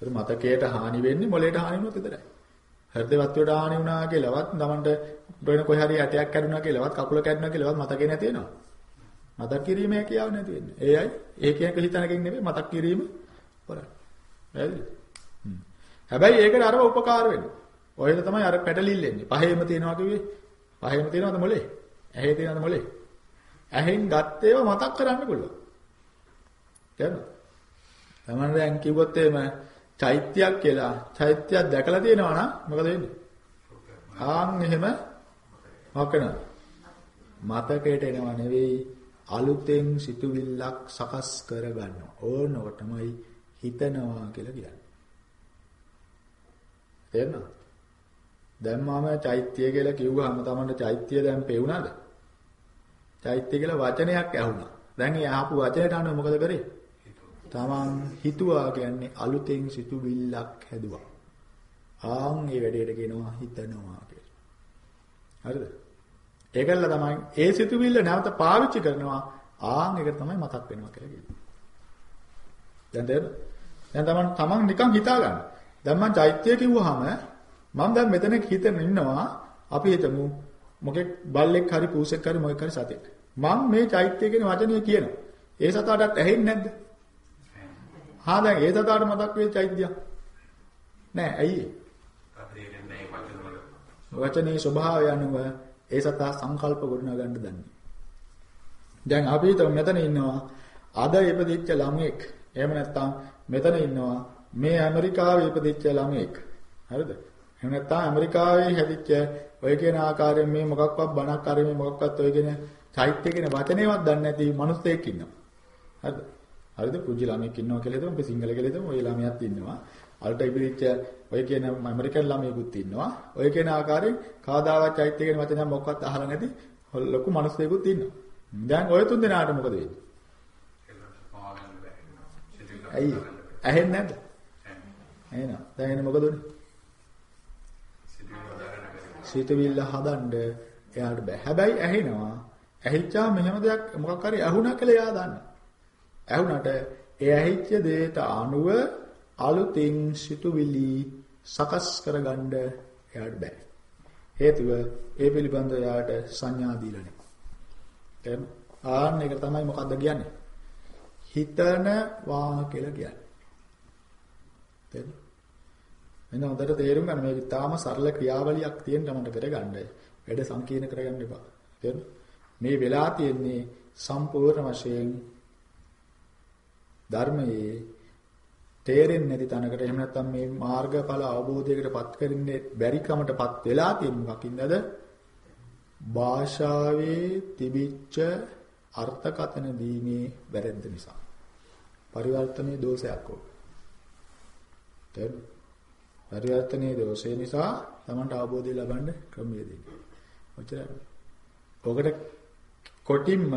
ඒත් මතකයට හානි වෙන්නේ මොලේට හානි වුණොත් විතරයි. හෘද වත්වයට හානි වුණා කියලාවත් තමන්ට වෙන කොහේ හරි ඇටයක් කැඩුනා කියලාවත් කකුල කැඩුනා කියලාවත් මතකේ නැති වෙනවා. මතක් කිරීමේ කියාව නැති වෙන්නේ. ඒයි ඒ කියන්නේ හිතනකින් නෙමෙයි මතක් කිරීම කරන්නේ. පැහැදිලිද? හැබැයි ඒකට අරව උපකාර වෙනවා. ඔයද තමයි අර පැටලිල්ල එන්නේ. පහේම තියනවා කිව්වේ. පහේම තියනවද මොලේ? ඇහි තියනවද මොලේ? ඇහෙන් ගත්ත ඒවා මතක් කරන්න පුළුවන්. තේරෙනවද? තමන් දැන් කිව්වොත් එහෙම චෛත්‍යයක් කියලා චෛත්‍යයක් දැකලා තියෙනවා නම් මොකද වෙන්නේ? ආන් එහෙම මොකන මතකයට එනවා නෙවෙයි අලුතෙන් සිතුවිල්ලක් සකස් කරගන්නවා. ඕනව තමයි හිතනවා කියලා කියන්නේ. තේරෙනවද? දැන් මම චෛත්‍ය කියලා කිව්වහම තමන්ට චෛත්‍ය දැන් පෙවුනද? චෛත්‍ය කියලා වචනයක් ඇහුණා. දැන් ඒ ආපු වචනයට අනුව මොකද කරේ? තමන් හිතුවා කියන්නේ අලුතෙන් සිතුවිල්ලක් හැදුවා. ආන් ඒ වැඩේට කියනවා හිතනවා කියලා. හරිද? ඒකල්ල තමයි ඒ සිතුවිල්ල නැවත පාවිච්චි කරනවා ආන් ඒක තමයි මතක් වෙනවා කියලා කියන්නේ. දැන් දැන් දැන් තමන් තමන් නිකන් හිතා ගන්න. දැන් මං චෛත්‍ය කිව්වහම මම දැන් මෙතන හිතන ඉන්නවා අපි හිතමු මොකෙක් බල්ලෙක් හරි පූසෙක් හරි මොකෙක් හරි සතෙක්. මම මේ චෛත්‍ය කියන වචනේ කියනවා. ඒ සතාටත් ඇහෙන්නේ නැද්ද? හා දැන් ඒ සතාට මතක් වෙයි චෛත්‍යයක්. නෑ ඇයි වචනේ ස්වභාවය අනුව ඒ සතා සංකල්ප ගොඩනගා ගන්න දන්නේ. දැන් අපි හිතමු මෙතන ඉන්නවා අද ඉපදිච්ච ළමෙක්. එහෙම නැත්නම් මෙතන ඉන්නවා මේ ඇමරිකාවේ ඉපදිච්ච ළමෙක්. හරිද? එහෙම නැත්නම් ඇමරිකාවේ හැදිච්ච ඔය කියන ආකාරයෙන් මේ මොකක්වත් බණක් අර මේ මොකක්වත් ඔය කියන චෛත්‍ය කියන වචනේවත් දන්නේ නැති මිනිස්සෙක් ඉන්නවා. හරිද? හරිද? පුංචි ළමෙක් ඉන්නවා කියලා හිතමු. අපි සිංහල කියලා හිතමු. ඔය ළමයාත් ඉන්නවා. අල්ට ඉපදිච්ච ඔය කියන ඇමරිකන් ළමයෙකුත් ඉන්නවා. ඔය කියන ආකාරයෙන් කාදාවත් චෛත්‍ය කියන වචනයක් මොකක්වත් අහලා නැති ලොකු මිනිස්සෙකුත් ඉන්නවා. දැන් ඔය තුන් දෙනාට මොකද වෙන්නේ? ඇයි? ඇහෙන්නේ නැද්ද? එහෙනම් දැන් එන්නේ මොකද උනේ? සිතවිල්ල හදන්න එයාට බෑ. හැබැයි ඇහෙනවා. ඇහිච්චා මෙහෙම දෙයක් මොකක් හරි ඇහුණා කියලා එයා දන්නවා. ඇහුණට ඒ ඇහිච්ච දෙයට අනුව අලුතින් සිතුවිලි සකස් කරගන්න එයාට බෑ. හේතුව ඒ පිළිබඳව එයාට සංඥා දීලා නැහැ. එහෙනම් ආන්න එක තමයි මොකද්ද කියන්නේ? හිතනවා කියලා කියන්නේ. තේරෙනවද? එන්න හොඳට තේරුම් ගන්න මේක තාම සරල ක්‍රියාවලියක් තියෙන තමන්ට කරගන්න. වැඩ සංකීර්ණ කරගන්න එපා. තේරෙනවද? මේ වෙලා තියෙන්නේ සම්පූර්ණ වශයෙන් ධර්මයේ තේරෙන්නේ නැති තැනකට එහෙම නැත්නම් මේ මාර්ගඵල අවබෝධයකටපත් කරන්නේ බැරි කමටපත් වෙලා තියෙන මොකකින්ද? භාෂාවේ තිබිච්ච අර්ථකථන දීමේ වැරද්ද නිසා. පරිවර්තනයේ දෝෂයක් ඕක. තේරුණා? පරිවර්තනයේ දෝෂය නිසා Tamanට අවබෝධය ලබන්න ක්‍රමය දෙන්නේ. ඔච්චරයි. ඔකට කොටින්ම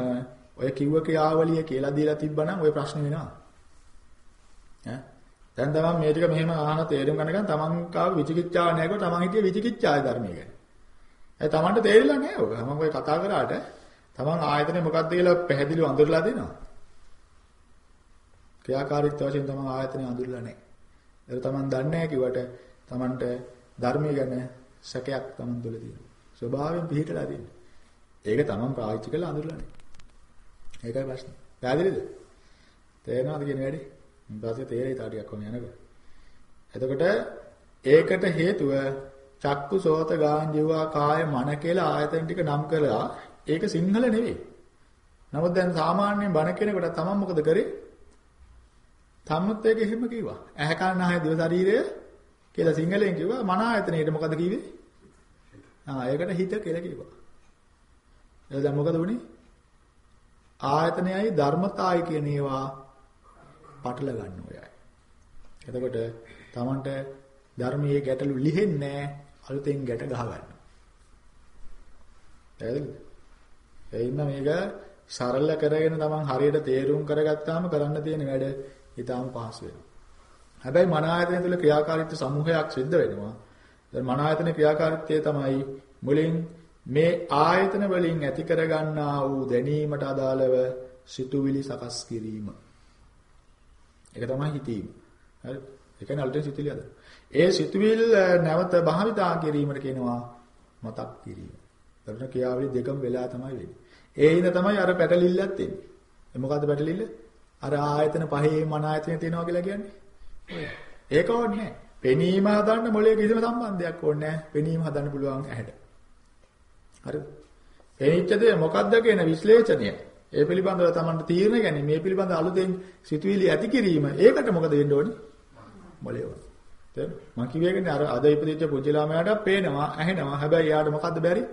ඔය කිව්ව ක්‍රියාවලිය කියලා දීලා තිබ්බනම් ওই ප්‍රශ්නේ වෙනවා. ඈ දැන් තමන් මේ ටික මෙහෙම ආහන තේරුම් ගන්නකන් තමන් කාව විචිකිච්ඡාව නැගව තමන් හිටියේ විචිකිච්ඡාවේ ධර්මයේ ගැන. ඒ තමන්ට තේරිලා නැහැ ඔක. මම ඔය කතා කරාට තමන් ආයතනේ මොකක්ද කියලා පැහැදිලිව අඳුරලා දෙනවා. ක්‍රියාකාරීත්ව වශයෙන් තමන් ආයතනේ අඳුරලා නැහැ. ඒක Taman දන්නේ නැහැ කිව්වට Tamanට ධර්මය ගැන සැකයක් Taman තුළ තියෙනවා. ස්වභාවයෙන් පිළිහිටලා තියෙනවා. ඒක Taman පාවිච්චි කරලා අඳුරලා නැහැ. ඒකයි ප්‍රශ්නේ. පැහැදිලිද? තේරෙනවද කියන වැඩි? ඊපස්සේ තේරෙයි තා ටිකක් කොහොම යනකොට. එතකොට ඒකට හේතුව චක්කු සෝත ගාන් ජීවා කාය මන කියලා ආයතන ටික නම් කළා. ඒක සිංහල නෙවෙයි. නමුත් දැන් සාමාන්‍යයෙන් බණ කෙනෙකුට තමන් මොකද කරේ? තමත් ඒක එහෙම කිව්වා. ඇහැ කන නහය දිව ශරීරය කියලා සිංහලෙන් කිව්වා. මන ආයතනයේට මොකද කිව්වේ? ආ ඒකට හිත කියලා කිව්වා. එතකොට දැන් මොකද වුනේ? ආයතනයයි ධර්මතාවයි කියන ඒවා පටල ගන්න ඔයයි. එතකොට Tamanට ධර්මයේ ගැටලු ලිහෙන්නේ අලුතෙන් ගැට ගහ ගන්න. පැහැදිලිද? එයින්ම මේක සරල කරගෙන Taman හරියට තේරුම් කරගත්තාම කරන්න තියෙන වැඩ ඊටාම පහසු වෙනවා. හැබැයි මන ආයතනය තුළ ක්‍රියාකාරීත්ව සමූහයක් සිද්ධ වෙනවා. දැන් මන ආයතනයේ ක්‍රියාකාරීත්වය තමයි මුලින් මේ ආයතන වලින් ඇති කරගන්නා වූ දැනීමට අදාළව සිතුවිලි සකස් කිරීම. ඒක තමයි හිතීම. හරි. ඒ කියන්නේ අලුතෙන් සිතුවිලි හදන. ඒ සිතුවිල් නැවත භාවිතා කිරීමට කියනවා මතක් කිරීම. කරන ක්‍රියාවලිය දෙකම වෙලා තමයි වෙන්නේ. ඒ හින්දා තමයි අර පැටලිල්ලක් තියෙන්නේ. ඒ මොකද්ද පැටලිල්ල? අර ආයතන පහේ මන ආයතන තියෙනවා කියලා කියන්නේ. ඒක ඕනේ නැහැ. පෙනීම හදන්න මොලේ කිසිම සම්බන්ධයක් ඕනේ නැහැ. පෙනීම හදන්න පුළුවන් ඇහැට. හරිද? පෙනිච්ච දේ මොකද්ද කියන විශ්ලේෂණය. ඒ පිළිබඳව Tamanට තීරණ ගැනීම මේ පිළිබඳ අලුතෙන් සිතුවිලි ඇති කිරීම. ඒකට මොකද වෙන්න ඕනේ? මොලේ ඕනේ. තේරෙනවද? මම කිව්වේකනේ අර අද ඉපදිච්ච පුංචි ළමයාට පේනවා, ඇහෙනවා. හැබැයි එයාට මොකද්ද බැරි?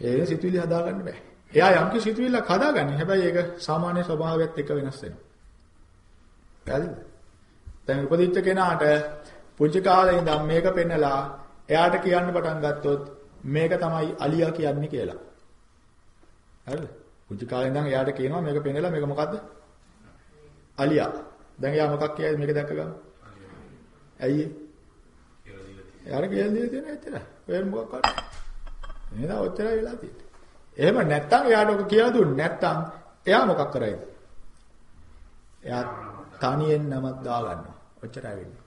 ඒ සිතුවිලි හදාගන්න බෑ. එයා යම් කිසි සිතුවිල්ලක් හදාගන්නේ. හැබැයි ඒක සාමාන්‍ය ස්වභාවයත් එක්ක වෙනස් වෙනවා. හරිද? දැන් උපදිච්ච කෙනාට පුංචි කාලේ ඉඳන් මේක පෙන්නලා එයාට කියන්න පටන් ගත්තොත් මේක තමයි අලියා කියන්නේ කියලා. හරිද? පුංචි කාලේ ඉඳන් එයාට කියනවා මේක පෙන්නලා මේක මොකද්ද? අලියා. දැන් එයා මොකක් කියයිද මේක දැක්ක ගමන්? ඇයි? එයාට කියලා දීලා තියෙන ඇත්තට. ඔය මොකක් කරන්නේ? නේද? ඔච්චරයි වෙලා තියෙන්නේ. එහෙම නැත්තම් එයාට ඔක කියලා දුන්නේ නැත්තම් එයා මොකක් කරයිද? එයා තනියෙන් නමක් දා ගන්නවා. ඔච්චරයි වෙන්නේ.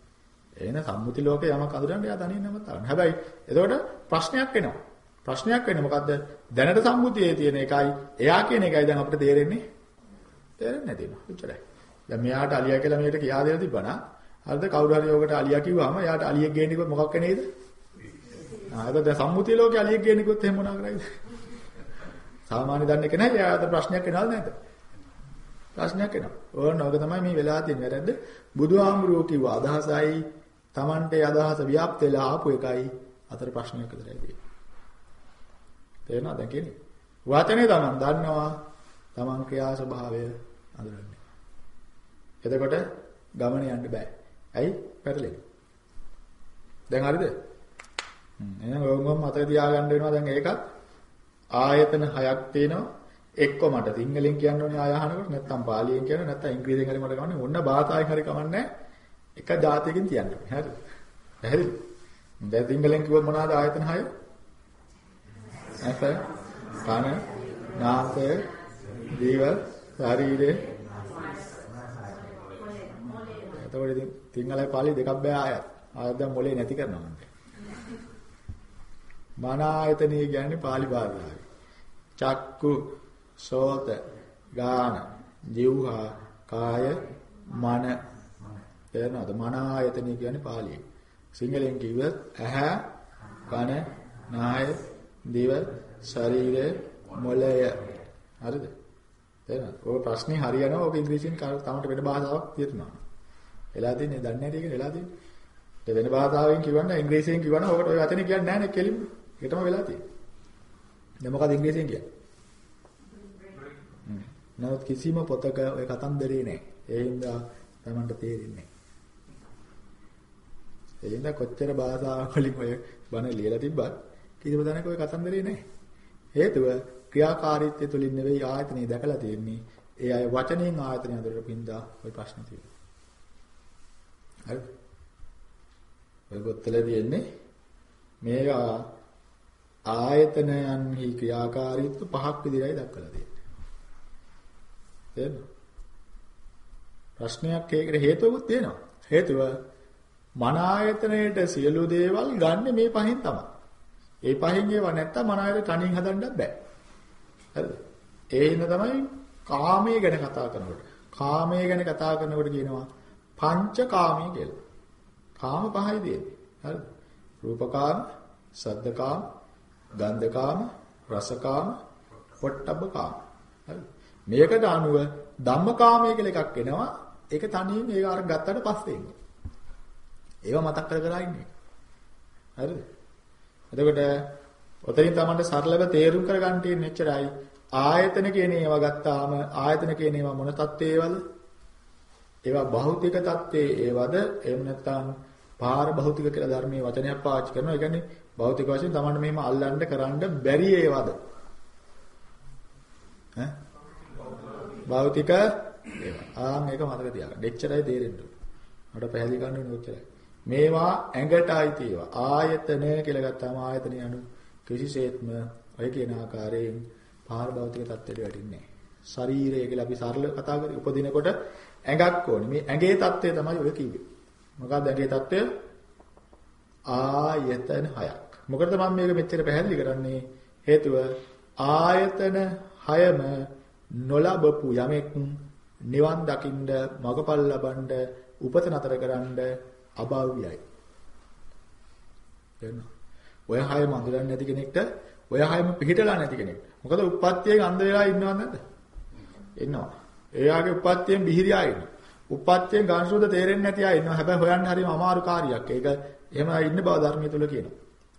එහෙනම් සම්මුති ලෝකේ යමක් අඳුරන්න එයා තනියෙන් නමක් දාගන්න. හැබැයි එතකොට ප්‍රශ්නයක් එනවා. ප්‍රශ්නයක් වෙන්නේ මොකද්ද? දැනට සම්මුතියේ තියෙන එකයි එයා කියන එකයි දැන් අපිට තේරෙන්නේ තේරෙන්නේ නැති වෙනවා. ඔච්චරයි. දැන් මෙයාට අලියා කියලා මේකට කියා දෙලා තිබ්බනා. හරිද? කවුරු හරි යෝගට අලියා කිව්වම එයාට අලියෙක් ගේන්න කිව්වොත් මොකක් වෙන්නේද? ආ ඒක දැන් සම්මුතිය ලෝකේ අලියෙක් ගේන්න කිව්වොත් එහෙම මොනවා කරයිද? සාමාන්‍ය දන්නේ කෙනා එයාට ප්‍රශ්නයක් එනවද නැද්ද? ප්‍රශ්නයක් එනවා. ඕන ඔක තමයි මේ වෙලා තියෙන වැරද්ද. බුදුහාමුදුරුවෝ කිව්ව අදහසයි Tamante අදහස ව්‍යාප්ත වෙලා ආපු එකයි අතර ප්‍රශ්නයක් විතරයි තියෙන්නේ. තේරෙනවද දැන් කියන්නේ? වචනේ Taman දන්නවා Taman ක්‍රියා ස්වභාවය අඳුරන්නේ. එතකොට ගමන යන්න බෑ. ඇයි? පැටලෙන්නේ. දැන් හරිද? හ්ම් එහෙනම් ඔයගොල්ලෝ මතක තියාගන්න වෙනවා දැන් ඒකත් ආයතන හයක් තියෙනවා. එක්ක මට සිංහලෙන් කියන්න ඕනේ ආය අහනකොට නැත්නම් පාලියෙන් කියන්න නැත්නම් ඉංග්‍රීසියෙන් හරි මට කවන්නේ ඕන්න භාෂාවෙන් හරි කවන්නේ එක જાතියකින් කියන්න ඕනේ. හරිද? හරිද? දැන් සිංහලෙන් කිව්වොත් මොනවාද ආයතන හය? ඇස, කන, නාසය, දිව, ශරීරය. එතකොට ඉතින් සිංහලයි පාලි දෙකක් බෑ ආයත්. ආයත් දැන් මොලේ නැති කරනවා මන්ට. මන ආයතනය කියන්නේ පාලි භාෂාවේ. චක්කු සෝත ගාන ජීවහා කාය මන තේරෙනවද මන ආයතනය කියන්නේ පාලියෙන් සිංහලෙන් කිව්වොත් ඇහැ කන නාය දිව ශරීරය මොළය. හරිද? තේරෙනවද ඔය ප්‍රශ්නේ හරියනවා ඔක ඉංග්‍රීසියෙන් තමට වෙන භාෂාවක් තියෙනවා වෙලා තින්නේ දන්නේ නැති එක වෙලා තින්නේ වෙන භාෂාවෙන් කිව්වනම් ඉංග්‍රීසියෙන් කිව්වනම් ඔකට ඔය වචනේ කියන්නේ නැහැ නේ කෙලින්ම. ඒකටම වෙලා තියෙන්නේ. දැන් මොකද ඉංග්‍රීසියෙන් කියන්නේ? නමුත් කිසිම පොතක ඔය කතන්දරේ නැහැ. ඒ හින්දා Tamanට තේරෙන්නේ නැහැ. ඒ හින්දා කොච්චර භාෂාව වලින් ඔය බණ ලියලා තිබ්බත් කිසිම තැනක ඔය කතන්දරේ නැහැ. හේතුව ක්‍රියාකාරීත්වය තුලින් නෙවෙයි ආයතනෙ දැකලා තියෙන්නේ. ඒ අය වචනෙන් ආයතනය අඳුරට පින්දා ඔය ප්‍රශ්න තියෙනවා. හරිද? ඔය පොත්වල තියෙන්නේ මේවා ආයතනයන්හි ක්‍රියාකාරීත්ව පහක් විදිහටයි දක්වලා තියෙන්නේ. තේරෙනවද? ප්‍රශ්නයක් ඒකට හේතුවකුත් තියෙනවා. හේතුව මන ආයතනයේට සියලු දේවල් ගන්න මේ පහෙන් තමයි. ඒ පහෙන් ඒවා නැත්තම් මන ආයතන තනියෙන් හදන්නත් බෑ. හරිද? ඒ හින්දා තමයි කාමයේ ගැන කතා කරනකොට. කාමයේ ගැන කතා කරනකොට කියනවා පංචකාමී කියලා. කාම පහයි දෙන්නේ. හරිද? රූපකාම, සද්දකාම, ගන්ධකාම, රසකාම, පොට්ටබ්බකාම. හරිද? මේකට අනුව ධම්මකාමයේ කියලා එකක් එනවා. ඒක තනියෙන් ඒක අර ගත්තට පස්සේ එන්නේ. ඒව මතක් කර කර ඉන්නේ. හරිද? එතකොට ඔතනින් තමයි සරලව තේරුම් කරගන්න තියෙන්නේ එච්චරයි. ආයතන කියන ඒවා ගත්තාම ආයතන කියන ඒවා මොන தත්ත්වයේවද? ඒවා භෞතික தත්ත්වයේ ඒවද? එහෙම නැත්නම් පාර භෞතික කියලා ධර්මයේ වචනයක් පාවිච්චි කරනවා. ඒ කියන්නේ භෞතික වශයෙන් Tamanne මෙහෙම අල්ලන්න කරන්න බැරි ඒවද? ඈ? භෞතික ඒවා. ආන් ඒක මතක තියාගන්න. දෙච්චරයි තේරෙන්න ඕනේ. මට පැහැදිලි කරන්න ඕනේ ඔච්චරයි. මේවා ඇඟට අයිති ඒවා. ආයතනය කියලා ගත්තාම ආයතනය අනු කිසිසේත්ම ඔය කියන ආකාරයෙන් පාරභෞතික தත්ත්වයට වැටෙන්නේ නැහැ. ශරීරය කියලා අපි සරල කතා කරේ උපදිනකොට ඇඟක් ඕනේ. මේ ඇඟේ தත්ත්වය තමයි ඔය කිව්වේ. මොකක්ද ඇඟේ தත්ත්වය? ආයතන හයක්. මොකටද මම මේක මෙච්චර පැහැදිලි කරන්නේ? හේතුව ආයතන හයම නොලබපු යමෙක් නිවන් දකින්න මගපල් ලබන්න උපත නතර කරන්න අභාව්‍යයි. දැන් ඔය හය මඳුරන්නේ නැති කෙනෙක්ට ඔය හයම පිළිහිටලා නැති කෙනෙක්. මොකද උප්පත්තියෙන් අන්ධ වෙලා ඉන්නවද නැද්ද? ඉන්නවා. එයාගේ උප්පත්තියෙන් බිහිරියා ඉන්නවා. උප්පත්තියෙන් ගාන්සුද තේරෙන්නේ නැති අය ඉන්නවා. හැබැයි හොයන්න හරිම අමාරු කාර්යයක්. ඒක එහෙම ඉන්න බව ධර්මයේ තුල කියනවා.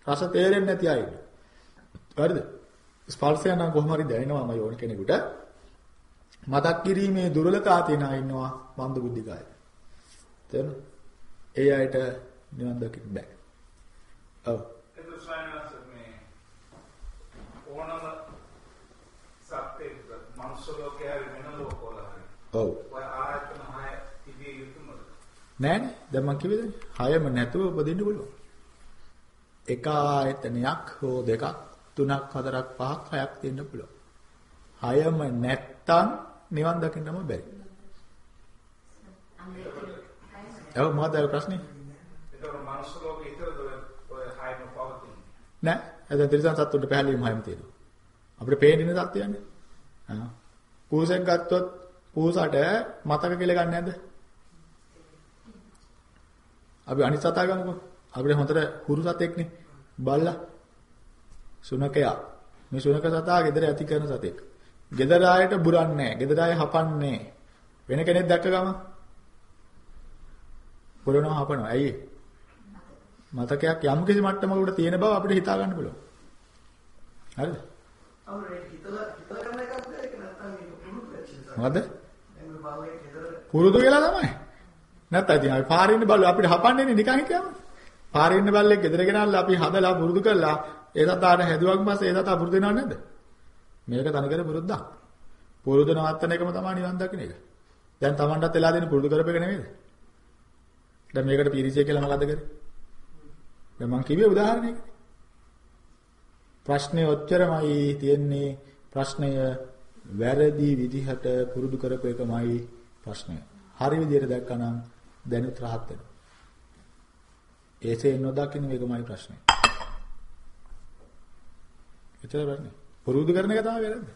රස තේරෙන්නේ නැති අය ඉන්නවා. හරිද? ස්පර්ශය නම් කොහොම හරි දැනෙනවාම යෝන කෙනෙකුට. මතක් කිරීමේ දුර්වලතාව තියෙන අය ඉන්නවා මන්ද බුද්ධිකය. තේරෙනවද? ඒ අයට නිවන් දකින්න බෑ. ඔව්. ඒක ස්වාමීන් මේ ඕනම සත්‍යෙක මනුෂ්‍ය ලෝකයේ වෙන ලෝකවල හරි. ඔව්. ඔය ආයතන හය තිබිය යුතුමද? නෑනේ. දැන් මම කිව්වද? හයම නැතුව උපදින්න පුළුවන්. එක ආයතනයක් හෝ දෙකක් තුනක් හතරක් පහක් හයක් තියෙන්න පුළුවන්. හයම නැත්තම් නිවන් දකින්නම බැරි. ඔව් මොකද ඒ ප්‍රශ්නේ? ඒක මනුෂ්‍ය ලෝකයේ ඉතරද ඔය හයම පවතින. නෑ. එතන තිරසන් සත්තුන්ට පැහැදිලිවම හයම තියෙනවා. අපිට පේන්නේ සත්‍යයන්නේ. ආ. පූසෙක් ගත්තොත් පූසට මතක කියලා ගන්න නැද්ද? අපි අනිත් සතා ගමුකෝ. අපිට හොඳට හුරු සතෙක්නේ. බල්ලා. සුනකයා. මේ සුනක සතා ගෙදර ඇති කරන සතෙක්. ගෙදර ආයට බුරන්නේ නැහැ. ගෙදර ආය හපන්නේ වෙන කෙනෙක් දැක්ක ගම. බුරනවා හපනවා. ඇයි මතකයක් යම් කිසි මට්ටමකට තියෙන බව අපිට හිතා ගන්න පුළුවන්. හරිද? අවුරුදු හිතලා හිතලා කරන එකක්ද ඒක නැත්නම්. මොකද? පුරුදු වෙලා තමයි. නැත්නම් ඉතින් අපි පාරේ ඉන්න බල්ලෝ අපිට හපන්නේ නිකන් හිටියම. පාරේ ඉන්න බල්ලෙක් ගෙදර ගෙනල්ලා අපි හදලා පුරුදු කරලා ඒ සතාට හැදුවක් පස්සේ ඒ සතා පුරුදු වෙනව නේද? මේක තනිකර පුරුද්දක්. පුරුදු නවත්තන එකම තමයි නිවන් දකින්න එක. දැන් Tamanටත් වෙලා දෙන පුරුදු කරපේක නෙමෙයිද? දැන් මේකට පීරිසිය කියලා මොකද්ද කරේ? දැන් මං කිව්වේ උදාහරණයක. ප්‍රශ්නේ ඔච්චරමයි තියෙන්නේ ප්‍රශ්නය වැරදි විදිහට පුරුදු කරපු එකමයි ප්‍රශ්නය. හරි විදිහට දැක්කනම් දැනුත් rahat වෙනවා. ඒසේ නොදකින්න මේකමයි ප්‍රශ්නේ. එතන වෙන්නේ. පුරුදු කරන එක තමයි වැරද්ද.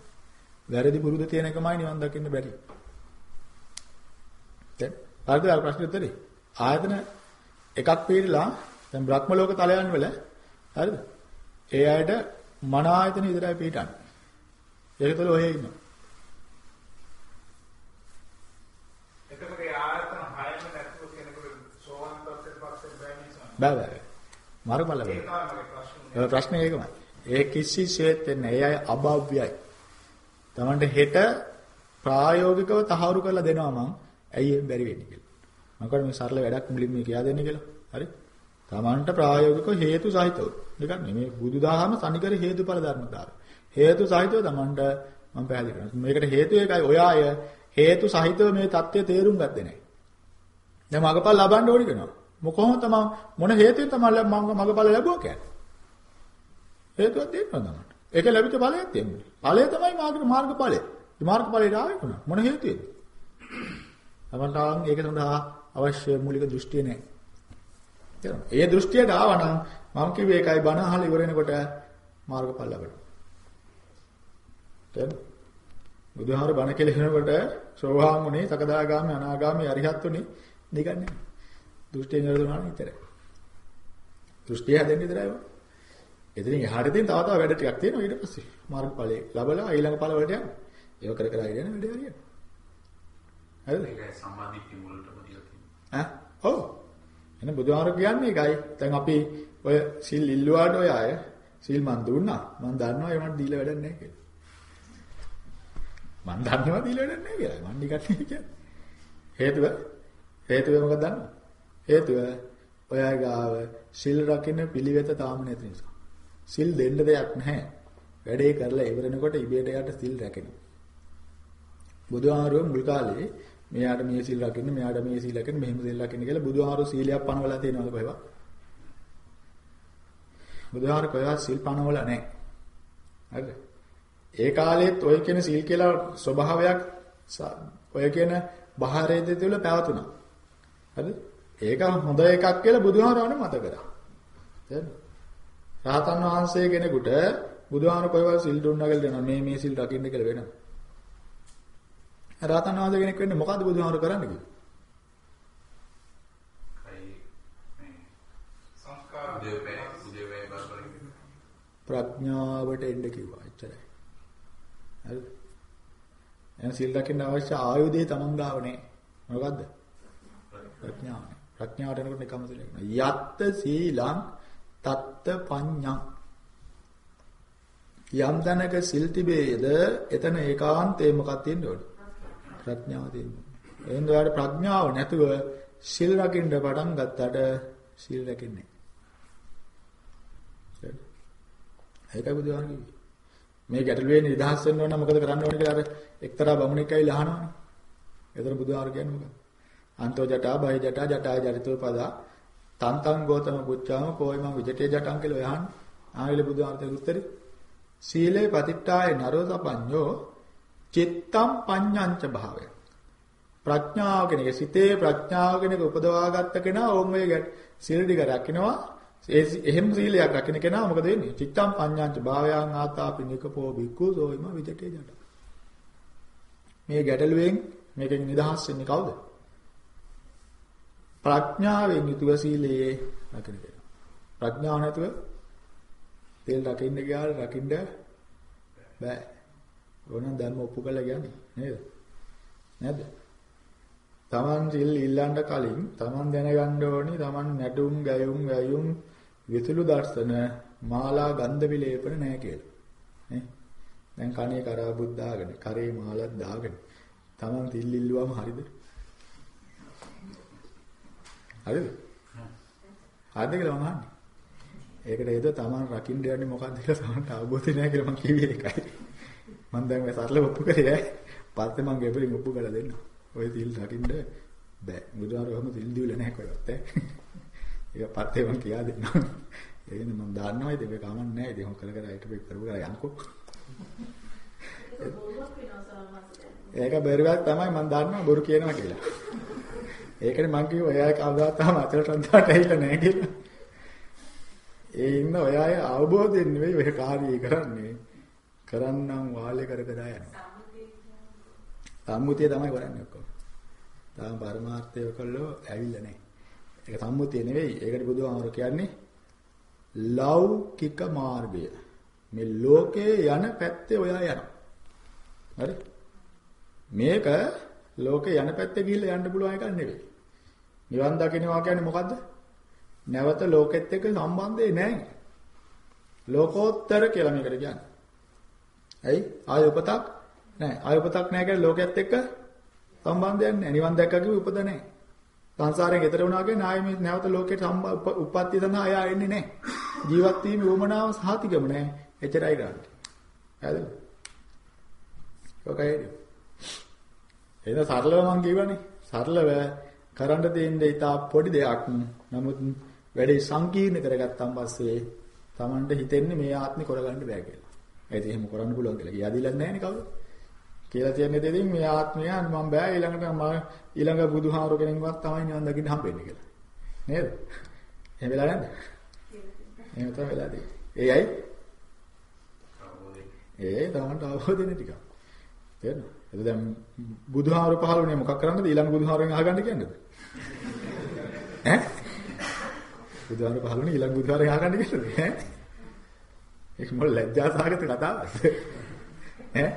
වැරදි පුරුදු තියෙන එකමයි නිවන් දකින්න බැරි. දැන් හරිද අර ප්‍රශ්නේ උත්තරේ? ආයතන එකක් පිළිලා දැන් බ්‍රහ්ම ලෝක තලයන් වල හරිද? ඒ අයට මන ආයතන විතරයි පිටන්නේ. ඒක තුළ ඔය ඉන්නවා. එතකොට ආයතන හයම නැතුව කෙනෙකුට සෝවන් පස්සේ බෑ නේද? බෑ බෑ. ඒක බෑ. ප්‍රශ්නේ. ඒකමයි. ඒ කිසිසේත් වෙන්නේ ඒ අය අභව්‍යයි. Tamante හෙට ප්‍රායෝගිකව තහවුරු කරලා දෙනවා මං. ඇයි එහෙම බැරි වෙන්නේ. මම කියන්නේ මේ සරල වැඩක් මුලින්ම කියා දෙන්නේ කියලා. හරි? Tamante ප්‍රායෝගිකව හේතු සහිතව. නිකන් මේ බුදුදහම තනිකර හේතුඵල ධර්මතාවය. හේතු සහිතව Tamante මම පැහැදිලි කරනවා. මේකට හේතුව එකයි ඔය අය හේතු සහිතව මේ தත්ත්වය තේරුම් ගත්තේ නැහැ. දැන් මගපල් ලබන්න ඕනි වෙනවා. මොකොහොම තමයි මොන හේතුවෙන් තමයි මගපල් ලැබුවා කියන්නේ. හේතුවක් දෙන්නවා තමයි. ඒක ලැබිච්ච ඵලයක් තියෙනවා. ඵලය තමයි මාර්ග මාර්ග ඵලය. මේ මාර්ග ඵලයට ආවේ කොහොමද? මොන හේතුවෙන්ද? තමන්ටාන් ඒක සඳහා අවශ්‍ය මූලික දෘෂ්ටිය නැහැ. තේරුණා? ඒ දෘෂ්ටියට ආවනම් මම කිව්වේ ඒකයි බණ අහලා ඉවර වෙනකොට මාර්ගඵල ලබනවා. තේරුණා? බුදුහාමර බණ කියලා කියනකොට සෝවාන් උනේ, සකදාගාමි, අනාගාමි, අරිහත් උනේ නිකන්නේ. දෘෂ්ටියෙන් නරදුනා නිතරයි. දෘෂ්ටිය හැදෙන්න විතරයි. එතනින් එහාට තියෙන තව තව වැඩ ටිකක් තියෙනවා ඊට පස්සේ. මාර්ගඵලයේ ලබලා ඊළඟ ඵල වලට යන්න. ඒක කර කර ඉගෙන වැඩ හරියට. හරිද? ඒකයි සම්මාදිට්ඨිය මුලටම තියලා තියෙන්නේ. ඈ? ඔව්. එහෙනම් බුදුහාර කියන්නේ ඒකයි. දැන් අපි ඔය සිල් ඉල්ලුවාට ඔය අය සිල් මන් දුන්නා. මන් දන්නවා ඒ මට දීලා වැඩක් නැහැ කියලා. මන් දන්නවා දීලා වැඩක් නැහැ කියලා. මන් නිකන් කියන්නේ. හේතුව හේතුව මොකක්ද දන්නවද? හේතුව ඔයා ගාව සිල් රකින්න පිළිවෙත තාම නැති නිසා. සිල් දෙන්න දෙයක් නැහැ. වැඩේ කරලා ඉවරනකොට ඉබේට යට සිල් රැකෙනවා. බුදුහාරුව මුල් කාලේ මෙයාට මේ සිල් රකින්න මෙයාට මේ සිල් රකින්න මෙහෙම සිල් රකින්න කියලා බුදුහාරු සීලයක් පනවලා තියෙනවද කොහෙවත්? බුදුහාරු කොහෙවත් සිල් පනවලා නැහැ. හරිද? ඒ කාලෙත් ඔය කියන සිල් කියලා ස්වභාවයක් ඔය කියන බහාරයේ තුල පැවතුණා. හරිද? ඒක හොඳ එකක් කියලා බුදුහාරවනේ මත කරා. තේරෙනවද? රහතන් වහන්සේ කෙනෙකුට බුදුහාර කොහෙවත් සිල් දුන්නා කියලා දෙනවා මේ මේ සිල් රකින්න කියලා වෙනවා. රහතන් වහන්සේ කෙනෙක් වෙන්නේ මොකද්ද බුදුහාර කරන්න කිව්වේ? ප්‍රඥාවට එන්න කිව්වා. එච්චරයි. හරිද? එහෙනම් සිල් රකින්න අවශ්‍ය ආයුධය තමන් ගාව නැහැ. මොකද්ද? ප්‍රඥාව. ප්‍රඥාවට එනකොට නිකම්ම සිල් රකින්න. යත්ත සීලං තත්ත පඤ්ඤං යම් තැනක සිල් තිබේද එතන ඒකාන්තේ මොකක්ද තියෙන්න ප්‍රඥාව තියෙන්න ඕනේ එහෙනම් ඔයාලට ප්‍රඥාව නැතුව සිල් රකින්න පටන් ගත්තට සිල් රැකෙන්නේ නැහැ. ඒකයි බුදුහාම කිව්වේ මේ ගැටලුවේ නිදහස් වෙන්න ඕන නම් මොකද කරන්න ඕනේ කියලා අර එක්තරා බමුණෙක් ඇවිල්ලා අහනවානේ. එතන බුදුහාම කියන්නේ මොකක්ද අන්තෝ ජටා බය ජටා ජටා ජරිතෝ පදා. තන්තං ගෝතම පුච්චාම කෝයි මං විජිතේ ජටං කියලා යහන් ආවිල බුදුහාමතේ උත්තරේ. සීලේ පතිට්ඨාය නරෝ සපඤ්ඤෝ චිත්තම් පඤ්ඤංච භාවය. ප්‍රඥාව කෙනෙක් සිතේ ප්‍රඥාව කෙනෙක් උපදවාගත්ත කෙනා ඕම් ඔය සීල ටික රකින්නවා. ඒ එහෙම සීලයක් රකින්න කෙනා මොකද වෙන්නේ? චිත්තම් පඤ්ඤංච භාවයන් ආතාපි නිකපෝ බික්කු සෝයිම විජිතේ ජට මේ ගැටලුවෙන් මේකෙන් නිදහස් වෙන්නේ කවුද? ප්‍රඥාවෙන් යුතුව සීලයේ රකින්න කෙනා. ප්‍රඥාව නැතුව තෙල් රකින්න ගියාට රකින්න බෑ. ඕනනම් ධර්ම ඔප්පු කළා කියන්නේ නේද? නේද? Taman සිල් ඉල්ලන්න කලින් Taman දැනගන්න ඕනි Taman නැටුම් ගැයුම් වැයුම් විතුළු දර්ශන මාලා ගන්ධ විලේපන නැහැ කියලා. නේ? දැන් කණේ කරාබුත් දාගෙන, කරේ මාලක් දාගෙන Taman සිල් ඉල්ලුවම හරිද? හරිද? හරිද කියලා මම අහන්නේ. ඒකට හේතුව තමන් රකින්න යන්නේ මොකක්ද කියලා තමන්ට අවබෝධය නැහැ කියලා මම කිව්වේ ඒකයි. මම දැන් මේ සරලව ඔප්පු කරේ ඈ. පස්සේ මම ගෙබලින් ඔප්පු කරලා දෙන්න. ඔය තිල් රකින්න බෑ. බුදුහාරෝ හැම තිල් දීලා නැහැ කොහෙවත් ඈ. ඒක පස්සේ මම කියා දෙන්නම්. ඒකෙන් මම දන්නවා ඉතින් ඒක කමක් නැහැ. ඉතින් කර කර හිටපෙ කරු කර යන්කෝ. ඒක බැරිවක් තමයි මම දන්නවා බොරු කියනවා කියලා. ඒකනේ මම කිව්වා එයා කවදාවත් තාම අතලට අන්දාට ඇහිලා නැහැ කියලා. ඒ ඉන්න ඔය අය අවබෝධයෙන් නෙවෙයි ඔය කාර්යය කරන්නේ. කරන්නම් වාලේ කර කර යනවා. සම්මුතිය තමයි කරන්නේ ඔක්කොම. තාම පරමාර්ථය කළෝ ඇවිල්ලා නැහැ. ඒක සම්මුතිය නෙවෙයි. ඒකට බුදුහාමර කියන්නේ ලෞකික මාර්ගය. මේ ලෝකේ යන පැත්තේ ඔයා යනවා. හරි? මේක ලෝකේ යන පැත්තේ ගිහිල්ලා යන්න පුළුවන් එකක් නෙවෙයි. නිවන් දකින්නවා කියන්නේ මොකද්ද? නැවත ලෝකෙත් එක්ක සම්බන්ධේ නැහැ. ලෝකෝත්තර කියලා මේකට කියන්නේ. ඇයි? ආය උපතක් නැහැ. ආය උපතක් නැහැ කියන්නේ ලෝකෙත් එක්ක සම්බන්ධයක් නැහැ. නිවන් දැක්ක කිව්ව උපත නැහැ. සංසාරයෙන් එතර වුණා කියන්නේ ආයෙ මේ නැවත ලෝකෙට උප්පත්ති සඳහා ආය එන්නේ නැහැ. ජීවත් වීම උවමනාව සාතිකම නැහැ. එච්චරයි ගන්න. හරිද? ඔකයි. එහෙනම් සරලව මම කියවනේ. සරලව කරන්න තියෙන ඉතා පොඩි දෙයක්. නමුත් වැඩේ සංකීර්ණ කරගත්තාන් පස්සේ Tamanට හිතෙන්නේ මේ ආත්මේ කරගන්න බෑ කියලා. ඒත් එහෙම කරන්න පුළුවන් කියලා. කියාදිලක් නැහැ නේ කවුරු. කියලා තියෙන දේ ඉතින් මේ ආත්මය මම බෑ ඊළඟට මම ඊළඟ බුදුහාමුදුර කෙනෙක්වත් තමයි නිවන් දකින්න හම්බෙන්නේ කියලා. නේද? එහෙම වෙලා නැද්ද? එහෙම තමයි වෙලා තියෙන්නේ. ඒ අය ඒ තමන්ට අවබෝධ වෙන ටික. තේරෙනවද? එතකොට දැන් බුදුහාමුදුර පහළුනේ මොකක් කරන්නද? ඊළඟ බුදුහාමුදුරෙන් අහගන්න කියන්නේද? [LAUGHS] ඈ? බුදුහාමුදුර පහළුනේ ඊළඟ බුදුහාමුදුරෙන් අහගන්න කියන්නේද? ඈ? ඒක මොල් ලැජ්ජාසහගත කතාවක්. ඈ?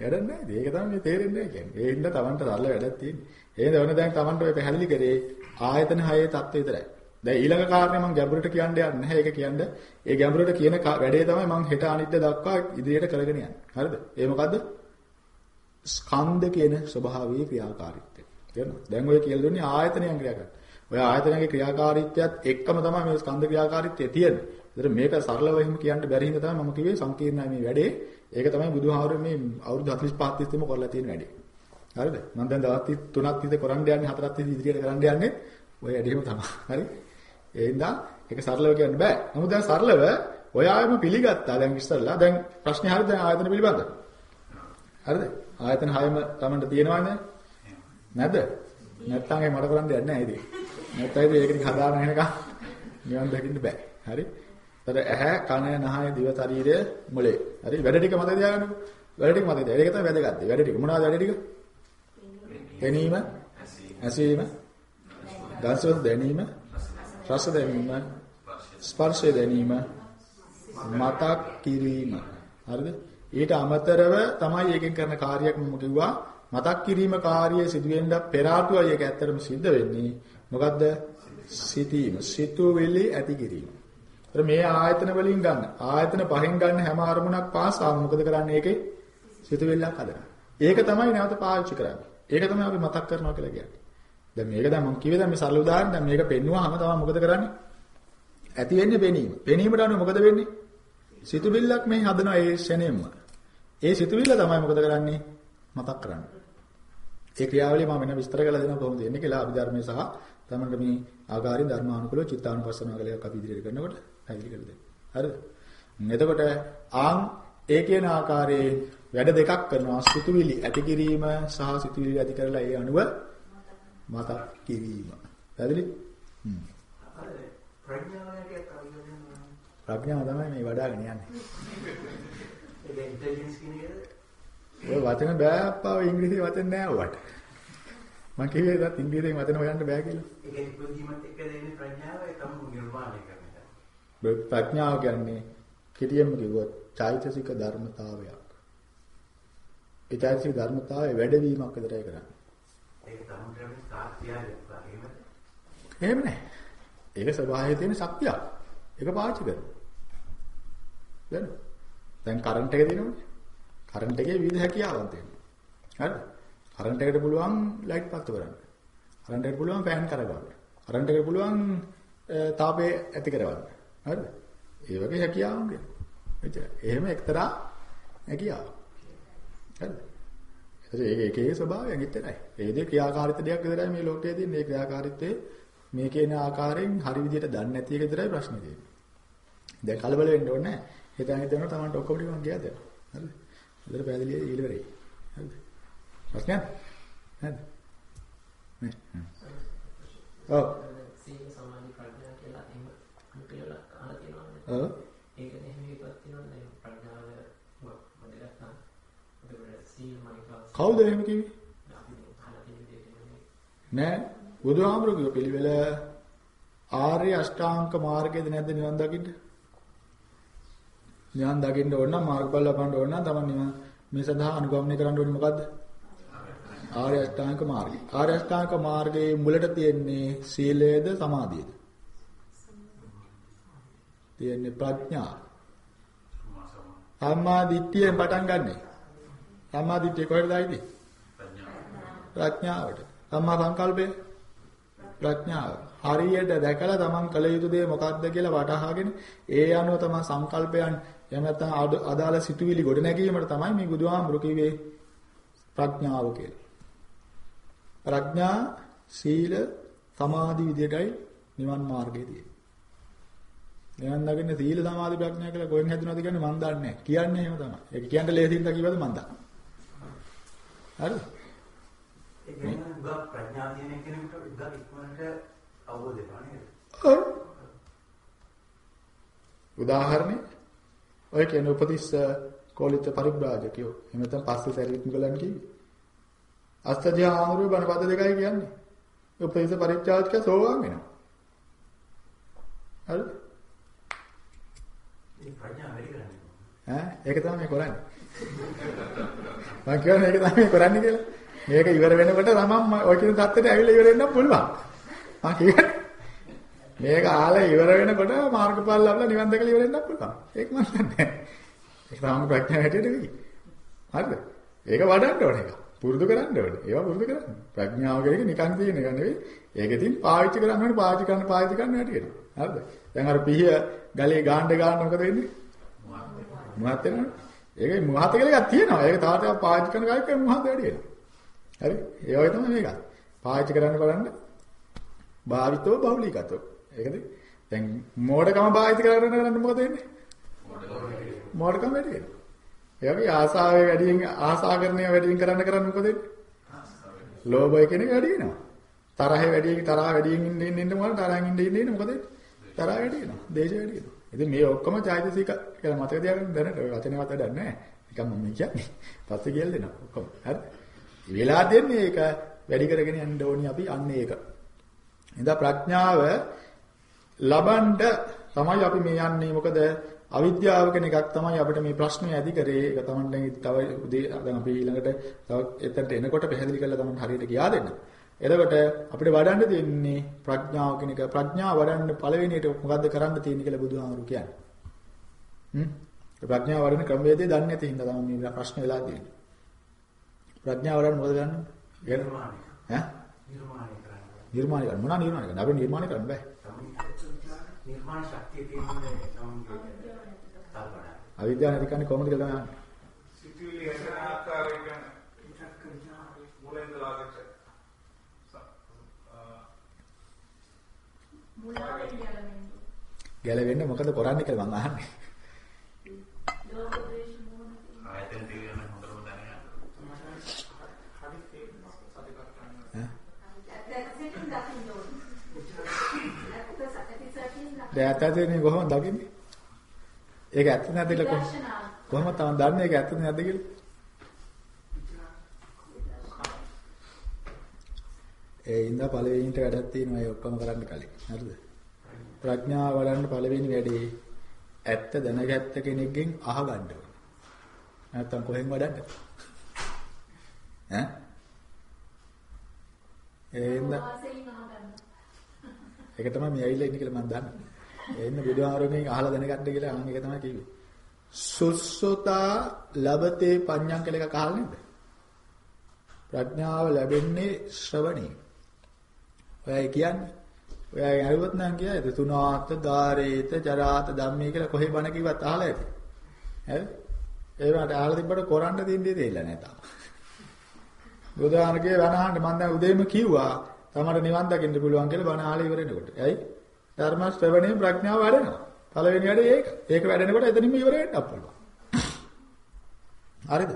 වැඩක් නැහැ. ඒක තමයි මේ තේරෙන්නේ නැහැ කියන්නේ. ඒ හින්දා Tamanට සරල වැඩක් තියෙන්නේ. ඒ දවන දැන් Tamanට ඔය පැහැදිලි කරේ ආයතන හයේ தත්ත්වය විතරයි. දැන් ඊළඟ කාරණේ මම ගැඹුරට කියන්න යන්නේ නැහැ. ඒක කියන්න ඒ ගැඹුරට කියන වැඩේ තමයි මම හෙට අනිද්ද දක්වා ඉදිරියට කරගෙන යන්නේ. හරිද? ඒ මොකද්ද? ස්කන්ධ කියන ස්වභාවීය ක්‍රියාකාරීත්වය. තේරෙනවද? දැන් ඔය කියලා දුන්නේ ආයතනයන් ක්‍රියාකාරී. ඔය ආයතනයේ ක්‍රියාකාරීත්වයත් එක්කම තමයි මේ ස්කන්ධ ක්‍රියාකාරීත්වය තියෙන්නේ. ඒතර මේක සරලව එහෙම කියන්න බැරි හින්දා තමයි මම කිව්වේ සංකීර්ණයි මේ වැඩේ. ඒක තමයි බුදුහාමුදුරේ මේ අවුරුදු 45 තිස්සෙම කරලා තියෙන වැඩේ. හරිද? මම දැන් දවස් 3ක් තිස්සේ කරන්න යන්නේ 4ක් තිස්සේ ඉදිරියට කරන්න යන්නේ ඔය වැඩේම තමයි. හරි? ඒ හින්දා ඒක සරලව කියන්න බෑ. නමුත් දැන් සරලව ඔයාම පිළිගත්තා දැන් ඉස්සල්ලා. දැන් ප්‍රශ්නේ හරිද දැන් ආයතන පිළිබඳ? හරිද? ආයතන හයම Tamanට තියෙනවද? නැද්ද? නැත්තම් ඒ මට කරන්න දෙයක් නැහැ ඉතින්. නැත්තම් ඉතින් ඒක ටික හදාගෙන එනකම් නිවන් දකින්න බෑ. හරි? තර ඇහැ කන නහය දිව ශරීරය මොලේ. හරි වැඩ ටික මතක තියාගන්න. වැඩ ටික මතක තියාගන්න. ඒක තමයි වැදගත්. වැඩ ටික මොනවද වැඩ ටික? දැනීම, ඇසීම, දර්ශන දැනීම, රස දැනීම, ස්පර්ශ දැනීම, මතක් කිරීම. හරිද? ඊට අමතරව තමයි ඒකෙන් කරන කාර්යයක් මම කිව්වා මතක් කිරීම කාර්යය සිදුවෙන්න පෙර ආතුවයි ඒක ඇත්තටම සිද්ධ වෙන්නේ. මොකද්ද? සිතීම. සිතුවිලි ඇති කිරීම. ඒතර මේ ආයතන වලින් ගන්න. ආයතන පහෙන් ගන්න හැම අරමුණක් පාසාම මොකද කරන්නේ ඒකේ? සිතුවිල්ලක් හදනවා. ඒක තමයි නැවත පාවිච්චි කරන්නේ. ඒක තමයි අපි මතක් කරනවා කියලා කියන්නේ. දැන් මේක දැන් මම කිව්වේ දැන් මේ සරල උදාහරණ දැන් මේක පෙන්නුවාම තමයි මොකද කරන්නේ? ඇති වෙන්නේ පෙනීම. පෙනීමට අනුව මොකද වෙන්නේ? සිතුවිල්ලක් මේ හදනවා ඒ ෂණයෙන්ම. ඒ සිතුවිල්ල තමයි මොකද කරන්නේ? මතක් කරන්නේ. ඒ ක්‍රියාවලිය මම වෙන විස්තර කරලා දෙනවා කොහොමද එන්නේ කියලා අභිධර්මයේ සහ තමන්ට මේ ආකාරයෙන් ධර්මානුකූලව චිත්තානුපස්සනාව කියලා එකක් අපි ඉදිරියට කරනකොට පැහැදිලි කරලා දෙන්න. හරිද? එතකොට ආන් ඒ කියන ආකාරයේ වැඩ දෙකක් කරනවා සිතුවිලි ඇති කිරීම සහ සිතුවිලි ඇති කරලා ඒ අනුව මතක් කිරීම. පැහැදිලි? හ්ම්. ප්‍රඥාවයට කවියන්නේ ප්‍රඥාව තමයි මේ වඩාගෙන යන්නේ. ඒක ඉන්ටෙලිජන්ස් කියන එකද? ඔය වචන බෑ අප්පා ඔය ඉංග්‍රීසි වචන නෑ ඔයාට. මම කිව්වේ ඒත් ඉංග්‍රීසියෙන් වචන හොයන්න බෑ කියලා. ඒක ඉපදීමත් එක්ක දෙන්නේ ප්‍රඥාව ඒ තමයි නිර්මාණය කරන එක. ප්‍රඥාව කියන්නේ කෙටියෙන්ම කිව්වොත් චෛතසික ධර්මතාවයක්. ඒ චෛතසික ධර්මතාවයේ වැඩවීමක් විතරයි කරන්නේ. ඒක තමයි වගේම. එහෙම නෑ. ඒක ස්වභාවයේ තියෙන ශක්තියක්. ඒක පාවිච්චි කරනවා. දැන් දැන් කරන්ට් එක දෙනවනේ. කරන්ට් එකේ විවිධ හැකියාවන් තියෙනවා. හරිද? කරන්ට් එකට පුළුවන් ලයිට් පත්තු කරන්න. කරන්ට් එකට පුළුවන් ෆෑන් කරගන්න. කරන්ට් එකට පුළුවන් තාපය ඇති කරවන්න. හරිද? ඒ වගේ හැකියාවන් දෙනවා. එච්චර. එහෙම එක්තරා හැකියාවක්. හරිද? ඒක ඒක ඒකේ ස්වභාවයෙන් ඉතරයි. ඒ දේ ක්‍රියාකාරීත්ව දෙයක් විතරයි මේ ලෝකයේ තියෙන. මේ ක්‍රියාකාරීත්වයේ මේ කියන ආකාරයෙන් හරි විදිහට දන්නේ නැති එක විතරයි ප්‍රශ්නේ තියෙන්නේ. දැන් කලබල වෙන්න ඕනේ නැහැ. හිතන් හිතනවා තමන්ට ඔක්කොම ටික මම ගියා දැන්. හරිද? හොඳට පැහැදිලි ඊළවරේ. හරිද? ප්‍රශ්නයක්? නේද? නේ. ඔව්. සීල සමාධි ප්‍රඥා කියලා එහෙම අනුකේල අහලා තියෙනවනේ. ඔව්. ඒකනේ එහෙම තියෙනවනේ දැන් ප්‍රඥාව මොකද ගත්තා. ඒකට සීල මනිකා කවුද එහෙම කිව්වේ? නෑ. බුදුහාමුදුරුවෝ පිළිවෙල ආර්ය අෂ්ටාංග මාර්ගයේද නැද්ද නිවන් දකින්න? නිවන් දකින්න ඕන නම් මාර්ගඵල ලබන්න ඕන නම් තමයි නිවන් මේ සඳහා අනුගමනය කරන්න ඕනේ මොකද්ද? ආර්ය අෂ්ටාංග මාර්ගය. ආර්ය අෂ්ටාංග මාර්ගයේ මුලට තියෙන්නේ සීලයේද සමාධියේද? තියෙන්නේ ප්‍රඥා. සම්මා දිට්ඨියෙන් පටන් ගන්නෙ. සම්මා දිට්ඨිය කොහෙද ආයිද? ප්‍රඥාවට. සම්මා සංකල්පය ප්‍රඥාව. හරියට දැකලා තමන් කළ යුතු දේ මොකක්ද කියලා වටහාගෙන ඒ අනුව තමයි සංකල්පයන් එහෙම නැත්නම් අදාළ සිතුවිලි ගොඩ නැගීමට තමයි මේ බුදුහාමුදුරු කිව්වේ ප්‍රඥාව කියලා. ප්‍රඥා සීල සමාධි විදියටයි නිවන් මාර්ගයේ තියෙන්නේ. නිවන් දකින්න සීල සමාධි ප්‍රඥා කියලා කොහෙන් හැදුනද කියන්නේ මන් දන්නේ නැහැ. කියන්නේ එහෙම තමයි. ඒක කියන්න ලේසියින්ද කිව්වද මන් දන්නේ. හරිද? ඒ කියන්නේ උගා ප්‍රඥාව තියෙන කෙනෙකුට උගා ඉක්මනට අවබෝධ වෙනවා නේද? ඔව්. උදාහරණේ ඔය කියන උපතිස්ස කෝලිත පරිබ්‍රාජකයෝ එහෙම නැත්නම් පස්සේ සැරිත් මුගලන් කිව්වේ. අස්තජා ආමරු බණපද දෙකයි කියන්නේ. උපතිස්ස පරිත්‍යාජක සෝවාන් වෙනවා. හරිද? ඒ ප්‍රඥාව වැඩි කරන්නේ. ඈ ඒක තමයි මේ කරන්නේ. මම කියන්නේ ඒක තමයි කරන්නේ කියලා. මේක ඉවර වෙනකොට තමන් ඔය කියන தත්තට ඇවිල්ලා ඉවර වෙන්න පුළුවන්. මම කියන්නේ මේක ආලා ඉවර වෙනකොට මාර්ගඵල ලැබලා නිවන් දැකලා ඉවර වෙන්න පුළුවන්. ඒක මම දන්නේ. ඒක තමයි ප්‍රඥාව හැටියට වෙයි. හරිද? ඒක වඩන්න ඕනේ එක. පුරුදු කරන්න ඕනේ. ඒවා පුරුදු කරන්න. ප්‍රඥාව කියන එක නිකන් තියෙන එක නෙවෙයි. ඒක ඉතින් පාවිච්චි කරන්න ඕනේ පාවිච්චි කරන්න පාවිච්චි කරන්න හැටියට. හරිද? දැන් අර පිහිය ගලේ ගාන්න ගාන්න මොකද වෙන්නේ? මුහත් වෙනවනේ. ඒකේ මුහත කියලා එකක් තියෙනවා. ඒක තව තවත් පාවිච්චි කරන කාලෙක මුහත වැඩි වෙනවා. හරි? ඒ වගේ තමයි මේක. පාවිච්චි කරන්න බලන්න. භාවිතෝ බහුලීගතෝ. ඒකද? දැන් මෝඩකම පාවිච්චි කරන්න කරන්න මොකද වෙන්නේ? මෝඩකම වැඩි වෙනවා. ඒ වගේ ආසාවේ වැඩියෙන් ආසාකරණය වැඩියෙන් කරන්න කරන්න මොකද වෙන්නේ? ලෝභය කියන එක වැඩි වෙනවා. තරහේ වැඩියෙන් තරහ වැඩියෙන් ඉන්න ඉන්න ඉන්න මොකද තරහින් ඉන්න ඉන්න ඉන්න මොකද වෙන්නේ? තරහ වැඩි වෙනවා. දේශය වැඩි වෙනවා. ඉතින් මේ ඔක්කොම චෛතසික කියලා මතක තියාගන්න දැනට ඔය වචනේවත් වැඩක් නැහැ. නිකන් මම කියන්නේ. පස්සේ කියලා දෙනවා ඔක්කොම. හරි. වෙලා දෙන්නේ ඒක වැඩි කරගෙන යන්න ඕනි අපි අන්නේ ඒක. ඉතින් ප්‍රඥාව ලබන්න තමයි අපි මේ යන්නේ. මොකද අවිද්‍යාව කෙන එකක් තමයි අපිට මේ ප්‍රශ්නේ ඇති කරේ. ඒක තමයි තව උදේ දැන් අපි ඊළඟට තව එතනට එනකොට පැහැදිලි කරලා තමයි හරියට කියා දෙන්න. එතකොට අපිට වඩන්න තියෙන්නේ ප්‍රඥාව කියන එක. ප්‍රඥාව වඩන්න පළවෙනියට මොකද්ද කරන්න තියෙන්නේ කියලා බුදුහාමුදුරු කියන්නේ. හ්ම්. ප්‍රඥාව වඩන ක්‍රමවේදය දන්නේ නැති හින්දා තමයි මේ ප්‍රශ්න වෙලා තියෙන්නේ. ප්‍රඥාව වඩන්න මොකද කරන්නේ? නිර්මාණය. ඈ? නිර්මාණය කරන්න. නිර්මාණය කරන්න. මොනවා නිර්මාණය කරන්න? අපි නිර්මාණය කරන්න බෑ. නිර්මාණ ශක්තිය තියෙන්නේ තාපඩ. අවිද්‍යාව නැති කන්නේ කොහොමද කියලා තමයි අහන්නේ. සිතුවිලි හැදෙන ආකාරයෙන් මුලින්ද ලාගට මුලාවෙන් යලන්නේ. ගැලවෙන්න මොකද කරන්නේ කියලා මම අහන්නේ. ආයතන තියෙන හොඳටම දැනගන්න. ඇත්තටම කොහොමද දකින්නේ? ඒක ඇත්ත නැද්ද කියලා. කොහොමද තමයි දන්නේ ඒක ඇත්ත නැද්ද කියලා? ඒ ඉඳලා පළවෙනිට වැඩක් තියෙනවා ඒ ඔක්කොම කරන්න කලින්. හරිද? ප්‍රඥාව වඩන්න පළවෙනි වැඩේ ඇත්ත දැනගත්ත කෙනෙක්ගෙන් අහගන්න ඕනේ. නැත්තම් කොහෙන් වඩන්නද? ඈ? ඒ අහගන්න. ඒක තමයි මේ ඇවිල්ලා ඉන්නේ කියලා මම දන්නේ. ඒ ඉන්න බුදුහාරගෙන් අහලා දැනගන්න කියලා මම ඒක තමයි කිව්වේ. සුස්සෝතා ලබතේ පඤ්ඤං කියලා එකක් අහලා නේද? ප්‍රඥාව ලැබෙන්නේ ශ්‍රවණේ. ඔයයි කියන්නේ. ඔයයි අරුවත් නම් කියයිද තුනාත ධාරේත ජරාත ධම්මේ කියලා කොහේ බණ කිව්වත් අහලා ඇති. හරි? ඒ වුණාට අහලා තිබ්බට කරන්න දෙන්නේ දෙilla නැතා. බුදුහාරගේ වනහන්න මම දැන් උදේම කිව්වා තමට නිවන් දකින්න පුළුවන් කියලා බණ ආලේ ඉවරෙනකොට. ඇයි? ධර්ම ශ්‍රවණේ ප්‍රඥාව වැඩෙනවා. පළවෙනි වැඩේ ඒක. ඒක වැඩෙනකොට එතනින්ම ඉවර වෙන්නත් පුළුවන්. හරිද?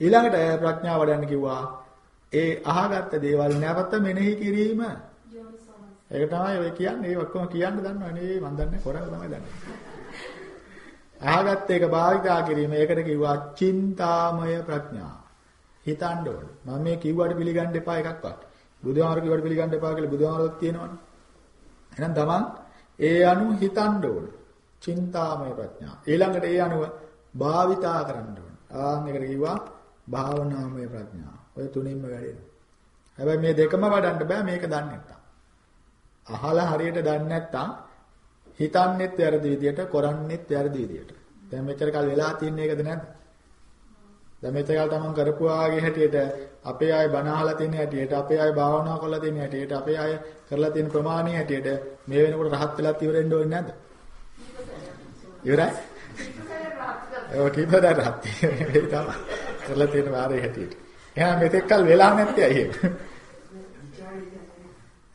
ඊළඟට ප්‍රඥාව වඩන්න කිව්වා ඒ අහගත්ත දේවල් නැවත මෙනෙහි කිරීම. යෝනිසෝමනස. ඒක තමයි ඔය කියන්නේ. ඒ ඔක්කොම කියන්න දන්නවනේ. මම දන්නේ කොරන්න තමයි දන්නේ. අහගත්ත එක භාවිතා කිරීම. ඒකට කිව්වා චින්තාමය ප්‍රඥා. හිතන්න ඕනේ. මම මේ කිව්වට පිළිගන්න එපා එකක්වත්. බුදුහාමර කිව්වට පිළිගන්න එපා කියලා බුදුහාමරත් කියනවනේ. එහෙනම් තමන් ඒ අනුව හිතන්න ඕනේ. චින්තාමය ප්‍රඥා. ඊළඟට ඒ අනුව භාවිතා කරන්න ඕනේ. ආන් එකට කිව්වා භාවනාමය ප්‍රඥා. ඔය තුනින්ම වැඩෙනවා. හැබැයි මේ දෙකම වඩන්න බෑ මේක දන්නේ නැත්තම්. අහලා හරියට දන්නේ නැත්තම් හිතන්නෙත් වැරදි විදියට, කරන්නෙත් වැරදි විදියට. දැන් මෙච්චර කල් වෙලා තින්නේ ඒකද නැද්ද? දැන් මෙච්චර කල් තමන් කරපු ආගේ හැටියට අපේ අය බණ අහලා තියෙන හැටියට, අපේ අය භාවනා කරලා තියෙන හැටියට, අපේ අය කරලා තියෙන ප්‍රමාණය හැටියට මේ වෙනකොට රහත් වෙලත් ඉවරෙන්න ඕනේ නැද්ද? ඉවරයි? ඒක කීපදා රහත් වෙයි [LAUGHS] තමයි. කරලා තියෙන වාරේ හැටියට. එහෙනම් මෙතෙක් කල් වෙලා නැත්තේ ඇයි එහෙම? [LAUGHS]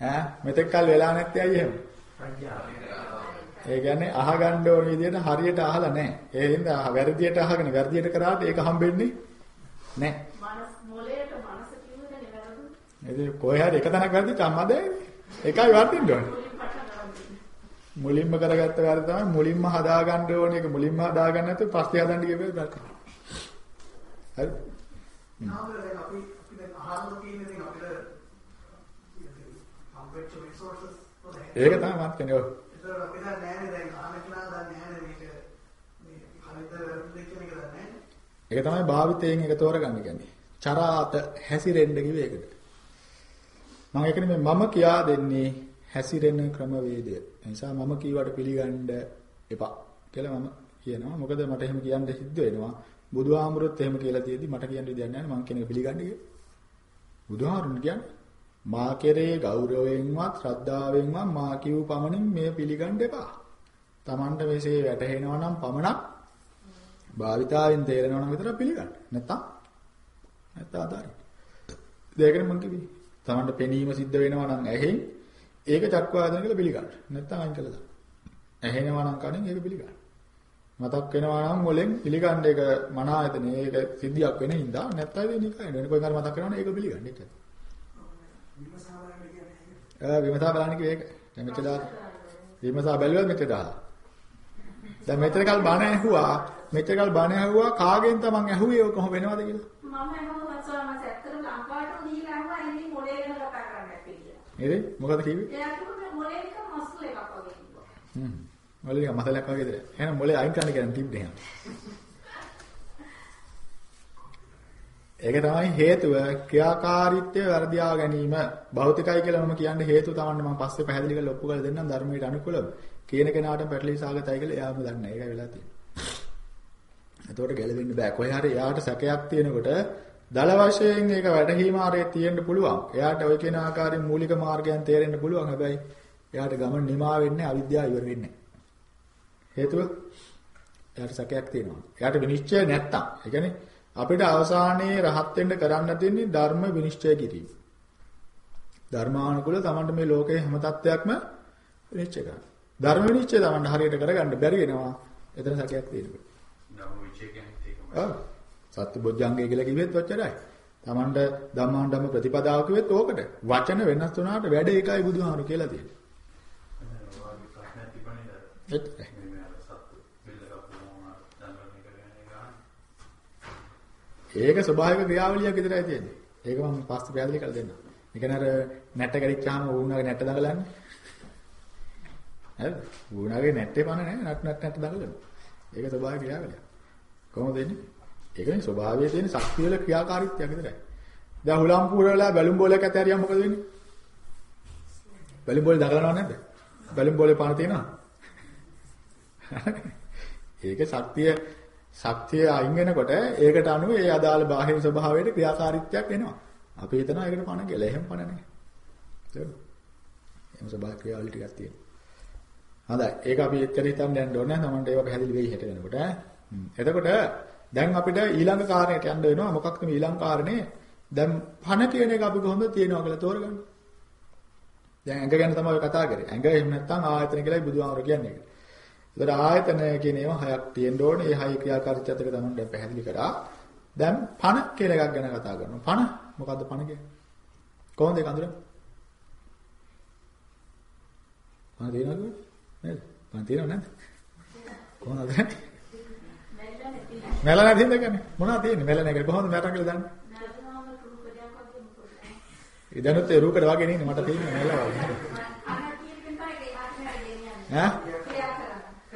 ඈ මෙතෙක් කල් වෙලා නැත්තේ ඇයි එහෙම? ඒ කියන්නේ අහගන්න ඕන විදිහට හරියට අහලා නැහැ. ඒ හින්දා වැරදියට අහගෙන වැරදියට කරාට ඒක හම්බෙන්නේ නැහැ. මනස් මොලේ ඉතින් කොහේ හරි එක තැනක් වැරදිච්ච අම්මද එකයි වර්ධින්න ඕනේ. මුලින්ම කරගත්ත වැරද්ද තමයි මුලින්ම හදාගන්න ඕනේ ඒක මුලින්ම හදාගන්න නැත්නම් පස්සේ හදන්න කියපේ. හරි. නාමල දැන් අපි අපි දැන් අහන්න තියෙන දේ අපිට resources වල ඒක තමයි මත් කියන්නේ. ඔව්. ඒතර අපි දැන් නෑනේ දැන් අහන්න කියලා දැන් නෑනේ මේක මේ වැරදිද කියන එක දැන් නෑනේ. ඒක තමයි භාවිතයෙන් එක තෝරගන්න කියන්නේ. චරාත හැසිරෙන්න කිව්වේ ඒකට. මම ඒක නෙමෙයි මම කියා දෙන්නේ හැසිරෙන ක්‍රමවේදය. ඒ නිසා මම කීවට පිළිගන්න එපා කියලා මම කියනවා. මොකද මට එහෙම කියන්න සිද්ධ වෙනවා. බුදුහාමුදුරුවොත් එහෙම කියලා තියෙදි මට කියන්න විදියක් නැහැ මම කියන එක පිළිගන්නේ කියලා. බුදුහාමුදුරුවෝ කියන්නේ මා කෙරේ ගෞරවයෙන්වත් ශ්‍රද්ධාවෙන්වත් මා කියූ පමණින් මෙය පිළිගන්න එපා. Tamanට මෙසේ වැටහෙනවා නම් පමණක් භාවිතාවෙන් තේරෙනවා නම් විතර පිළිගන්න. නැත්තම් නැත්තම් අදාරි. දෙයකට මම කිව්වේ. Tamanට පෙනීම සිද්ධ වෙනවා නම් ඇහෙන් ඒක චක්වාදන කියලා පිළිගන්න. නැත්තම් අයින් කළා දාන්න. ඇහෙනවා නම් කනෙන් ඒක පිළිගන්න. මතක් වෙනවා නම් මොලෙන් පිළිගන්න ඒක මන ආයතනේ ඒක සිද්ධියක් වෙන හින්දා නැත්තම් ඒක නිකන් වෙන කොයි කාර මතක් කරනවා ඒක පිළිගන්න එච්චරයි. විමසාවරණ කියන්නේ ආ විමසා බලන්න කිව්වේ ඒක. දැන් මෙච්චර දාලා. විමසා බැලුවද මෙච්චර දාලා. දැන් මෙච්චර කල් බණ ඇහුවා මෙච්චර කල් බණ ඇහුවා කාගෙන් තමන් ඇහුවේ ඔය කොහොම වෙනවද කියලා. මම හැමෝම සෝමස් ඇත්තටම ලංකාවට දීලා ආවා ඉන්නේ මොලේ ගැන කතා කරන්න ඇත්තේ කියලා. නේද? මොකද කිව්වේ? එයා කිව්වා මොලේ එක මස්ල් එකක් වගේ කිව්වා. හ්ම්. මොලේ නිකන් මතලයක් වගේද? එහෙනම් මොලේ අයින් කරන්න කියන තිබ්බේ එහෙනම්. ඒක තමයි හේතුව ක්‍රියාකාරීත්වය වර්ධියා ගැනීම භෞතිකයි කියලා මම කියන්නේ හේතුව තමයි මම පස්සේ පැහැදිලි කරලා ඔප්පු කරලා දෙන්නම් ධර්මයට අනුකූලව කියන කෙනාට පැටලී සාගතයි කියලා එයාම දන්නේ ඒකයි වෙලා තියෙන්නේ. එතකොට ගැලවෙන්න බෑ. කොහේ හරි එයාට සැකයක් තියෙනකොට දල වශයෙන් ඒක වැටහීම ආරේ තියෙන්න පුළුවන්. එයාට ওই කියන ආකාරයෙන් මූලික මාර්ගයන් තේරෙන්න පුළුවන්. හැබැයි එයාට ගමන නිමා වෙන්නේ අවිද්‍යාව ඉවර වෙන්නේ හේතුව එයාට සැකයක් තියෙනවා. එයාට විනිශ්චය නැත්තම්. ඒ කියන්නේ අපිට අවසානයේ රහත් වෙන්න කරන්න තියෙන්නේ ධර්ම විනිශ්චය කිරීම. ධර්මානුකූල තමන්ට මේ ලෝකයේ හැම තත්ත්වයක්ම විනිශ්චය කරන්න. ධර්ම විනිශ්චය තමන්ට හරියට කරගන්න බැරි වෙනවා. එතන සැකයක් තියෙනවා. ධම්ම විචය කියන්නේ ඒකමයි. ඔව්. සත්‍ය බොජ්ජංගය කියලා කිව්වෙත් ඔච්චරයි. තමන්ට ධම්මාන් ධම්ම ප්‍රතිපදාව කිව්වෙත් ඕකට. වචන වෙනස් වුණාට වැඩ එකයි බුදුහාමුදුරු කියලා තියෙන්නේ. වාගේ ප්‍රශ්නයක් තිබුණේ නේද? එච්චරයි. මේ අර සත්තු බිල්ලක මොනවා දඬුවම් කරගෙන ගන්න. ඒක ස්වභාවික ක්‍රියාවලියක් විතරයි තියෙන්නේ. ඒක මම පස්සේ පැහැදිලි කරලා දෙන්නම්. ඒ කියන්නේ අර නැට කැරිච්චාම වුණාගේ නැට දඟලන්නේ. හරිද? වුණාගේ නැට්ටේ පණ නැහැ. නැට් නැට් නැට් දඟලනවා. ඒක ස්වභාවික ක්‍රියාවලියක්. කොහොමද වෙන්නේ? ඒකනේ ස්වභාවයේ තියෙන ශක්තිය වල ක්‍රියාකාරීත්වයක් විතරයි. දැන් හුලම් පුරවලා බැලුම් බෝලයක් ඇත හරියම් මොකද වෙන්නේ? බැලුම් බෝලේ දඟලනව නැද්ද? බැලුම් බෝලේ පණ තියෙනවා. [LAUGHS] ඒක ශක්තිය ශක්තිය අයින් වෙනකොට ඒකට අනුව ඒ අදාළ බාහිර ස්වභාවයට ක්‍රියාකාරීත්වයක් එනවා. අපි හිතනවා ඒකට පණ කියලා. එහෙම පණ නැහැ. තේරුණා? එහෙම ස්වභාව ක්‍රියාවලිය ටිකක් තියෙනවා. හොඳයි. ඒක අපි එච්චර හිතන්න යන්න ඕනේ නැහැ. තමන්ට ඒක පැහැදිලි වෙයි හෙට වෙනකොට ඈ. හ්ම්. එතකොට දැන් අපිට ඊළඟ කාරණයට යන්න වෙනවා. මොකක්ද මේ ඊළඟ කාරණේ? දැන් පණ කියන එක අපි කොහොමද තියනවා කියලා තෝරගන්න. දැන් ඇඟ ගැන තමයි කතා කරේ. ඇඟ එහෙම නැත්නම් ආයතන කියලායි බුදුහාමර කියන්නේ. ඒතර ආයතන කියන ඒවා හයක් තියෙන්න ඕනේ. ඒ හය ක්‍රියාකාරීත්වයත් එක තමයි දැන් පැහැදිලි කරා. දැන් පණ කියලා එකක් ගැන කතා කරනවා. පණ මොකද්ද පණ කියන්නේ? කොහොමද ඒක අඳුරන්නේ? පණ තියෙනවද? නේද? පණ තියෙනව නැද්ද? කොහොමද අඳුරන්නේ? මෙල නැති හින්දානේ. මොනවද තියෙන්නේ? මෙල නැහැ. කොහොමද මට කියලා දන්නේ? ඒ දැනුත් ඒ රූකඩ වගේ නෙන්නේ මට තියෙන්නේ මෙල වගේ. ඈ?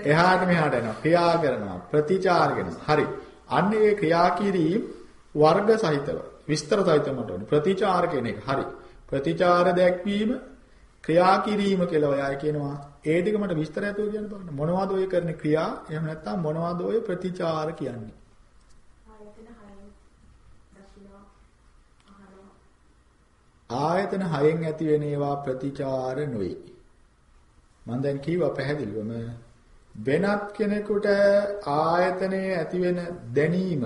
එහාට මෙහාට යනවා. ක්‍රියා කරනවා ප්‍රතිචාර කරනවා. හරි. අන්න ඒ ක්‍රියා කිරීම වර්ග සහිතව විස්තර සහිතව මට ඕනේ. ප්‍රතිචාර කියන එක. හරි. ප්‍රතිචාර දැක්වීම ක්‍රියා කිරීම කියලා ඔය කියනවා. ඒ ටික මට විස්තර ඇතුව කියන්න බලන්න. මොනවද ඔය කරන ක්‍රියා? එහෙම නැත්නම් මොනවද ඔය ප්‍රතිචාර කියන්නේ? ආයතන හයෙන් ඇති වෙන ඒවා ප්‍රතිචාර නොවේ. මම දැන් කිව්වා පැහැදිලිවම වෙනත් කෙනෙකුට ආයතනයේ ඇති වෙන දැනීම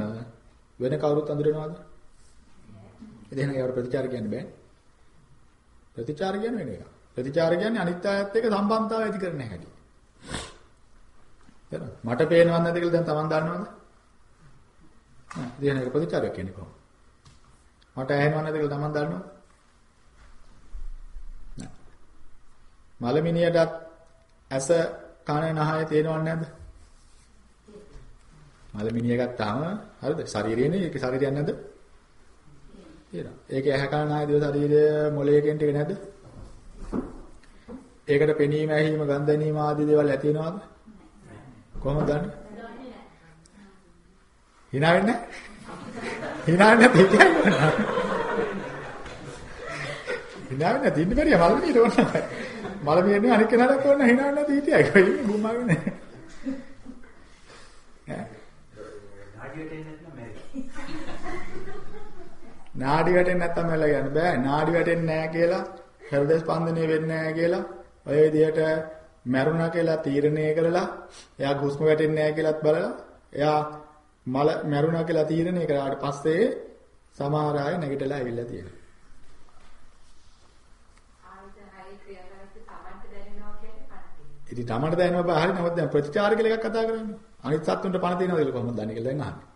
වෙන කවුරුත් අඳුරනවද? එදෙන ඒවට ප්‍රතිචාර කියන්න බෑ. ප්‍රතිචාර කියන්නේ වෙන එක. ප්‍රතිචාර කියන්නේ අනිත් ආයත් එක්ක සම්බන්ධතාවය ඇති කරන හැටි. තේරුණා? මට පේනවද නැද්ද කියලා දැන් Taman දන්නවද? නෑ. එදෙන එක ප්‍රතිචාරයක් කියන්නේ කොහොමද? මට ඇහෙනවද නැද්ද කියලා Taman දන්නවද? නෑ. මලමිනියටත් ඇස කන නහය තියෙනවද නැද්ද? මලමිනිය ගත්තාම හරිද? ශරීරයනේ ඒක ශරීරයක් නැද්ද? තියෙනවා. ඒකේ ඇහැ කන නහය දිව ශරීරය මොළයකින් ටික නැද්ද? ඒකට පෙනීම, ඇහිීම, ගන්ධ දැනීම ආදී දේවල් ඇති වෙනවද? කොහොමද දන්නේ? hina වෙන්නේ? hina වෙන්නේ නැති කියන්නේ. hina වෙන්නේ නැති ඉන්න බැරිය මලමිනියට ඕන. මලමිනියනේ අනික් කෙනාට ඕන hina වෙන්නේ නැති හිටියයි. කොයි බුම්මාගෙන. ඈ නාඩියට එන්නේ නැත්නම් මැරෙයි. නාඩි වැටෙන්නේ නැත්තම් මෙල යන්න බෑ. නාඩි වැටෙන්නේ නැහැ කියලා හෘද ස්පන්දනය වෙන්නේ නැහැ කියලා ඔය විදිහට මැරුණා කියලා තීරණය කරලා එයා හුස්ම වැටෙන්නේ නැහැ කියලාත් බලලා එයා මල මැරුණා කියලා තීරණය කරාට පස්සේ සමහර අය නැගිටලා ඇවිල්ලා තියෙනවා. ඉතින් තමන්ට දැනෙනවා බෑ හරි නමුත් දැන් ප්‍රතිචාර කියලා එකක් කතා කරන්නේ. අනිත් සත්තුන්ට පණ තියෙනවද කියලා කොහොමද දන්නේ කියලා දැන් අහන්නේ.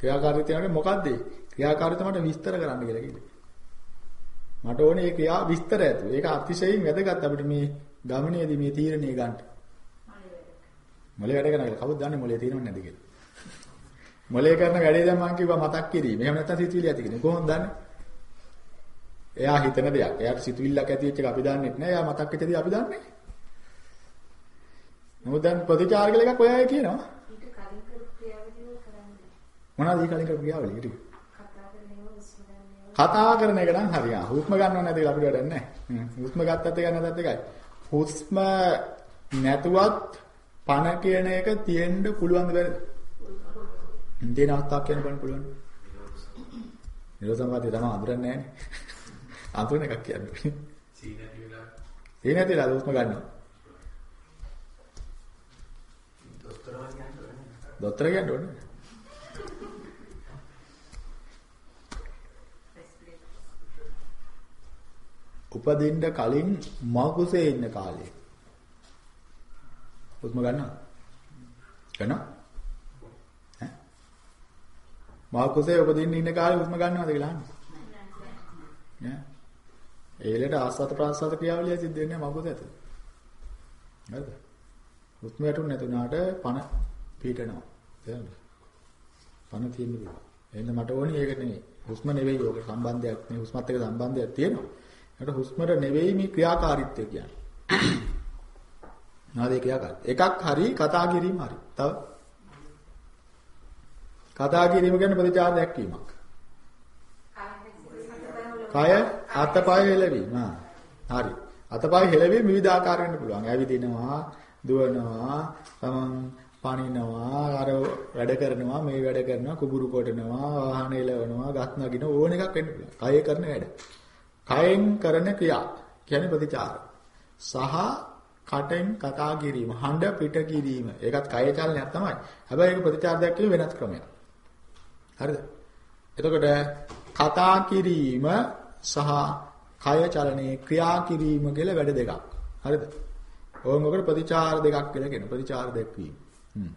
ක්‍රියාකාරීත්වය මොකද්ද? ක්‍රියාකාරීත්වය මට විස්තර කරන්න කියලා කිව්වේ. මට ඕනේ ඒ ක්‍රියා විස්තර ඇතු. ඒක අතිශයින් වැදගත් අපිට මේ ගමනේදී මේ තීරණය ගන්න. මොලේ වැඩ කරන කවුද දන්නේ මොලේ තියෙනවද නැද්ද කියලා. මොලේ කරන වැඩේ දැන් මම කිව්වා මතක් කිරීම. එහෙම නැත්නම් සිතුවිලි ඇති කියන්නේ. කොහොමද දන්නේ? එයා හිතන දෙයක්. එයාට සිතුවිල්ලක් ඇති වෙච්ච එක අපි දන්නේ නැහැ. එයා මතක් වෙච්ච දේ අපි දන්නේ. නමුත් දැන් ප්‍රතිචාර කියලා එකක් ඔය අය කියනවා. ඊට කලින් කරපු ක්‍රියාවලිය කරන්නේ. මොනවද ඊ කලින් කරපු ක්‍රියාවලිය? ඊට කතා කරන එක නම් හරි. ආ හුස්ම ගන්නව නැති කියලා අපිට වැඩක් නැහැ. හුස්ම ගත්තත් එක නැතත් එකයි. හුස්ම නැතුවත් පණ කියන එක තියෙන්න පුළුවන්ද බැරිද? ඉන්දියන අවස්ථාවක් කියන්න බලන්න පුළුවන්. නිරෝධ සමාධිය තමයි අඳුරන්නේ නැහැ අඳුරන එකක් කියන්නේ. සීනටි වෙලා ඒ නැතිලා හුස්ම ගන්නවා. දොස්තරවා කියන්නේ දොස්තර කියන්න ඕනේ. උපදින්න කලින් මකුසේ ඉන්න කාලේ. හුස්ම ගන්නවා. ගන්නවා. ඈ? මකුසේ උපදින්න ඉන්න කාලේ හුස්ම ගන්නවද කියලා අහන්නේ. නෑ. ඒලට ආස්වාද ප්‍රාස්වාද ක්‍රියාවලිය සිද්ධ වෙන්නේ මකුස ඇතුළේ. හරිද? හුස්ම වැටුනේ නැතුණාට පණ පීඩනවා. තේරෙනවද? පණ තියෙන්න පුළුවන්. එහෙනම් මට ඕනේ ඒක නෙමෙයි. හුස්ම නෙවෙයි ඕක සම්බන්ධයක් නෙවෙයි. හුස්මත් එක්ක සම්බන්ධයක් තියෙනවා. ඒකට හුස්මට නෙවෙයි මේ ක්‍රියාකාරීත්වය කියන්නේ. නාදේ ක්‍රියාකාරීත්වය. එකක් හරි කතා කිරීම හරි. තව කතා කිරීම කියන්නේ ප්‍රතිචාර දැක්වීමක්. කය අතපය හෙලවීම. හරි. අතපය හෙලවීම විවිධ ආකාර වෙන්න පුළුවන්. ඇවිදිනවා, දුවනවා, තමන් පනිනවා, අර වැඩ කරනවා, මේ වැඩ කරනවා, කුඹුරු කොටනවා, වාහන එලවනවා, ගස් නගින ඕන එකක් වෙන්න පුළුවන්. කය කරන වැඩ. කයෙන් කරන ක්‍රියා කියන්නේ ප්‍රතිචාර. සහ කටෙන් කතා කිරීම, හඬ පිට කිරීම. ඒකත් කය චලනයක් තමයි. හැබැයි ඒක ප්‍රතිචාර දැක්වීම වෙනස් ක්‍රමයක්. හරිද? එතකොට කතා කිරීම සහ කය චලනයේ ක්‍රියා කිරීම කියලා වැඩ දෙකක්. හරිද? ඕන් ඔකට ප්‍රතිචාර දෙකක් කියලා කියන ප්‍රතිචාර දැක්වීම. හ්ම්.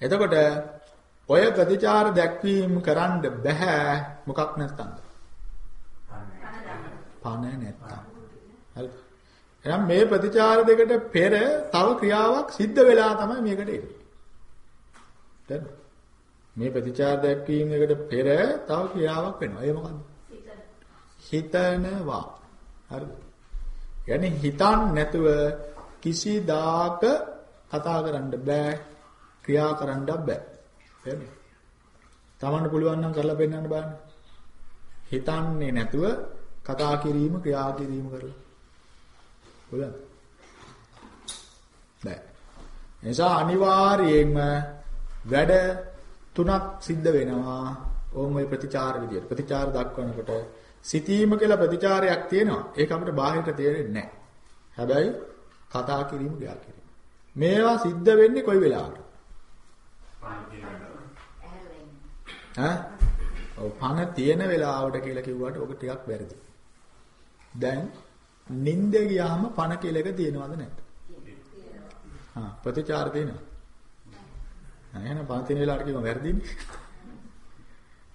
එතකොට ඔය ප්‍රතිචාර දැක්වීම කරන්න බෑ මොකක් නැත්තම්ද? පණ නැත්තම්. හරිද? එහෙනම් මේ ප්‍රතිචාර දෙකට පෙර තව ක්‍රියාවක් සිද්ධ වෙලා තමයි මේකට එන්නේ. දැන් මේ ප්‍රතිචාර දැක්වීම එකට පෙර තව ක්‍රියාවක් වෙනවා. ඒ මොකද්ද? හිතනවා. හරිද? يعني හිතන් නැතුව කිසිදාක කතා කරන්න බෑ, ක්‍රියා කරන්න බෑ. එහෙමද? තමන්න පුළුවන් නම් කරලා පෙන්නන්න බලන්න. හිතන්නේ නැතුව කතා කිරීම, ක්‍රියා කිරීම කරලා. පුළුවන්. බෑ. එනිසා අනිවාර්යයෙන්ම වැඩ තුනක් සිද්ධ වෙනවා. ඕම ওই ප්‍රතිචාර විදියට. ප්‍රතිචාර දක්වනකොට සිතීම කියලා ප්‍රතිචාරයක් තියෙනවා. ඒක අපිට බාහිරට තේරෙන්නේ නැහැ. හැබැයි කතා කිරීම ගියා කිරීම. මේවා සිද්ධ වෙන්නේ කොයි වෙලාවකද? ඈ? ඔව් පණ තියෙන වෙලාවට කියලා කිව්වට ඔක ටිකක් වැරදි. දැන් නිින්ද ගියාම පණ කියලා එක තියෙනවද නැද්ද? හා ප්‍රතිචාර තියෙනවා. එහෙනම් පණ තියෙන වෙලාවට කියම වැරදිනේ.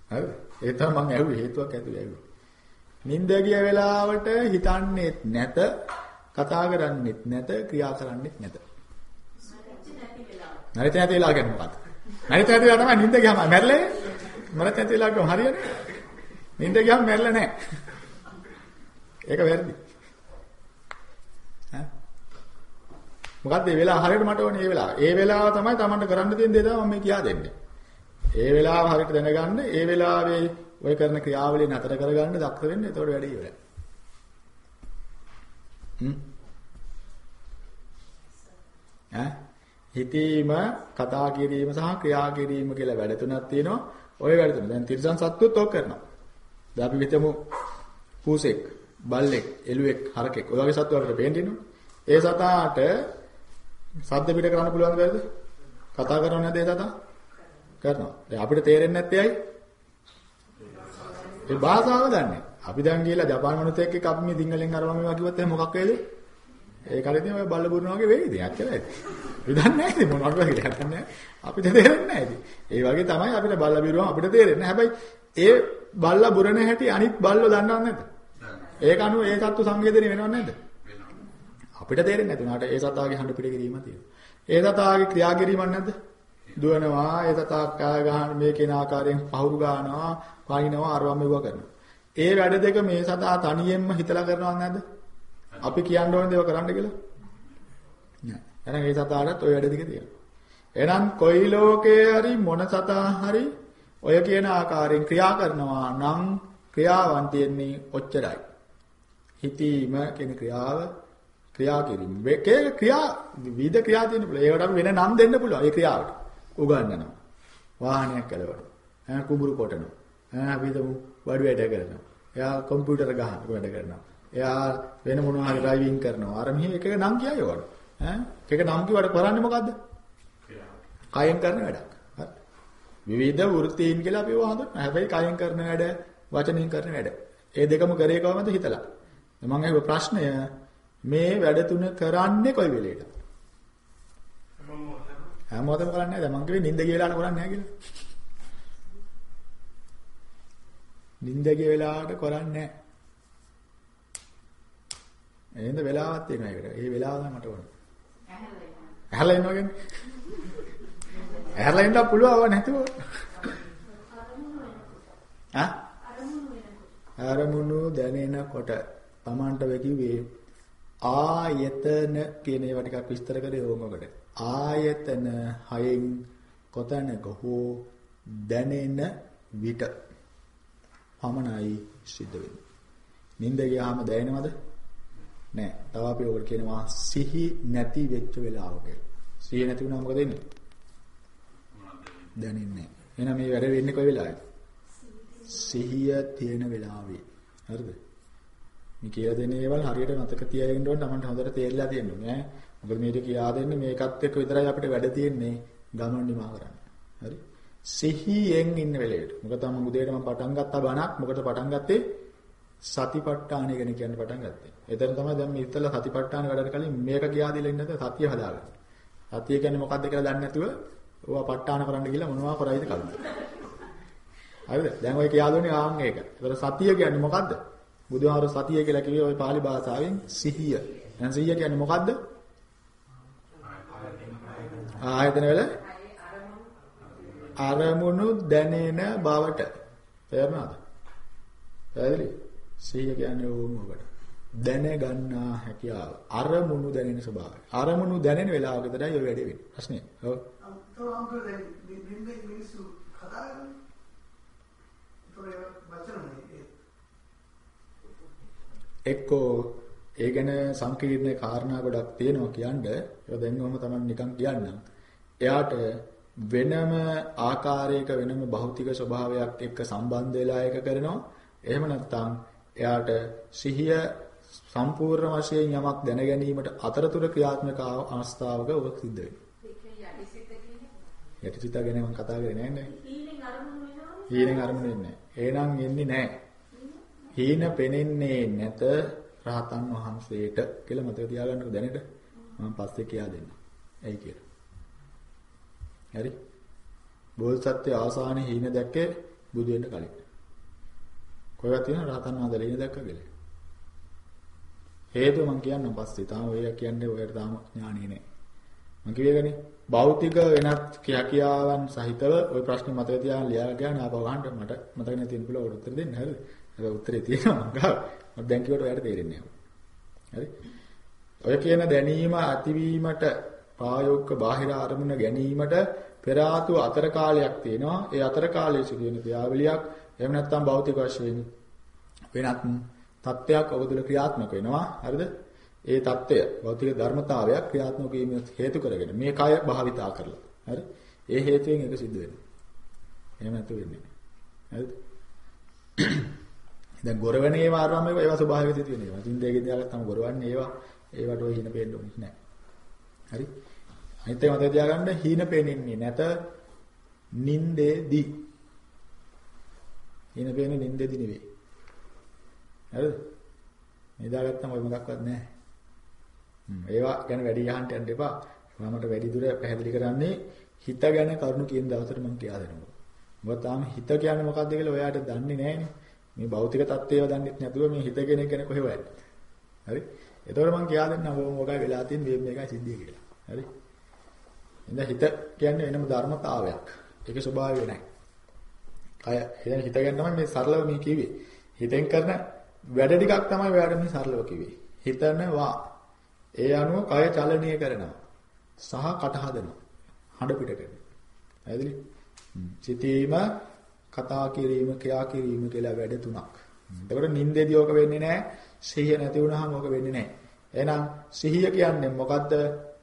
[LAUGHS] හරිද? ඒ තමයි මම ඇහුවේ හේතුවක් ඇතුලේ ඇහුවේ. නිින්ද ගිය වෙලාවට හිතන්නේත් නැත, කතා කරන්නේත් නැත, ක්‍රියා කරන්නේත් නැත. නැරිත නැති වෙලා කියන්නේ මොකක්ද? නැරිත නැති වෙලා තමයි නිින්ද ගියාම මැරෙන්නේ. මරත් නැති වෙලා ගම හරියන්නේ. නිින්ද ගියාම මැරෙලා නැහැ. ඒක වැරදි. ඈ මොකද්ද මේ වෙලාව හරියට මට ඕනේ මේ වෙලාව. ඒ වෙලාව තමයි Tamanට කරන්න තියෙන දේ තමයි මම මේ කියා දෙන්නේ. ඒ වෙලාව හරියට දැනගන්න, ඒ වෙලාවේ ඔය කරන ක්‍රියාවලිය නතර කරගන්න දක්ෂ වෙන්න. එතකොට වැඩි ඉවරයි. හ්ම්. ඈ හිතීම, කතා කිරීම සහ ක්‍රියා කිරීම කියලා වැඩ තුනක් තියෙනවා. ওই වැඩ තුන. දැන් තිරසන් සත්තුත් ඔක් කරනවා. දැන් අපි හිතමු පූසෙක්, බල්ලෙක්, එළුවෙක්, හරකෙක් ඔය වගේ සත්තු අපිට පේන්නේ ඒ සතාට සද්ද පිට කරන්න පුළුවන්ද බැරිද? කතා කරනව නැද්ද ඒ සතා? කරනවා. දැන් අපිට තේරෙන්නේ නැත්තේ ඇයි? ඒ භාෂාව දන්නේ. අපි දැන් ගිහලා ජපාන් මිනිස්සෙක් එක්ක අපි මේ සිංහලෙන් අරවම මේවා කිව්වොත් එහෙනම් මොකක් වේද? ඒ කලින් ඔය බල්ල බුරනවා වගේ වෙයිද? ඇත්තටයි. අපි දන්නේ නැහැ ඉතින් මොනවද කියලා හිතන්නේ. අපිට තේරෙන්නේ නැහැ ඉතින්. ඒ වගේ තමයි අපිට බල්ල බිරුවම අපිට තේරෙන්නේ. හැබැයි ඒ බල්ල බුරන හැටි අනිත් බල්ලෝ දන්නව නැද්ද? ඒක අනුව ඒ සත්තු සංවේදනය වෙනව නැද්ද? අපිට තේරෙන්නේ නැති උනාට ඒ සතාගේ හඬ පිට කිරීම තියෙනවා. ඒ සතාගේ ක්‍රියා කිරීමක් නැද්ද? දුවනවා, ඒ සතා කෑ ගහන මේ කෙන ආකාරයෙන් පහුරු ගන්නවා, පනිනවා, අරවම් මෙවුවා කරනවා. ඒ වැඩ දෙක මේ සතා තනියෙන්ම හිතලා කරනවක් නැද්ද? අපි කියන්න ඕනේ දේව කරන්න කියලා. නෑ. එහෙනම් ඒ සතාටත් ওই වැඩ දෙක තියෙනවා. එහෙනම් කොයි ලෝකේ හරි මොන සතා හරි ඔය කියන ආකාරයෙන් ක්‍රියා කරනවා නම් ක්‍රියාවන් තියෙන්නේ ඔච්චරයි. හිතීම කියන ක්‍රියාව ක්‍රියා කිරීම. මේකේ ක්‍රියා විවිධ ක්‍රියා තියෙන පුළුවන්. ඒකට අපි වෙන නම් දෙන්න පුළුවන්. ඒ ක්‍රියාවට. උගන්වනවා. වාහනයක් කලවනවා. ඈ කුඹුරු කොටනවා. ඈ අපි හිතමු වඩු වැඩ කරනවා. එයා කම්පියුටර් ගහන වැඩ කරනවා. එයා වෙන මොනවා හරි ඩ්‍රයිවිං කරනවා. අර මෙහි එක එක නම් කියයි වල. ඈ එක එක නම් කිව්වට කරන්නේ මොකද්ද? කයෙන් කරන වැඩක්. හරි. විවිධ වෘත්තීන් කියලා අපි ඒවා හඳුන්වනවා. හැබැයි කයෙන් කරන වැඩ, වචනෙන් කරන වැඩ. ඒ දෙකම කරේ කොහමද හිතලා? මම අහුව ප්‍රශ්නය මේ වැඩ තුන කරන්නේ කොයි වෙලේද? හැමෝටම කරන්නේ නැහැ. දැන් මං කිව්වේ නිින්ද ගිය වෙලාවට කරන්නේ නැහැ කියලා. නිින්ද ගිය වෙලාවට කරන්නේ නැහැ. එහෙනම් වෙලාවක් තියෙනවා ඒකට. ඒ වෙලාව තමයි මට ඕන. ඇහැලා ඉන්නවා කියන්නේ. ඇහැලා ඉන්න පුළුවන් නැතුව. ආ? අරමුණු දැනෙනකොට Tamanට වෙකිවේ ආයතන කියන ඒවා ටිකක් විස්තර කරේ ඕමකට. ආයතන හයෙන් කොතැනක හෝ දැනෙන විට පමණයි සිද්ධ වෙන්නේ. නිින්ද ගියාම දැනෙනවද? නෑ. තව අපි ඔකට කියනවා සිහි නැති වෙච්ච වෙලාව කියලා. සිහි නැති වුණාම මොකද වෙන්නේ? දැනෙන්නේ නෑ. එහෙනම් මේ වැඩ වෙන්නේ කොයි වෙලාවෙද? සිහිය තියෙන වෙලාවේ. හරිද? මේ කියලා දෙන ඒවල් හරියට මතක තියාගෙන ඉන්න ඕන තමයි හොඳට තේරිලා තියෙන්න ඕනේ ඈ. මොකද මේක කියා දෙන්නේ මේකත් එක්ක විතරයි අපිට වැඩ තියෙන්නේ ගමන් නිමා කරන්න. හරි? සිහියෙන් ඉන්න වෙලේට. මොකද මම උදේට මම පටන් ගත්තා බණක්. මොකද පටන් ගත්තේ සතිපට්ඨානය ගැන කියන්න පටන් ගත්තේ. එතන තමයි දැන් මේ ඉතල සතිපට්ඨාන වැඩට කලින් මේක කියා දෙලා ඉන්නද සතිය හදාගන්න. සතිය කියන්නේ මොකක්ද කියලා දන්නේ නැතුව ඕවා ප ဋ ාණ කරන්න ගිහලා මොනවා කරයිද කලින්. හරිද? දැන් ඔය කියා දුන්නේ ආන් ඒක. ඒතර සතිය කියන්නේ මොකද්ද? බුදුහාර සතිය කියලා කිව්වේ ওই pāli භාෂාවෙන් සිහිය. දැන් සිහිය කියන්නේ මොකද්ද? ආයතන වල අරමුණු දැනෙන බවට. තේරුණාද? පැහැදිලි? සිහිය කියන්නේ ඕම ඔකට. දැන ගන්නා හැකියාව. අරමුණු දැනෙන ස්වභාවය. අරමුණු දැනෙන වෙලාවක විතරයි ඔය වැඩේ වෙන්නේ. ප්‍රශ්නේ. ඔව්. තෝරම් කරලා බින්දේ මිනිස්සු කතා කරන්නේ. ඒතොර වචනනේ. එක්කෝ ඒ ගැන සංකීර්ණ කාරණා ගොඩක් තියෙනවා කියන්න. ඒක දැන් මම තමයි නිකන් කියන්නම්. එයාට වෙනම ආකාරයක වෙනම භෞතික ස්වභාවයක් එක්ක සම්බන්ධ වෙලා එක කරනවා. එහෙම නැත්නම් එයාට සිහිය සම්පූර්ණ වශයෙන් යමක් දැන ගැනීමට අතරතුර ක්‍රියාත්මක අවස්ථාවක ඔබ සිද්ධ වෙනවා. යටිසිත ගැන මම කතා කරේ නෑ නේ. හීනෙන් අරමුණු වෙන්නේ නෑ. එහෙනම් එන්නේ නෑ. හීන පෙනෙන්නේ නැත රහතන් වහන්සේට කියලා මතක තියාගන්නකො දැනට. මම පස්සේ කියා දෙන්නම්. ඇයි කියලා. හරි? බෝධිසත්වයේ ආසානයේ හීන දැක්කේ බුදු වෙන්න කලින්. කොහෙවත් තියෙන රහතන් වහන්සේලා ඉන්නේ දැක්ක කියලා. හේතුව මම කියන්නම් පස්සේ. තාම ඔය කියන්නේ ඔයට තාම ඥානෙ නෑ. මම කිව්වේකනේ භෞතික වෙනත් කියාකියාවන් සහිතව ওই ප්‍රශ්නේ මතක තියාගෙන ලියා ගන්න ආපහු ගන්න මට මතක නැති වෙන පුළුවන් උත්තර දෙන්න හරිද? හැබැයි උත්තරේ තියෙනවා මං ගාව. මම දැන් කිව්වට ඔයාලට තේරෙන්නේ නැහැ. හරි? ඔය කියන දැනීම ඇතිවීමට ප්‍රායෝගික බාහිර අරමුණ ගැනීමට පෙර ආතු අතර කාලයක් තියෙනවා. ඒ අතර කාලයේ සිදු වෙන ක්‍රියාවලියක් එහෙම නැත්නම් භෞතික වශයෙන් වෙනත් තත්ත්වයක් අවබෝධල ක්‍රියාත්මක වෙනවා. හරිද? ඒ தত্ত্বය භෞතික ධර්මතාවයක් ක්‍රියාත්මක වීම හේතු කරගෙන මේ කය භාවිතා කරලා. හරි? ඒ හේතුවෙන් ඒක සිද්ධ වෙනවා. එහෙම නැතු වෙන්නේ. හරිද? [COUGHS] දැන් ගොරවන ඒවා අරම ඒවා ස්වභාවික තියෙනවා. තින්දේ ගෙදරක් තම ගොරවන්නේ ඒවා ඒවට ඔය හින පෙන්න ඕනේ නැහැ. හරි? අනිත් එක මතක තියාගන්න හීන පේන්නේ නැත නින්දේදී. හීන පේන්නේ නින්දේදී නෙවෙයි. හරිද? නිදාගත්තම ඔය මොකක්වත් නැහැ. ඒවා ගැන වැඩි අහන්න යන්න එපා. මමට වැඩි දුර පැහැදිලි කරන්නේ හිත ගැන කරුණු කියන දවසට මම කියා දෙනවා. මොකද තාම හිත කියන්නේ මොකක්ද කියලා ඔයාට දන්නේ නැහැනේ. මේ භෞතික தත්ත්වය දන්නේ නැතුව මේ හිත කෙනෙක් ගැන කොහෙ හොයන්නේ. හරි? එතකොට මම කියා දෙන්නම් ඔබ මොකයි වෙලා තියෙන්නේ මේ මේකයි සිද්ධිය කියලා. හරි? ඉතින් හිත කියන්නේ වෙනම ධර්මතාවයක්. ඒකේ ස්වභාවය නැහැ. කය එහෙනම් හිත ගැන තමයි මේ සරලව මේ කිව්වේ. හිතෙන් කරන වැඩ ටිකක් තමයි ඔයාලට මේ සරලව කිව්වේ. හිතනවා ඒ අනුව කය චලනය කරනවා. සහ කට හදනවා. හඬ පිට කරනවා. හරිද? සිතීම, කතා කිරීම, ක්‍රියා කිරීම කියලා වැඩ තුනක්. එතකොට නින්දේදී ඕක වෙන්නේ නැහැ. සිහිය නැති වුණාම ඕක වෙන්නේ නැහැ. එහෙනම් සිහිය කියන්නේ මොකද්ද?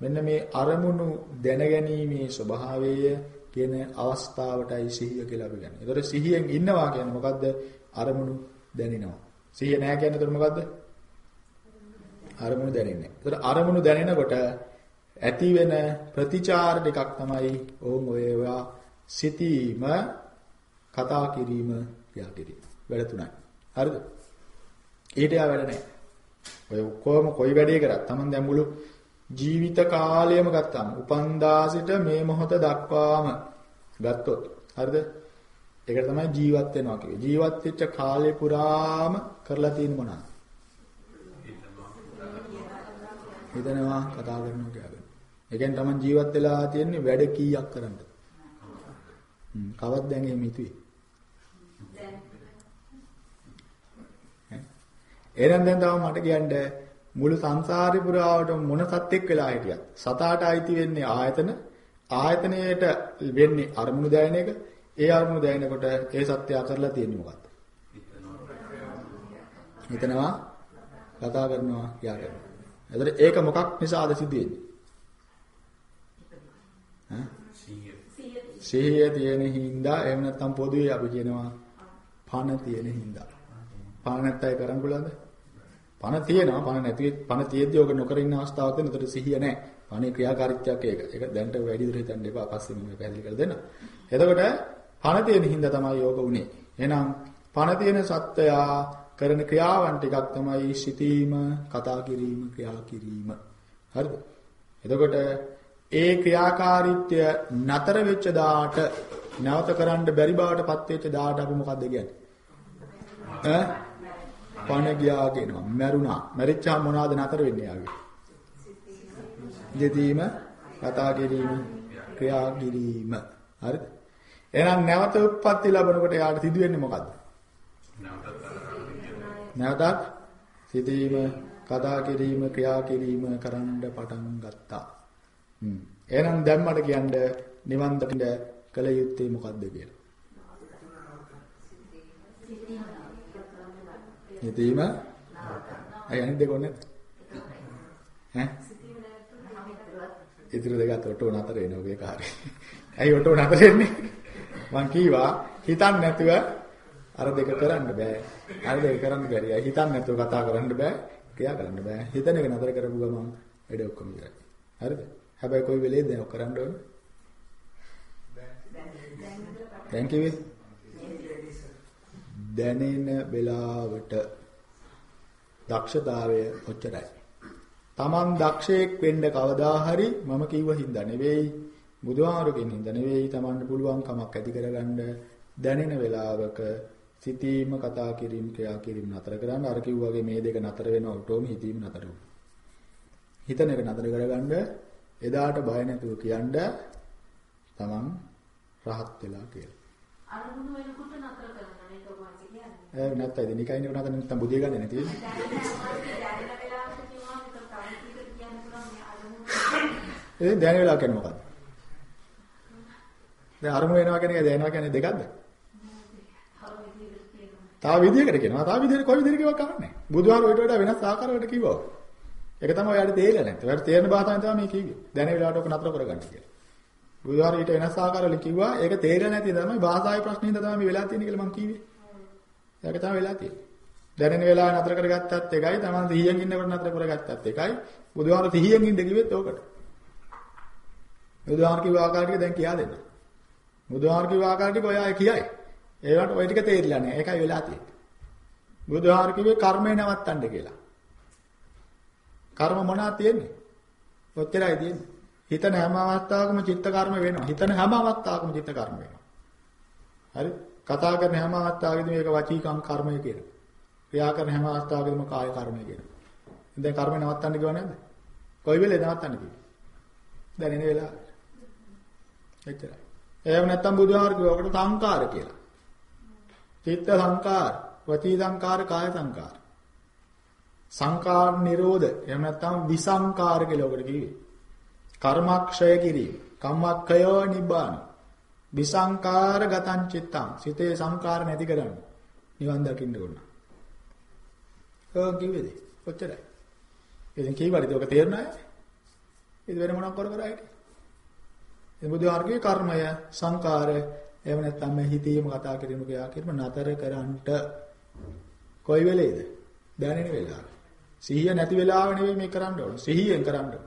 මෙන්න මේ අරමුණු දැනගැනීමේ ස්වභාවය කියන අවස්ථාවටයි සිහිය කියලා අපි කියන්නේ. ඒතකොට සිහියෙන් ඉන්නවා කියන්නේ මොකද්ද? අරමුණු දැනෙනවා. සිහිය නැහැ කියන්නේ එතකොට මොකද්ද? අරමුණු දැනෙන්නේ. ඒතර අරමුණු දැනෙනකොට ඇති වෙන ප්‍රතිචාර ටිකක් තමයි ඕම් ඔය ඔයා සිතීම කතා කිරීම ක්‍රියා කිරීම. වැඩ තුනයි. හරිද? ඊට යා වැඩ නැහැ. ඔය කොහොම කොයි වැඩේ කරත් Taman දැන් මුළු ජීවිත කාලයම ගත්තාම උපන්දා සිට මේ මොහොත දක්වාම ගත්තොත් හරිද? ඒකට තමයි ජීවත් වෙනවා කියන්නේ. ජීවත් වෙච්ච කාලේ පුරාම කරලා තියෙන මොනවාද? හිතනවා කතා කරනවා කියලා. ඒ කියන්නේ Taman ජීවත් වෙලා තියෙන්නේ වැඩ කීයක් කරන්නද? හ්ම් කවද්ද දැන් එහෙම හිතුවේ? එහෙනම් දැන් තව මට කියන්න මුළු සංසාරේ පුරාවට මොන සත්‍යක් වෙලා හිටියත් සතාට අයිති වෙන්නේ ආයතන. ආයතනයේට වෙන්නේ අරමුණු දැනෙන එක. ඒ අරමුණු දැනෙනකොට ඒ සත්‍ය අකරලා තියෙන්නේ මොකද්ද හිතනවා. කතා කරනවා යා කරනවා. එතකොට ඒක මොකක් නිසාද සිදුවෙන්නේ? ඈ? සිහිය තියෙන හින්දා එහෙම නැත්නම් පොදුවේ අපි කියනවා පණ තියෙන හින්දා. පණ නැත්තයි කරංගුලන්ද පණ තියෙනවා පණ නැති පණ තියෙද්දි ඔක නොකර ඉන්න අවස්ථාවක් තියෙන. ඒතර සිහිය නැහැ. පණේ ක්‍රියාකාරීත්වයක් ඒක. ඒක දැන්ට වැඩි දුර හිතන්න එපා. පස්සේ මම පැහැදිලි කරලා දෙන්නම්. එතකොට පණ තියෙන හින්දා තමයි යෝග උනේ. එහෙනම් පණ තියෙන සත්වයා කරන ක්‍රියාවන් ටිකක් තමයි සිතීම, කතා කිරීම, ක්‍රියා කිරීම. හරිද? එතකොට ඒ ක්‍රියාකාරීත්වය නතර වෙච්ච දාට නැවත කරන්න බැරි බවට පත් වෙච්ච දාට අපි මොකද්ද කියන්නේ? ඈ පණ ගියා කියනවා. මැරුණා. මැරිච්චාම මොනවද නතර වෙන්නේ යාගේ? දෙදීම, කතා කිරීම, ක්‍රියා කිරීම. හරිද? එහෙනම් නැවත උත්පත්ති ලැබනකොට යාට සිදු වෙන්නේ මොකද්ද? නැවතත් සිතීම, කතා කිරීම, ක්‍රියා කිරීම කරන්න පටන් ගත්තා. හ්ම්. එහෙනම් දැන් මට කියන්න නිවන් දකින්න කල යුත්තේ මොකද්ද කියලා? නිදීම අය අනිත් දෙක ඕනේ ඈ ඉතින් දෙකත් ඔටෝ නතර වෙනවා ඔය කාර්යය. ඇයි ඔටෝ නතර වෙන්නේ? මං කීවා හිතන්න නැතුව අර දෙක කරන්න බෑ. අර දෙක කරන්න බැරි. අය හිතන්න නැතුව කතා කරන්න බෑ. ක්‍රියා කරන්න බෑ. හිතන එක නතර කරපු ගමන් වැඩ ඔක්කොම ඉවරයි. හරිද? හැබැයි කොයි වෙලේද දැන් ඔක් කරන්න ඕනේ? දැන් කිව්වේ දැනෙන වෙලාවට දක්ෂතාවය ඔච්චරයි. Taman දක්ෂයෙක් වෙන්න කවදා හරි මම කිව්ව හින්දා නෙවෙයි බුදුහාමුදුරගෙන් හින්දා නෙවෙයි Tamanට පුළුවන් කමක් ඇති කරගන්න දැනෙන වෙලාවක සිතීම කතා කිරීම ක්‍රියා කිරීම නතර කරන්න අර කිව්වාගේ මේ දෙක නතර වෙනවා ඔටෝම හිතීම නතර වෙනවා. හිතන එක නතර කරගන්න එදාට බය නැතුව කියන්න තමන් රහත් වෙලා කියලා. අරමුණු වෙනකොට නතර කරන්න නේ ඔබ වහන්සේ කියන්නේ. ඒ නැත්තම් ඉතින් නිකයින් එක නතර නැත්තම් බුදිය ගන්න නැති වෙන්නේ. දැනෙන වෙලාවට කියනවා මේක තව ටිකක් කියන්න පුළුවන් මේ අරමුණු ඒ දැන වෙලා කියන්නේ මොකද්ද? දැන් අරමුණ වෙනවා කියන එක දැනනවා කියන්නේ දෙකක්ද? තව විදියකට කියනවා. තව විදියකට කොයි විදියකට කිව්වක් කමන්නේ. බුදුහාර ඔයිට වඩා වෙනස් ආකාරයකට කිව්වා. ඒක තමයි ඔයාලට තේරෙන්නේ නැත්තේ. ඔයාලට තේරෙන භාෂාවෙන් තමයි මේ කිව්වේ. දැන වෙලාවට ඔක නතර කරගන්න කියලා. බුදුහාර ඊට වෙනස් ආකාරවලින් කිව්වා. ඒක තේරෙන්නේ නැති තමයි භාෂාවේ ප්‍රශ්නින්ද තමයි මේ වෙලා තියෙන්නේ කියලා මම කිව්වේ. ඒක තමයි වෙලා තියෙන්නේ. දැනෙන වෙලාව නතර කරගත්තත් එකයි, Taman 100න් ඉන්නකොට නතර කරගත්තත් එකයි. බුදුහාර 100න් ඉන්න කිව්වෙත් ඕකට. බුදුහාර කිව්ව ආකාර ටික දැන් කියා දෙන්න. බුදුහාර කිව්ව ආකාර ටික ඔයා කියයි. ඒවට ওই ටික තේරිලා නැහැ. ඒකයි වෙලා තියෙන්නේ. බුදුහාර කිව්වේ කර්මය නවත්තන්න කියලා. කර්ම මොනවද තියෙන්නේ? ඔච්චරයි තියෙන්නේ. හිතන හැම අවස්ථාවකම චිත්ත කර්ම වෙනවා. හිතන හැම අවස්ථාවකම චිත්ත කර්ම වෙනවා. හරි? කතා කරන හැම අවස්ථාවකදීම මේක වචීකම් කර්මය කියලා. ක්‍රියා කරන හැම අවස්ථාවකදීම කාය කර්මය කියලා. දැන් කර්මය නවත්තන්න කිව්ව නේද? කොයි වෙලේ නවත්තන්න කිව්වේ? දැන් එන වෙලාව. එච්චරයි. එහෙම නැත්නම් බුදුහාර කිව්වකට සංකාර කියලා. චිත්ත සංකාර, වචී සංකාර, කාය සංකාර. සංකාර නිරෝධ. එහෙම නැත්නම් විසංකාර කියලා ඔකට කිව්වේ. කර්මක්ෂය කිරීම. කම්මක්ඛයෝ නිබ්බාන. විසංකාර ගතං චිත්තං. සිතේ සංකාර නැති කරන්න. නිවන් දකින්න ඕන. ඔය කිව්වේද? ඔච්චරයි. ඉතින් කීවලද ඔක තේරුණාද? ඉතින් වෙන මොනක් කර කර හිටියේ? ඉතින් බුදුහාරගේ කර්මය, සංකාර, එහෙම නැත්නම් මේ හිතීම කතා කිරීම කියා කිරීම නතර කරන්නට කොයි වෙලේද? දැනෙන වෙලාව. සිහිය නැති වෙලාව නෙවෙයි මේ කරන්න ඕන. සිහියෙන් කරන්න ඕන.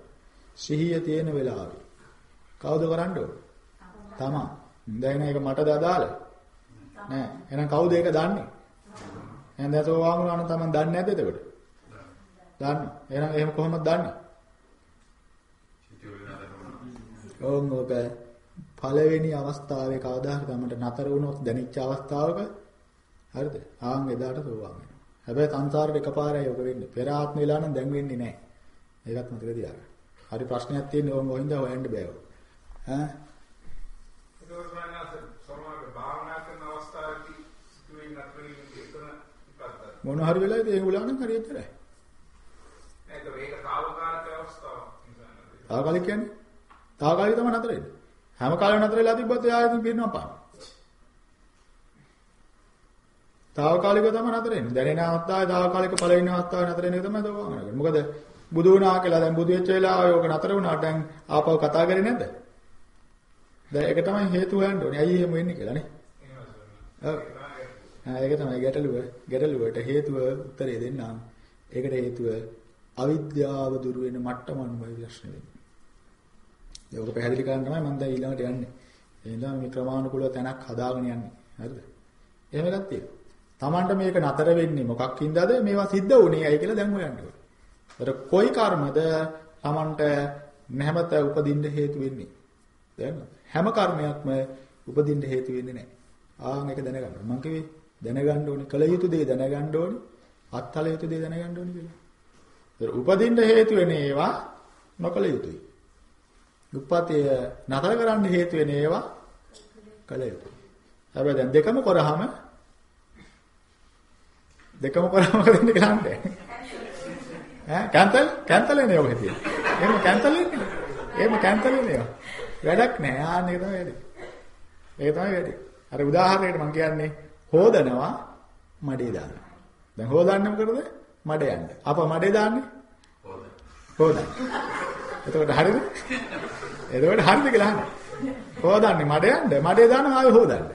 සිහිය තියෙන වෙලාවේ. කවුද කරන්න ඕන? තමන්. දැන් ඒක මටද අදාළ? නෑ. එහෙනම් කවුද ඒක දන්නේ? එහෙනම් දැන් සෝවාන් වුණා නම් තමන් දන්නේ නැද්ද එතකොට? දන්න. එහෙනම් එහෙම කොහොමද දන්නේ? ඕන් ඔබ පළවෙනි අවස්ථාවේ කවදා හරි තමන්ට නතර වුණොත් දැනිච්ච අවස්ථාවක හරිද? ආන් එදාට සෝවාන් වෙනවා. හැබැයි සංසාරේ එකපාරයි ඔක වෙන්නේ. පෙර ආත්ම වෙලා නම් දැන් වෙන්නේ නැහැ. ඒකත් මතක තියාගන්න. හරි ප්‍රශ්නයක් තියෙන්නේ ඕන් ඔහින්ද හොයන්න බෑ. ඈ? ඒක තමයි සමහර භාවනා කරන අවස්ථාවේදී සිදුවෙන නතරින් එතන ඉපද්දා. මොන හරි වෙලාවද ඒ උලානම් හරි එච්චරයි. ඒක ඒක తాවකාලික අවස්ථාවක්? තාවකාලික කියන්නේ? තාවකාලික තමයි නතර වෙන්නේ. හැම කාලෙම නතර වෙලා තිබ්බත් එයා ඉතින් පිරෙනවා පාන. තාවකාලිකව තමයි නතර වෙන්නේ. දැනෙන අවස්ථාවේ තාවකාලික පළවෙනි අවස්ථාවේ නතර වෙන එක තමයි දෝවාගෙන කරන්නේ. මොකද බුදු වුණා කියලා දැන් බුදු වෙච්ච වෙලාව යෝග නතර වුණාට දැන් ආපහු කතා කරේ නැද්ද? දැන් ඒක තමයි හේතුව හොයන්න ඕනේ. ඇයි එහෙම වෙන්නේ කියලා නේ? ඔව්. ආ ඒක තමයි ගැටලුව. ගැටලුවට හේතුව උත්තරේ දෙන්නම්. ඒකට හේතුව අවිද්‍යාව දුරු වෙන මට්ටමනුමයි ප්‍රශ්න වෙන්නේ. ඒක පැහැදිලි කරන්න තමයි මම දැන් ඊළඟට යන්නේ. එහෙනම් මේ ක්‍රමානුකූලව තැනක් හදාගෙන යන්නේ. හරිද? එහෙම එකක් තියෙනවා. Tamanට මේක නතර වෙන්නේ මොකක් හින්දාද මේවා සිද්ධ වුනේ ඇයි කියලා දැන් හොයන්න ඕනේ. ඒතර කොයි කර්මද Tamanට නැමත උපදින්න හේතු වෙන්නේ? දැන් හැම කර්මයක්ම උපදින්න හේතු වෙන්නේ නැහැ. ආන් ඒක දැනගන්න. මම කිව්වේ දැනගන්න ඕනේ කල යුතු දේ දැනගන්න ඕනේ. අත්හල යුතු දේ දැනගන්න ඕනේ කියලා. ඒතර උපදින්න හේතු වෙන ඒවා නොකල යුතුයි. උප්පතේ නතර කරන්න හේතු වෙන ඒවා කල යුතුයි. හැබැයි දැන් දෙකම කරාම දෙකම කරාම මොකද වෙන්නේ කියලා හිතන්නේ. ඈ කැන්සල් කැන්සල් වෙන්නේ ඔය හිතේ. එහෙම කැන්සල් වෙන්නේ. එහෙම කැන්සල් වෙන්නේ. වැඩක් නෑ. ආන්න තමයි වැඩේ. ඒක තමයි වැඩේ. අර උදාහරණයකට මම කියන්නේ හොදනවා මඩේ දානවා. දැන් හොදන්නේ මොකටද? මඩ යන්න. අප මඩේ දාන්නේ? හොදන්න. එතකොට හරියද? එතකොට හරියද කියලා අහන්න. හොදන්නේ මඩ යන්න. මඩේ දානවා ආයෙ හොදන්න.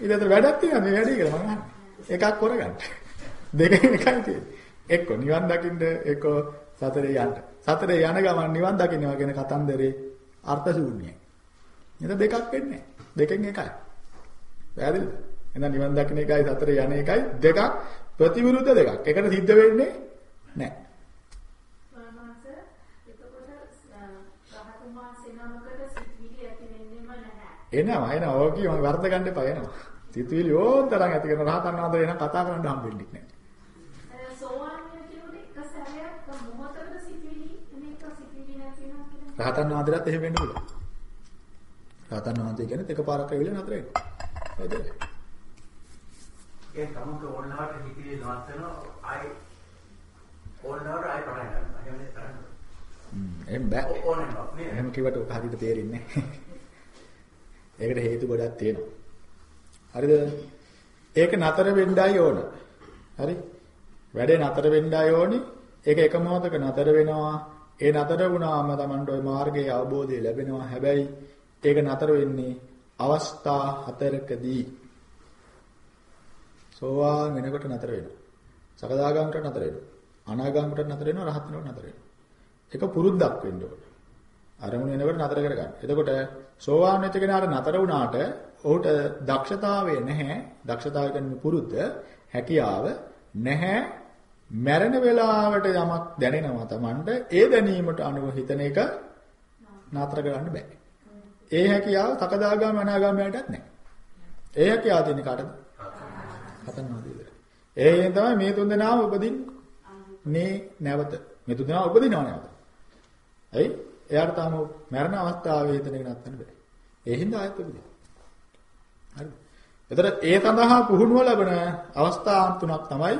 ඊට අතර වැඩක් තියෙනවා මේ වැඩේ කියලා මම අහන්නේ. එකක් කරගන්න. දෙකෙන් එකයි තියෙන්නේ. එක්ක නිවන් දකින්න එක්ක සතරේ යන්න. සතරේ යන ගමන් නිවන් දකින්නවා කියන කතන්දරේ අර්ථ ශූන්‍යයි. එතන දෙකක් වෙන්නේ දෙකෙන් එකයි. පැහැදිලිද? එහෙනම් නිවන් දකින්න එකයි සතරේ යන එකයි දෙකක් ප්‍රතිවිරුද්ධ දෙකක්. එකට සිද්ධ වෙන්නේ නැහැ. එනවා එනවා. ඕක කිය මම වර්ධ ගන්න එපා එනවා. සිතුවිලි ඕතරම් ඇති කරන රහතන් වහන්සේ එන කතා කරන්න හම්බෙන්නේ නැහැ. රහතන් වහන්සේලාත් එහෙම වෙන්න පුළුවන්. රහතන් වහන්සේ කියන්නේ එකපාරක් ඇවිල්ලා නතර වෙනවා. ඒ තමන්ට ඕනලාට හිතේ නවත් වෙනවා ආයි ඕනලාට ආයි පටන් ගන්නවා. එහෙම නේ කරන්නේ. හ්ම් එහෙම බෑ. ඕනේ නෑ. එහෙම කිව්වට ඔක හරියට තේරෙන්නේ නැහැ. [LAUGHS] ඒකට හේතු ගොඩක් තියෙනවා. හරිද? ඒක නතර වෙන්නයි ඕන. හරි? වැඩේ නතර වෙන්නයි ඕනි. ඒක එක මොහොතක නතර වෙනවා. ඒ නතර වුණාම Tamanට ওই මාර්ගයේ අවබෝධය ලැබෙනවා. හැබැයි ඒක නතර වෙන්නේ අවස්ථා හතරකදී. සෝවාන් වෙනකොට නතර වෙනවා. සකදාගාමකට නතර වෙනවා. අනාගාමකට නතර වෙනවා. රහත් වෙනකොට නතර වෙනවා. ඒක පුරුද්දක් වෙන්න ඕන. අරමුණ එනකොට නතර කරගන්න. එතකොට සෝවාන් වෙච්ච කෙනාට නතර වුණාට ඔහුට දක්ෂතාවය නැහැ. දක්ෂතාවය කියන්නේ පුරුද්ද, හැකියාව නැහැ. මැරෙන වෙලාවට යමක් දැනෙනවා Tamanට ඒ දැනීමට අනුව හිතන එක නතර කරන්න බෑ. ඒ හැකියාව තකදාගාම අනාගාමයටත් නැහැ. ඒ හැකියාව තියෙන කාටද? හතන්වා දෙවියන්ට. ඒයෙන් තමයි මේ තුන් දෙනාම උපදින්නේ නැවත. මේ තුන් දෙනා උපදිනව නැවත. ඇයි? එයාට තාම මරණ අවස්ථාවේ හිතන එක නත්තන්න බෑ. ඒ හින්දා ආයත උපදින. හරිද? එතකොට ඒ සඳහා පුහුණුව ලැබෙන අවස්ථා තුනක් තමයි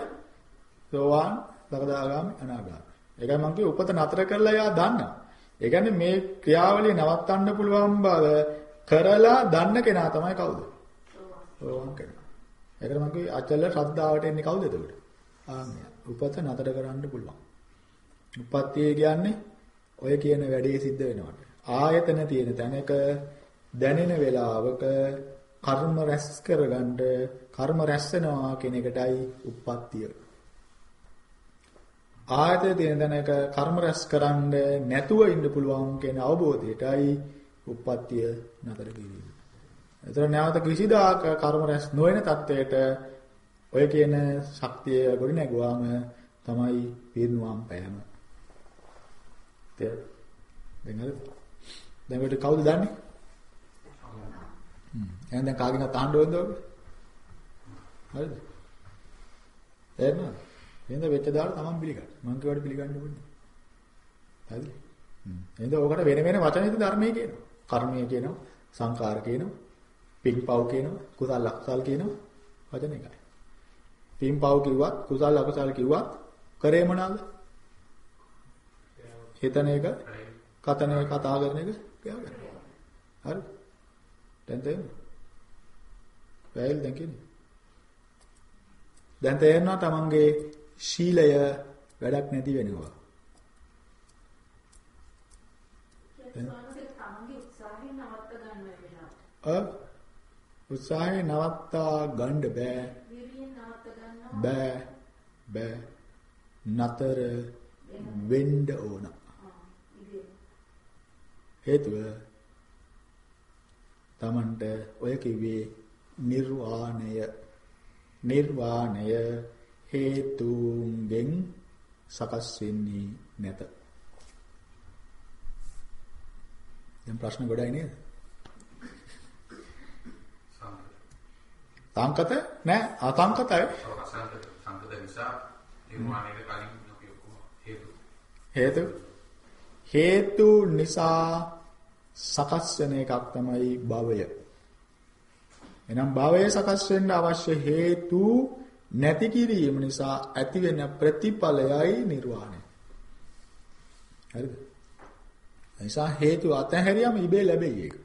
සෝවාන්, දකදාගාමි, අනාගාමි. ඒකයි මම කිව්වේ උපත නතර කරලා එයා දන්නවා. ඒ කියන්නේ මේ ක්‍රියාවලිය නවත්තන්න පුළුවන් බව කරලා දන්න කෙනා තමයි කවුද? සෝවාන් කෙනා. ඒකට මම කිව්වේ අචල ශ්‍රද්ධාවට එන්නේ කවුද එතකොට? ආන්නේ. උපත නතර කරන්න පුළුවන්. උපත්තිය කියන්නේ ඔය කියන වැඩේ සිද්ධ වෙනවට. ආයතන තියෙන තැනක දැනෙන වෙලාවක කර්ම රැස් කරගන්න කර්ම රැස් වෙනවා කියන එකටයි උප්පත්තිය. ආයතන තියෙන තැනක කර්ම රැස් කරන්න නැතුව ඉන්න පුළුවන් කියන අවබෝධයටයි උප්පත්තිය නතර කිරීම. ඒතර නැවත කිසිදාක කර්ම රැස් නොවන තත්වයට ඔය කියන ශක්තිය ගොඩ නැගුවාම තමයි පිරිනුවම් පෑම. දැන් හරිද? දැන් ඔයාලට කවුද දන්නේ? හ්ම්. එහෙනම් දැන් කාගෙන්වත් අහන්න ඕනද ඔබ? හරිද? එහෙනම් එහෙනම් වෙච්ච දාලා තමන් පිළිගන්න. මං කියවට පිළිගන්න ඕනේ. හරිද? හ්ම්. එහෙනම් ඕකට වෙන වෙන වචන ඉද ධර්මයේ කියනවා. කර්මය කියනවා, සංකාර කියනවා, පින්පව් කියනවා, කුසල අකුසල් කියනවා. වචන එකයි. පින්පව් කිව්වත්, කුසල අකුසල් කිව්වත් කරේ මොනවාද? හිතන එක, කතන එක, කතා කරන එක කියවගන්න. හරි? දැන් තේරෙනවද? වැයල් දැන් කියන්නේ. දැන් තේරෙනවා තමන්ගේ ශීලය වැඩක් නැති වෙනවා. තමන්ගේ උත්සාහයෙන් නවත්ත ගන්න වෙනවා. උත්සාහය නවත්තා ගන්න බෑ. බෑ. බෑ. නතර වෙන්න ඕන. හේතුව තමන්ට ඔය කිව්වේ නිර්වාණය නිර්වාණය හේතුන්ගෙන් සකස් වෙන්නේ නැත. දැන් ප්‍රශ්න ගොඩයි නේද? සංකත නෑ අසංකතයි. සංකත නිසා නිර්මාණයට කලින් අපි හේතු හේතු හේතු නිසා සකස් වෙන එකක් තමයි භවය. එහෙනම් භවය සකස් වෙන්න අවශ්‍ය හේතු නැති කිරීම නිසා ඇති වෙන ප්‍රතිඵලයයි නිර්වාණය. හරිද? නිසා හේතු අතහැරියම ඉබේ ලැබෙයි ඒක.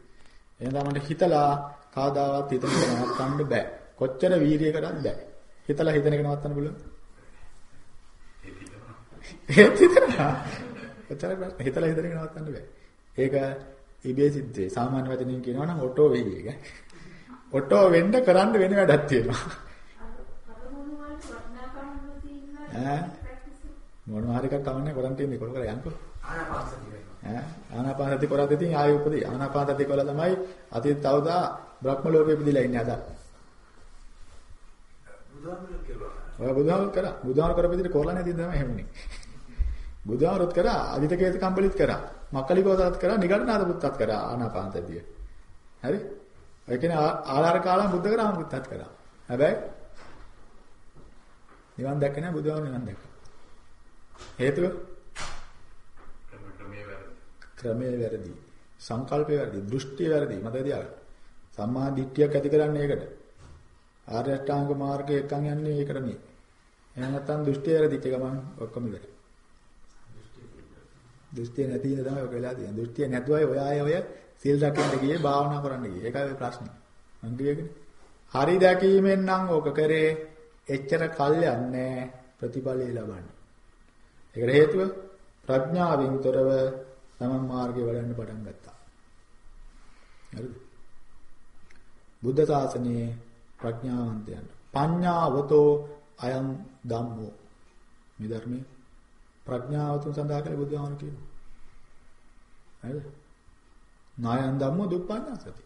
එහෙනම් තමයි හිතලා කාදාවත් හිතන එක නවත්තන්න බෑ. කොච්චර වීරිය කරත් බෑ. හිතලා හිතන එක නවත්තන්න පුළුවන්. ඒත් හිතනවා. කොච්චර හිතලා හිතන එක නවත්තන්න බෑ. ඒක ඉබේ සිද්ධ වෙයි. සාමාන්‍ය වචනෙන් කියනවා නම් ඔටෝ වෙයි ඒක. ඔටෝ වෙන්න කරන්න වෙන වැඩක් තියෙනවා. අරමුණු වලට වටිනාකම් තියෙනවා. ඈ මොනවා හරි එකක් කවන්නේ කරන් තියෙන්නේ කොළ කර යන්කෝ. ආනාපානසතිය වෙනවා. ඈ ආනාපානසති කරත් ඉතින් ආයෙ උපදී. ආනාපානසති කළා තමයි අතීත තවදා බ්‍රහ්ම ලෝකෙ ඉපදිලා ඉන්නේ අද. බුදුහාමුදුරුවෝ කියනවා. ඔය බුදුහාමුදුරුවෝ කරා. බුදුහාමුදුරුවෝ කරපු විදිහට කොල්ලා නැති තමයි හැමුනේ. බුදුහාමුදුරුවෝත් කරා, අදිත කේත කම්පලිත් කරා. මක්කලි කෝසලත් කරා, නිගණ්ඨනාත පුත්තත් කරා ආනාපානසතිය. හරි? ඒ කියන්නේ ආලාර කාලම් බුද්ධ කරාම බුද්ධත් කරා. හැබැයි නිවන් දැක්කේ නැහැ බුදුහාම නිවන් දැක්කා. හේතුව ක්‍රමයේ වැරදි. ක්‍රමයේ වැරදි. දෘෂ්ටිය වැරදි. මතක තියාගන්න. සම්මා දිට්ඨියක් ඇති කරන්නේ ඒකට. ආර්ය අෂ්ටාංග මාර්ගයේ එකන් යන්නේ ඒකට මේ. එහෙම නැත්නම් දෘෂ්ටිය වැරදිච්ච ගමන් ඔක්කොම ඉවරයි. දෘෂ්ටිය නැති ඉඳ තමයි ඔක වෙලා තියෙන්නේ. දෘෂ්ටිය නැතුවයි ඔය ආයේ ඔය සීල් රකින්න ගියේ භාවනා කරන්න ගියේ. ඒකයි ඔය ප්‍රශ්නේ. මං කියේකනේ. හරි දැකීමෙන් නම් ඕක කරේ එච්චර කල් යන්නේ ප්‍රතිඵලය ලබන්න. ඒකට හේතුව ප්‍රඥාවෙන් තොරව තමන් මාර්ගේ වඩන්න පටන් ගත්තා. හරිද? බුද්ධ ශාසනයේ ප්‍රඥාවන්තයන් පඤ්ඤාවතෝ අයං ධම්මෝ මේ ධර්මයේ ප්‍රඥාවතුන් සඳහා කළ බුදුහාමර කියනවා. හරිද? නායන් ධම්මෝ දුප්පඤ්ඤාසති.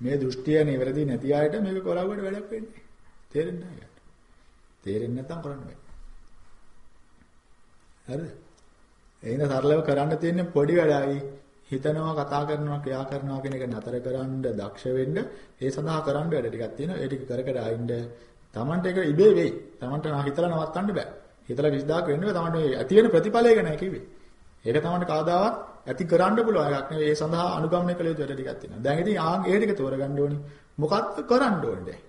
මේ දෘෂ්ටිය නිවැරදි නැති අයට මේක කරවුවට වැඩක් වෙන්නේ. තේරෙන්නේ නැහැ. තේරෙන්නේ නැත්නම් කරන්න බෑ. හරිද? එහෙනම් සරලව කරන්න තියෙන්නේ පොඩි වැඩයි. හිතනවා කතා කරනවා ක්‍රියා කරනවා කියන එක නතර කරන්න දක්ෂ වෙන්න ඒ සඳහා කරන්න වැඩ ටිකක් තියෙනවා. ඒ ටික කර කර ආින්න Tamanට ඒක ඉබේ වෙයි. Tamanට හිතලා නවත්තන්න බෑ. හිතලා 20000ක් වෙන්න බෑ. Tamanට මේ ඇති වෙන ප්‍රතිඵලය ගැන කිව්වේ. ඒක Tamanට කවදාවත් ඇති කරන්න පුළුවන් එකක් නෙවෙයි. ඒ සඳහා අනුගමනය කළ යුතු වැඩ ටිකක් තියෙනවා. දැන් ඉතින් ආන් ඒ ටික තෝරගන්න ඕනි. මොකක්ද කරන්න ඕනේ දැන්?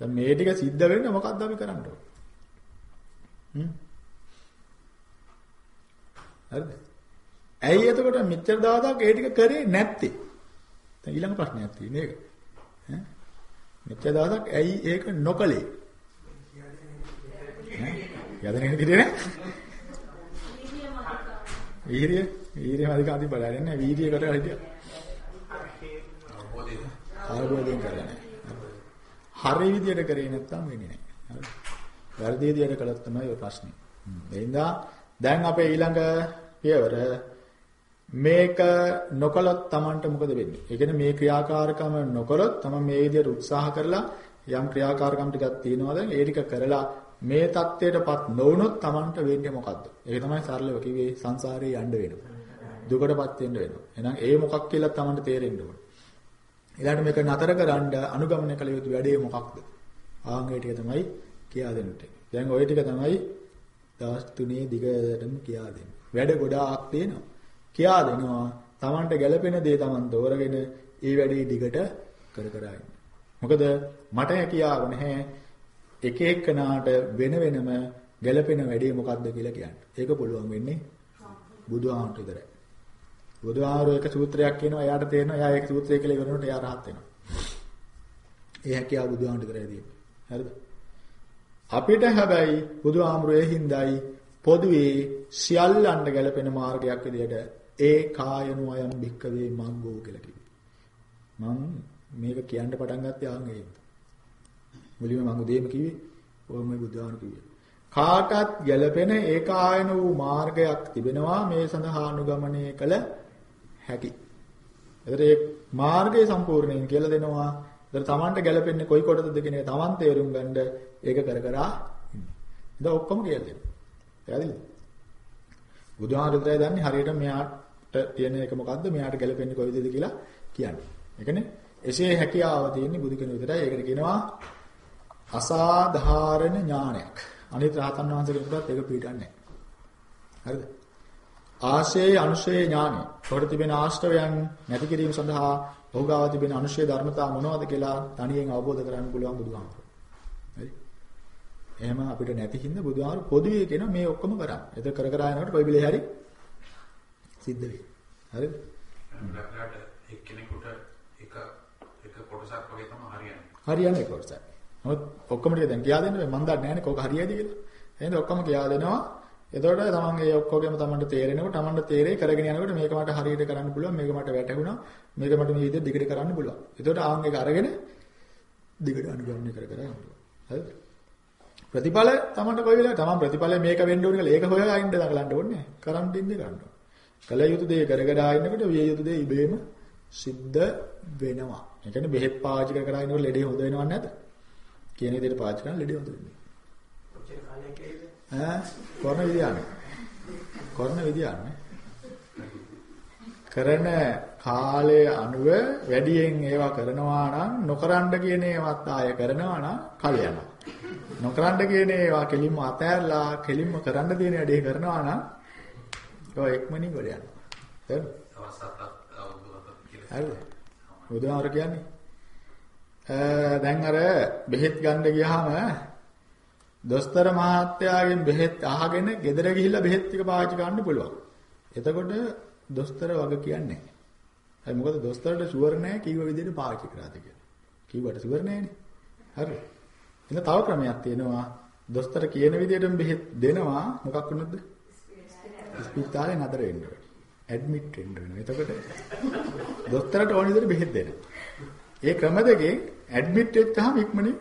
දැන් මේ ටික සිද්ධ වෙන්න මොකක්ද අපි කරන්න ඕනේ? හ්ම් හරිද? ඇයි එතකොට මෙච්චර දවසක් ඒ ටික කරේ නැත්තේ? දැන් ඊළඟ ප්‍රශ්නයක් තියෙන්නේ ඒක. ඈ? මෙච්චර දවසක් ඇයි ඒක නොකලේ? යදන එක කිරියේ නෑ? වීර්ය වීර්ය අධික අධි බලන්නේ නැහැ වීර්ය කට හිටියා. අවබෝධය. ආරෝධයෙන් කරලා නැහැ. හරි විදියට කරේ නැත්නම් වෙන්නේ නැහැ. හරි. වැරදි විදියට කළොත් තමයි ඔය ප්‍රශ්නේ. එහෙනම් දැන් අපේ ඊළඟ පියවර මේක නොකලොත් Tamanට මොකද වෙන්නේ? ඒ කියන්නේ මේ ක්‍රියාකාරකම නොකලොත් Taman මේ විදිහට උත්සාහ කරලා යම් ක්‍රියාකාරකම් ටිකක් තියෙනවා දැන් ඒ ටික කරලා මේ தത്വයටපත් නොවුනොත් Tamanට වෙන්නේ මොකද්ද? ඒක තමයි සරලව කිව්වේ සංසාරේ යන්න වෙනවා. දුකටපත් වෙන්න වෙනවා. එහෙනම් ඒ මොකක් කියලා Tamanට තේරෙන්න ඕන. ඊළඟට මේක නතර කරන්න අනුගමනය කළ යුතු වැඩේ මොකක්ද? ආන් ඒ ටික තමයි කියා දෙන්නුට. දැන් ওই ටික තමයි දවස් 3 දිගටම කියා දෙන්නේ. වැඩ ගොඩාක් තියෙනවා. කියා දෙනවා. Tamanට ගැළපෙන දේ Taman තෝරගෙන ඒ වැඩේ දිගට කර කර ඉන්න. මොකද මට හැකියාව නැහැ එක එක්කනාට වෙන වෙනම ගැළපෙන වැඩේ මොකක්ද කියලා කියන්න. ඒක පුළුවන් වෙන්නේ බුදුහාමුදුරට විතරයි. බුදුහාමුදුරුවෝ එක සූත්‍රයක් කියනවා එයාට තේරෙනවා එයා ඒක සූත්‍රය කියලා ඉවරනකොට එයා රහත් වෙනවා. ඒ හැකියාව බුදුහාමුදුරට විතරයි තියෙන්නේ. හරිද? අපිට හැබැයි බුදුහාමුදුරුවෝ හිඳයි පොදුවේ සියල්ලන්ට ගැලපෙන මාර්ගයක් විදිහට ඒ කායනු අයම් භික්කවේ මංගෝ කියලා කිව්වේ. මං මේක කියන්න පටන් ගත්තේ ආන් ඒක. මුලින්ම මං උදේම කිව්වේ ඔය මේ බුදුහාමුදුරුවෝ කිව්වේ. කාටත් ගැලපෙන ඒකායන වූ මාර්ගයක් තිබෙනවා මේ සඳහා අනුගමනය කළ හැකි. එතකොට ඒ මාර්ගය සම්පූර්ණයෙන් කියලා දෙනවා. එතකොට Tamanට ගැලපෙන්නේ කොයි කොටද කියන එක Taman තේරුම් ගන්න ඒක කර කර ඉන්න. ඉතින් ඔක්කොම කියලා දෙනවා. පැහැදිලිද? බුදුහාමුදුරුවෝ දන්නේ හරියට මෙයාට තියෙන එක මොකද්ද? මෙයාට ගැලපෙන්නේ කොයි විදිහද කියලා කියන්නේ. ඒ කියන්නේ එසේ හැකියාව තියෙන්නේ බුදු කෙනෙකු විතරයි. ඒකට කියනවා අසාධාරණ ඥානයක්. අනිත් රහතන් වහන්සේ කෙනෙකුට ඒක පිළිගන්නේ නැහැ. හරිද? ආශේ අනුශේ ඥානෙ. කොට තිබෙන ආශ්‍රවයන් නැති කිරීම සඳහා ඔහු ගාව තිබෙන අනුශේ ධර්මතා මොනවද කියලා තනියෙන් අවබෝධ කරගන්න පුළුවන් බුදුහාමුදුරුවෝ. හරි? එහෙම අපිට නැති හින්දා බුදුහාමුදුරුවෝ පොදුවේ කියන මේ ඔක්කොම කරන්නේ. ඒක කර කර යනකොට කොයි වෙලේ හරි සිද්ධ වෙයි. හරිද? ලක්ලාට එක්කෙනෙකුට එක එක කොටසක් වගේ තමයි හරියන්නේ. හරියන්නේ කොටසයි. නමුත් ඔක්කොම ටික දැන් කියා දෙන්න බෑ. මම දන්නේ නැහැනේ කොක හරියයිද කියලා. එහෙනම් ඔක්කොම කියා දෙනවා. එතකොට තමන් ඒ ඔක්කොගෙම තමන්ට තේරෙනකොට තමන්ට තේරෙයි කරගෙන යනකොට මේක මට හරියට කරන්න පුළුවන් මේක මට වැටහුණා මේක මට මේ විදිහට දිගට කරන්න පුළුවන්. එතකොට ආන් එක අරගෙන දිගට අනුගමනය කර කර පුළුවන්. හරිද? ප්‍රතිඵල තමන්ට කොයි වෙලාවෙ තමන් ප්‍රතිඵල මේක වෙන්න ඕනේ කියලා ඒක හොයලා ඉන්න දඟලන්න ඕනේ. කරන් දෙන්නේ ගන්නවා. කල යුතු දේ කරගෙන ආින්නකොට විය යුතු දේ ඉබේම සිද්ධ වෙනවා. ඒ කියන්නේ බෙහෙත් පාවිච්චි කර කර ආින්නකොට ලෙඩේ හොඳ වෙනව නැද්ද? කියන විදිහට පාවිච්චි කරන ලෙඩේ හොඳ වෙන්නේ. කොච්චර කාලයක් ඒකද? ඈ කරන විදියන්නේ. කරන විදියන්නේ. කරන කාලය අනුව වැඩියෙන් ඒවා කරනවා නම් නොකරන්න කියන ඒවාත් ආය කරනවා නම් කල යනවා. නොකරන්න කියන ඒවා කෙලින්ම අතහැරලා කෙලින්ම කරන්න තියෙන වැඩේ කරනවා නම් ඒක එක්මනින් ගොඩ යනවා. හරිද? දවස් හතක් අවුරුදු හතක් කියලා. හරිද? බුදුහාමර කියන්නේ දැන් අර බෙහෙත් ගන්න ගියාම දොස්තර මහත්තයාගෙන් බෙහෙත් අහගෙන ගෙදර ගිහිල්ලා බෙහෙත් ටික පාවිච්චි කරන්න පුළුවන්. එතකොට දොස්තර වග කියන්නේ නැහැ. හරි මොකද දොස්තරට ෂුවර් නැහැ කිව්ව විදිහට පාවිච්චි කරාද කියලා. කිව්වට ෂුවර් නැහැනේ. හරි. එහෙනම් තව ක්‍රමයක් තියෙනවා. දොස්තර කියන විදිහටම බෙහෙත් දෙනවා මොකක් වුණොත්ද? ස්පිතාලේ නතර වෙන්න ඕනේ. ඇඩ්මිට් වෙන්න වෙනවා. එතකොට දොස්තරට ඕන විදිහට බෙහෙත් දෙනවා. ඒ ක්‍රම දෙකෙන් ඇඩ්මිට් වෙච්චාම ඉක්මනින්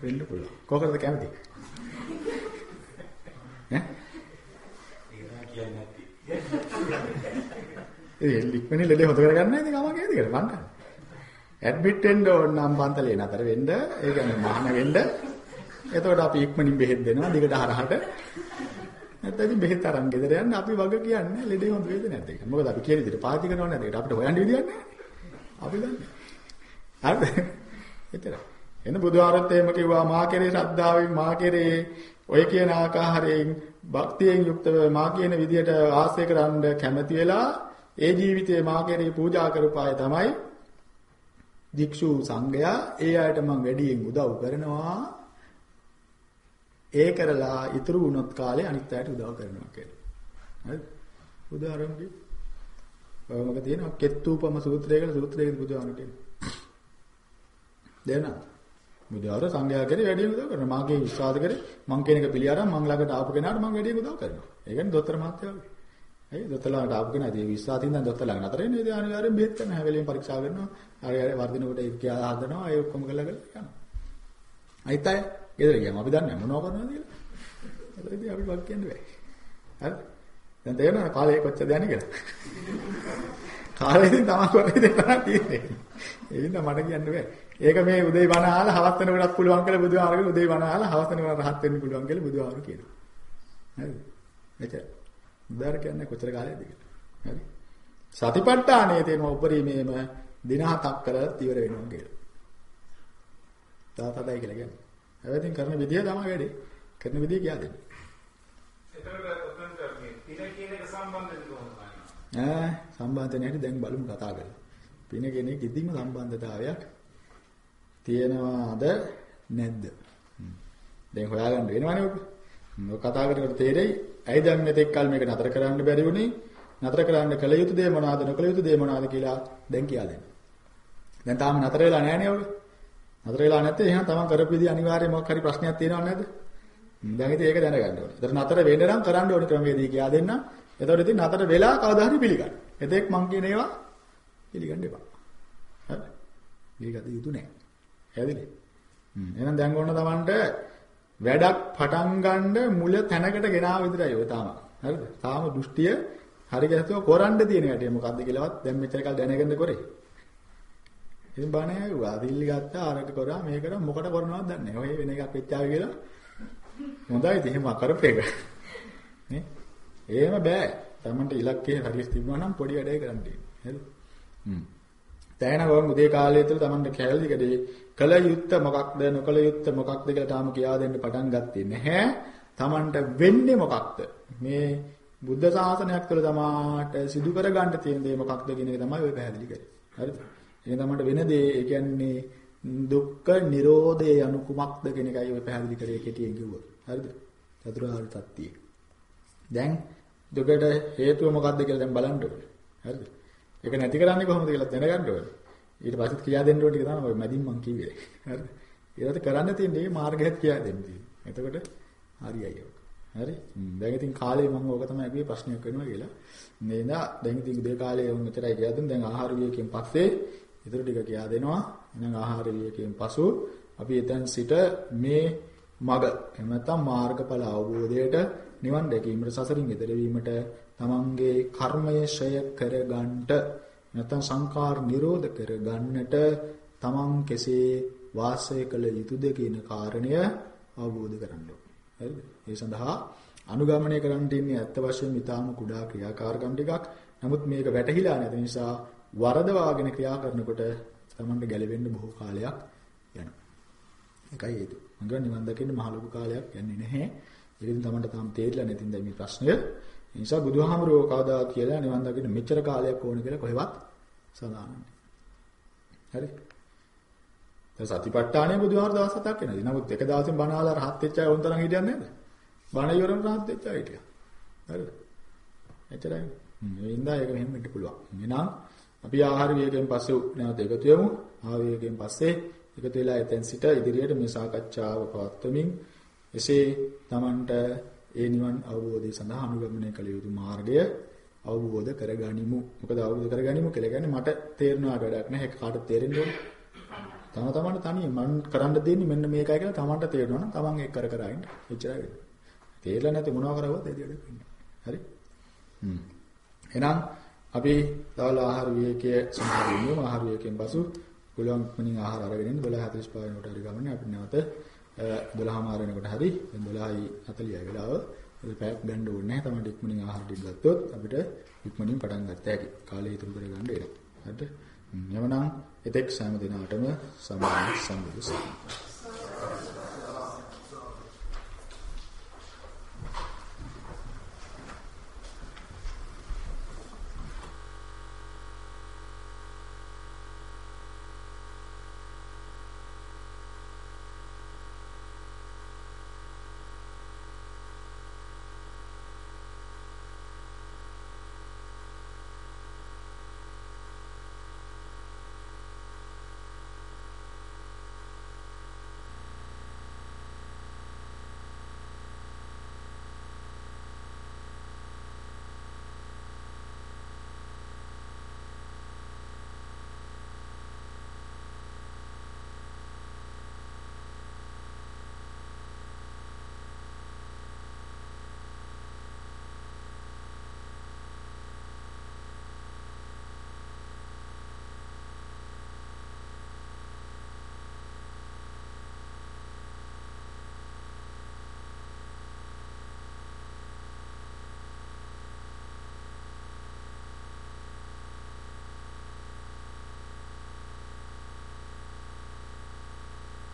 වෙන්න පුළුවන්. කොහොමද කැමති? ඈ? ඒක කියන්නේ නැති. ඒ ඉක්මනින් ලෙඩ හොද කරගන්න නේද කම කියද කියලා මං ගන්න. ඇඩ්මිට් වෙන්න ඕන නම් පන්තලේ නතර වෙන්න, ඒ කියන්නේ මහාන වෙන්න. එතකොට අපි ඉක්මනින් බෙහෙත් දෙනවා දිගට හරහට. නැත්නම් ඉතින් බෙහෙත් අරන් ගෙදර යන්න අපි වග කියන්නේ ලෙඩේ හොඳ වේද නැද්ද කියලා. මොකද අපි කියන විදිහට පාවිච්චි කරනව නැද්ද අපිට හොයන්න විදියක් නැහැ. අපි දන්නේ. හරිද? එතරම්. එන බුදුහාරත් එහෙම කිව්වා මා කෙරේ ශ්‍රද්ධාවෙන් මා කෙරේ ඔය කියන ආකාරයෙන් භක්තියෙන් යුක්තව මා කියන විදියට ආශ්‍රය කරන්න කැමති වෙලා ඒ ජීවිතේ මා කෙරේ පූජා කරපාය තමයි දික්ෂු සංඝයා ඒ අයට මම වැඩියෙන් උදව් කරනවා ඒ කරලා ඉතුරු වුණොත් කාලේ අනිත් අයට උදව් කරනවා කියලා. හරිද? උදාහරණයක් ඔයමක තියෙනවා කෙත්තූපම සූත්‍රය කියලා සූත්‍රයක බුදුහාම කියනවා. දැනන බුදුහාර සංඝයා කරේ වැඩි උදව් කරනවා. මාගේ විශ්වාස කරේ මං කියන එක පිළි අරන් මං ළඟට ආපු කෙනාට මං වැඩි උදව් කරනවා. ඒ කියන්නේ දොස්තර මහත්තයා වගේ. ඇයි දොස්තර ළඟට ආපු කෙනා ඒ විශ්වාසින් දැන් දොස්තර ළඟ නතර වෙන්නේ ඒ අනිවාර්යෙන් බෙහෙත් කරන හැම වෙලෙම පරීක්ෂා කරනවා. අර වර්ධිනකොට ඒක කියලා හදනවා. ඒ ඔක්කොම කරලා කරලා යනවා. අයිත් අය ගෙදර ගියාම අපි දන්නේ මොනව කරනවද කියලා. ඒකදී අපි වක් කියන්නේ බෑ. හරි? දැන් තේරෙනවද කාලේ කොච්චර දැනි කියලා? කාලේ ඉතින් තමන් කරේ දෙන්න තියෙන්නේ. ඒ හින්දා මට කියන්න බෑ. ඒක මේ උදේ බණ අහලා හවස් වෙනකොටත් පුළුවන් කියලා බුදුහාමරගේ උදේ බණ අහලා හවස් වෙනකොට රහත් වෙන්න පුළුවන් කියලා බුදුහාමර කියනවා. හරිද? එතන. උදාර කියන්නේ කොච්චර කාලයක්ද කියලා. හරි? සතිපට්ඨානයේ තියෙන උපරිමේම දින හතක් කරලා ඉවර වෙනවා කියලා. තාතදයි කියලා කියන්නේ. හැබැයි කරන විදිය තමයි වැඩි. කරන විදිය කියා දෙන්නේ. එතකොට ඔතනට මේ පින කියන එක සම්බන්ධද කොහොමද? ඈ සම්බන්ධ නැහැටි දැන් බලමු කතා කරලා. පින කෙනෙක් කිසිම සම්බන්ධතාවයක් තියෙනවද නැද්ද? දැන් හොයාගන්න වෙනවනේ ඔක. ඔක කතා කරනකොට තේරෙයි. ඇයි දැන් මෙතෙක් කල මේක නතර කරන්න බැරි වුනේ? නතර කරන්න කල යුතු දේ මොනවාද නොකල යුතු දේ මොනවාද කියලා දැන් කියලා දෙන්න. දැන් තාම නතර වෙලා නැහැනේ ඔක. නතර වෙලා නැත්නම් එහෙනම් තමන් කරපු විදිහ අනිවාර්යයෙන් මොකක් හරි ප්‍රශ්නයක් තියෙනවද නැද්ද? දැන් ඉතින් ඒක දැනගන්න ඕනේ. ඒතර නතර වෙන්න නම් කරන්න ඕනේ ක්‍රමවේදී කියලා දෙන්න. එතකොට ඉතින් නතර වෙලා කවදා හරි පිළිගන්න. එතෙක් මං කියන ඒවා පිළිගන්න එපා. හරි? පිළිගත යුතු නැහැ. හැදිලි. හ්ම්. එහෙනම් දැන් ඕන තමන්ට වැඩක් පටන් ගන්න මුල තැනකට ගෙනාව විතරයි ඔය තාම. හරිද? තාම දෘෂ්ටිය හරි ගැතුව කරන්න තියෙන වැඩේ මොකද්ද කියලාවත් දැන් මෙච්චර කල් දැනගන්න කරේ. ඉතින් බණ ඇහුවා. දිල්ලි ගත්තා, අරක කරා, මේක කරා මොකට කරනවද දන්නේ නැහැ. ඔය වෙන එකක් වෙච්චාවි කියලා. හොඳයි ඉතින් එහෙම කරපේක. නේ? එහෙම බෑ. තමන්ට ඉලක්කය හරියට තිබුණා නම් පොඩි වැඩේ කරන්න තියෙනවා. හරිද? හ්ම්. දැන් නම් උදේ කාලය තුළ තමන්ට කැලලිකදී කල යුත්ත මොකක්ද නොකල යුත්ත මොකක්ද කියලා තාම කියා දෙන්න පටන් ගත්තේ නැහැ. තමන්ට වෙන්නේ මොකක්ද? මේ බුද්ධ ශාසනයක් තුළ තමාට සිදු කර ගන්න තියෙන දේ මොකක්ද කියන එක තමයි ඔය පැහැදිලි කරේ. හරිද? එහෙනම් තමන්ට වෙන දේ ඒ කියන්නේ දුක්ඛ නිරෝධය යනු කුමක්ද කියන එකයි ඔය පැහැදිලි කරේ කෙටියෙන් කිව්වොත්. හරිද? චතුරාර්ය සත්‍යය. දැන් දුකට හේතුව මොකක්ද කියලා දැන් බලන්න ඕනේ. හරිද? ඒක නැති කරන්නේ කොහොමද කියලා දැනගන්න ඕනේ. ඊට පස්සෙත් කියා දෙන්න ඕනේ ටික තමයි ඔය මැදින් මං කිව්වේ. හරිද? ඊට කරන්න තියෙන්නේ මේ මාර්ගයත් කියා දෙන්න තියෙන්නේ. එතකොට හරියයි ඔක. හරි? දැන් ඉතින් කාලේ මම ඕක තමයි අගුවේ ප්‍රශ්නයක් වෙනවා කියලා. නේද? දැන් ඉතින් උදේ කාලේ වුන් මෙතරයි කියලා දුන් දැන් ආහාර වියකින් පස්සේ ඊටු ටික කියා දෙනවා. එහෙනම් ආහාර වියකින් පසු අපි එතෙන් සිට මේ මග එහෙම නැත්නම් මාර්ගඵල අවබෝධයට නිවන් දැකීමට සසරින් එතර වීමට තමන්ගේ කර්මය ෂය කර ගන්නට නැත්නම් සංකාර නිරෝධ කර ගන්නට තමන් කෙසේ වාසය කළ යුතුද කියන කාරණය අවබෝධ කරගන්න ඕනේ. හරිද? ඒ සඳහා අනුගමනය කරන්න තියන්නේ ඇත්ත වශයෙන්ම ඊටාම කුඩා ක්‍රියාකාරකම් ටිකක්. නමුත් මේක වැටහිලා නැති නිසා වරදවාගෙන ක්‍රියා කරනකොට තමන්ට ගැලවෙන්න බොහෝ කාලයක් යනවා. ඒකයි හේතුව. මම කියන්නේ නිවන් දකින්න මහ ලොකු කාලයක් යන්නේ නැහැ. ඒකෙන් තමන්ට තාම තේරිලා නැතිඳ මේ ප්‍රශ්නය. ඒ නිසා බුදුහාමුදුරුවෝ කවදා කියලා නිවන් දකින්න මෙච්චර කාලයක් ඕන කියලා කොහෙවත් සඳහන් නැහැ. හරි. දැන් සතිපට්ඨානය බුදුහාර දවස් හතක් වෙනදී. නමුත් එක දවසින් බණ අහලා රහත් වෙච්ච අය වොන්තරන් හිටියන්නේ නැද්ද? බණ ඉවරම රහත් වෙච්ච අය හිටියා. හරිද? එච්චරයි. මේ ඉඳා ඒක මෙහෙම වෙන්න පුළුවන්. එහෙනම් අපි ආහාර වියකෙන් පස්සේ නැවත එකතු වෙමු. ආහාර වියකෙන් පස්සේ එකතු වෙලා එතෙන් සිට ඉදිරියට මේ සාකච්ඡාව පවත්වමින් එසේ Tamanට ඒ නිවන් අවබෝධය සඳහා අනුගමනය කළ යුතු මාර්ගය අවබෝධ කරගනිමු. මොකද අවබෝධ කරගනිමු කියලා කියන්නේ මට තේරෙනවා වැඩක් නැහැ. කාටද තේරෙන්නේ ඕනේ? තම තමන්ට තනියෙන් මම කරන්න දෙන්නේ මෙන්න මේකයි කියලා තමන්ට තේරෙනවා නම් තමන් ඒක කර කර ඉන්න. එච්චරයි වෙන්නේ. තේරෙලා නැති මොනවා කරවුවත් ඒ දෙයට වෙන්නේ. හරි? හ්ම්. එහෙනම් අපි දවල් ආහාර විවේකයේ සම්පූර්ණ වෙනවා. ආහාර විවේකයෙන් පසු පුළුවන් මනින් ආහාර අරගෙන ඉන්න 12:45 වෙනකොට හරි ගමන්නේ අපි නැවත 12 මාර වෙනකොට හරි 12:40 වෙලාව පැයක් ගන්න ඕනේ නැහැ. තමයි ඉක්මනින් ආහාර ටික ගත්තොත් අපිට ඉක්මනින් පටන් ගන්න හැකි. කාලය ඉතුරු කරගන්න එනවා. හරිද? එවනම් එතෙක් සෑම දිනාටම සම්මාන සම්බුදු සරණයි.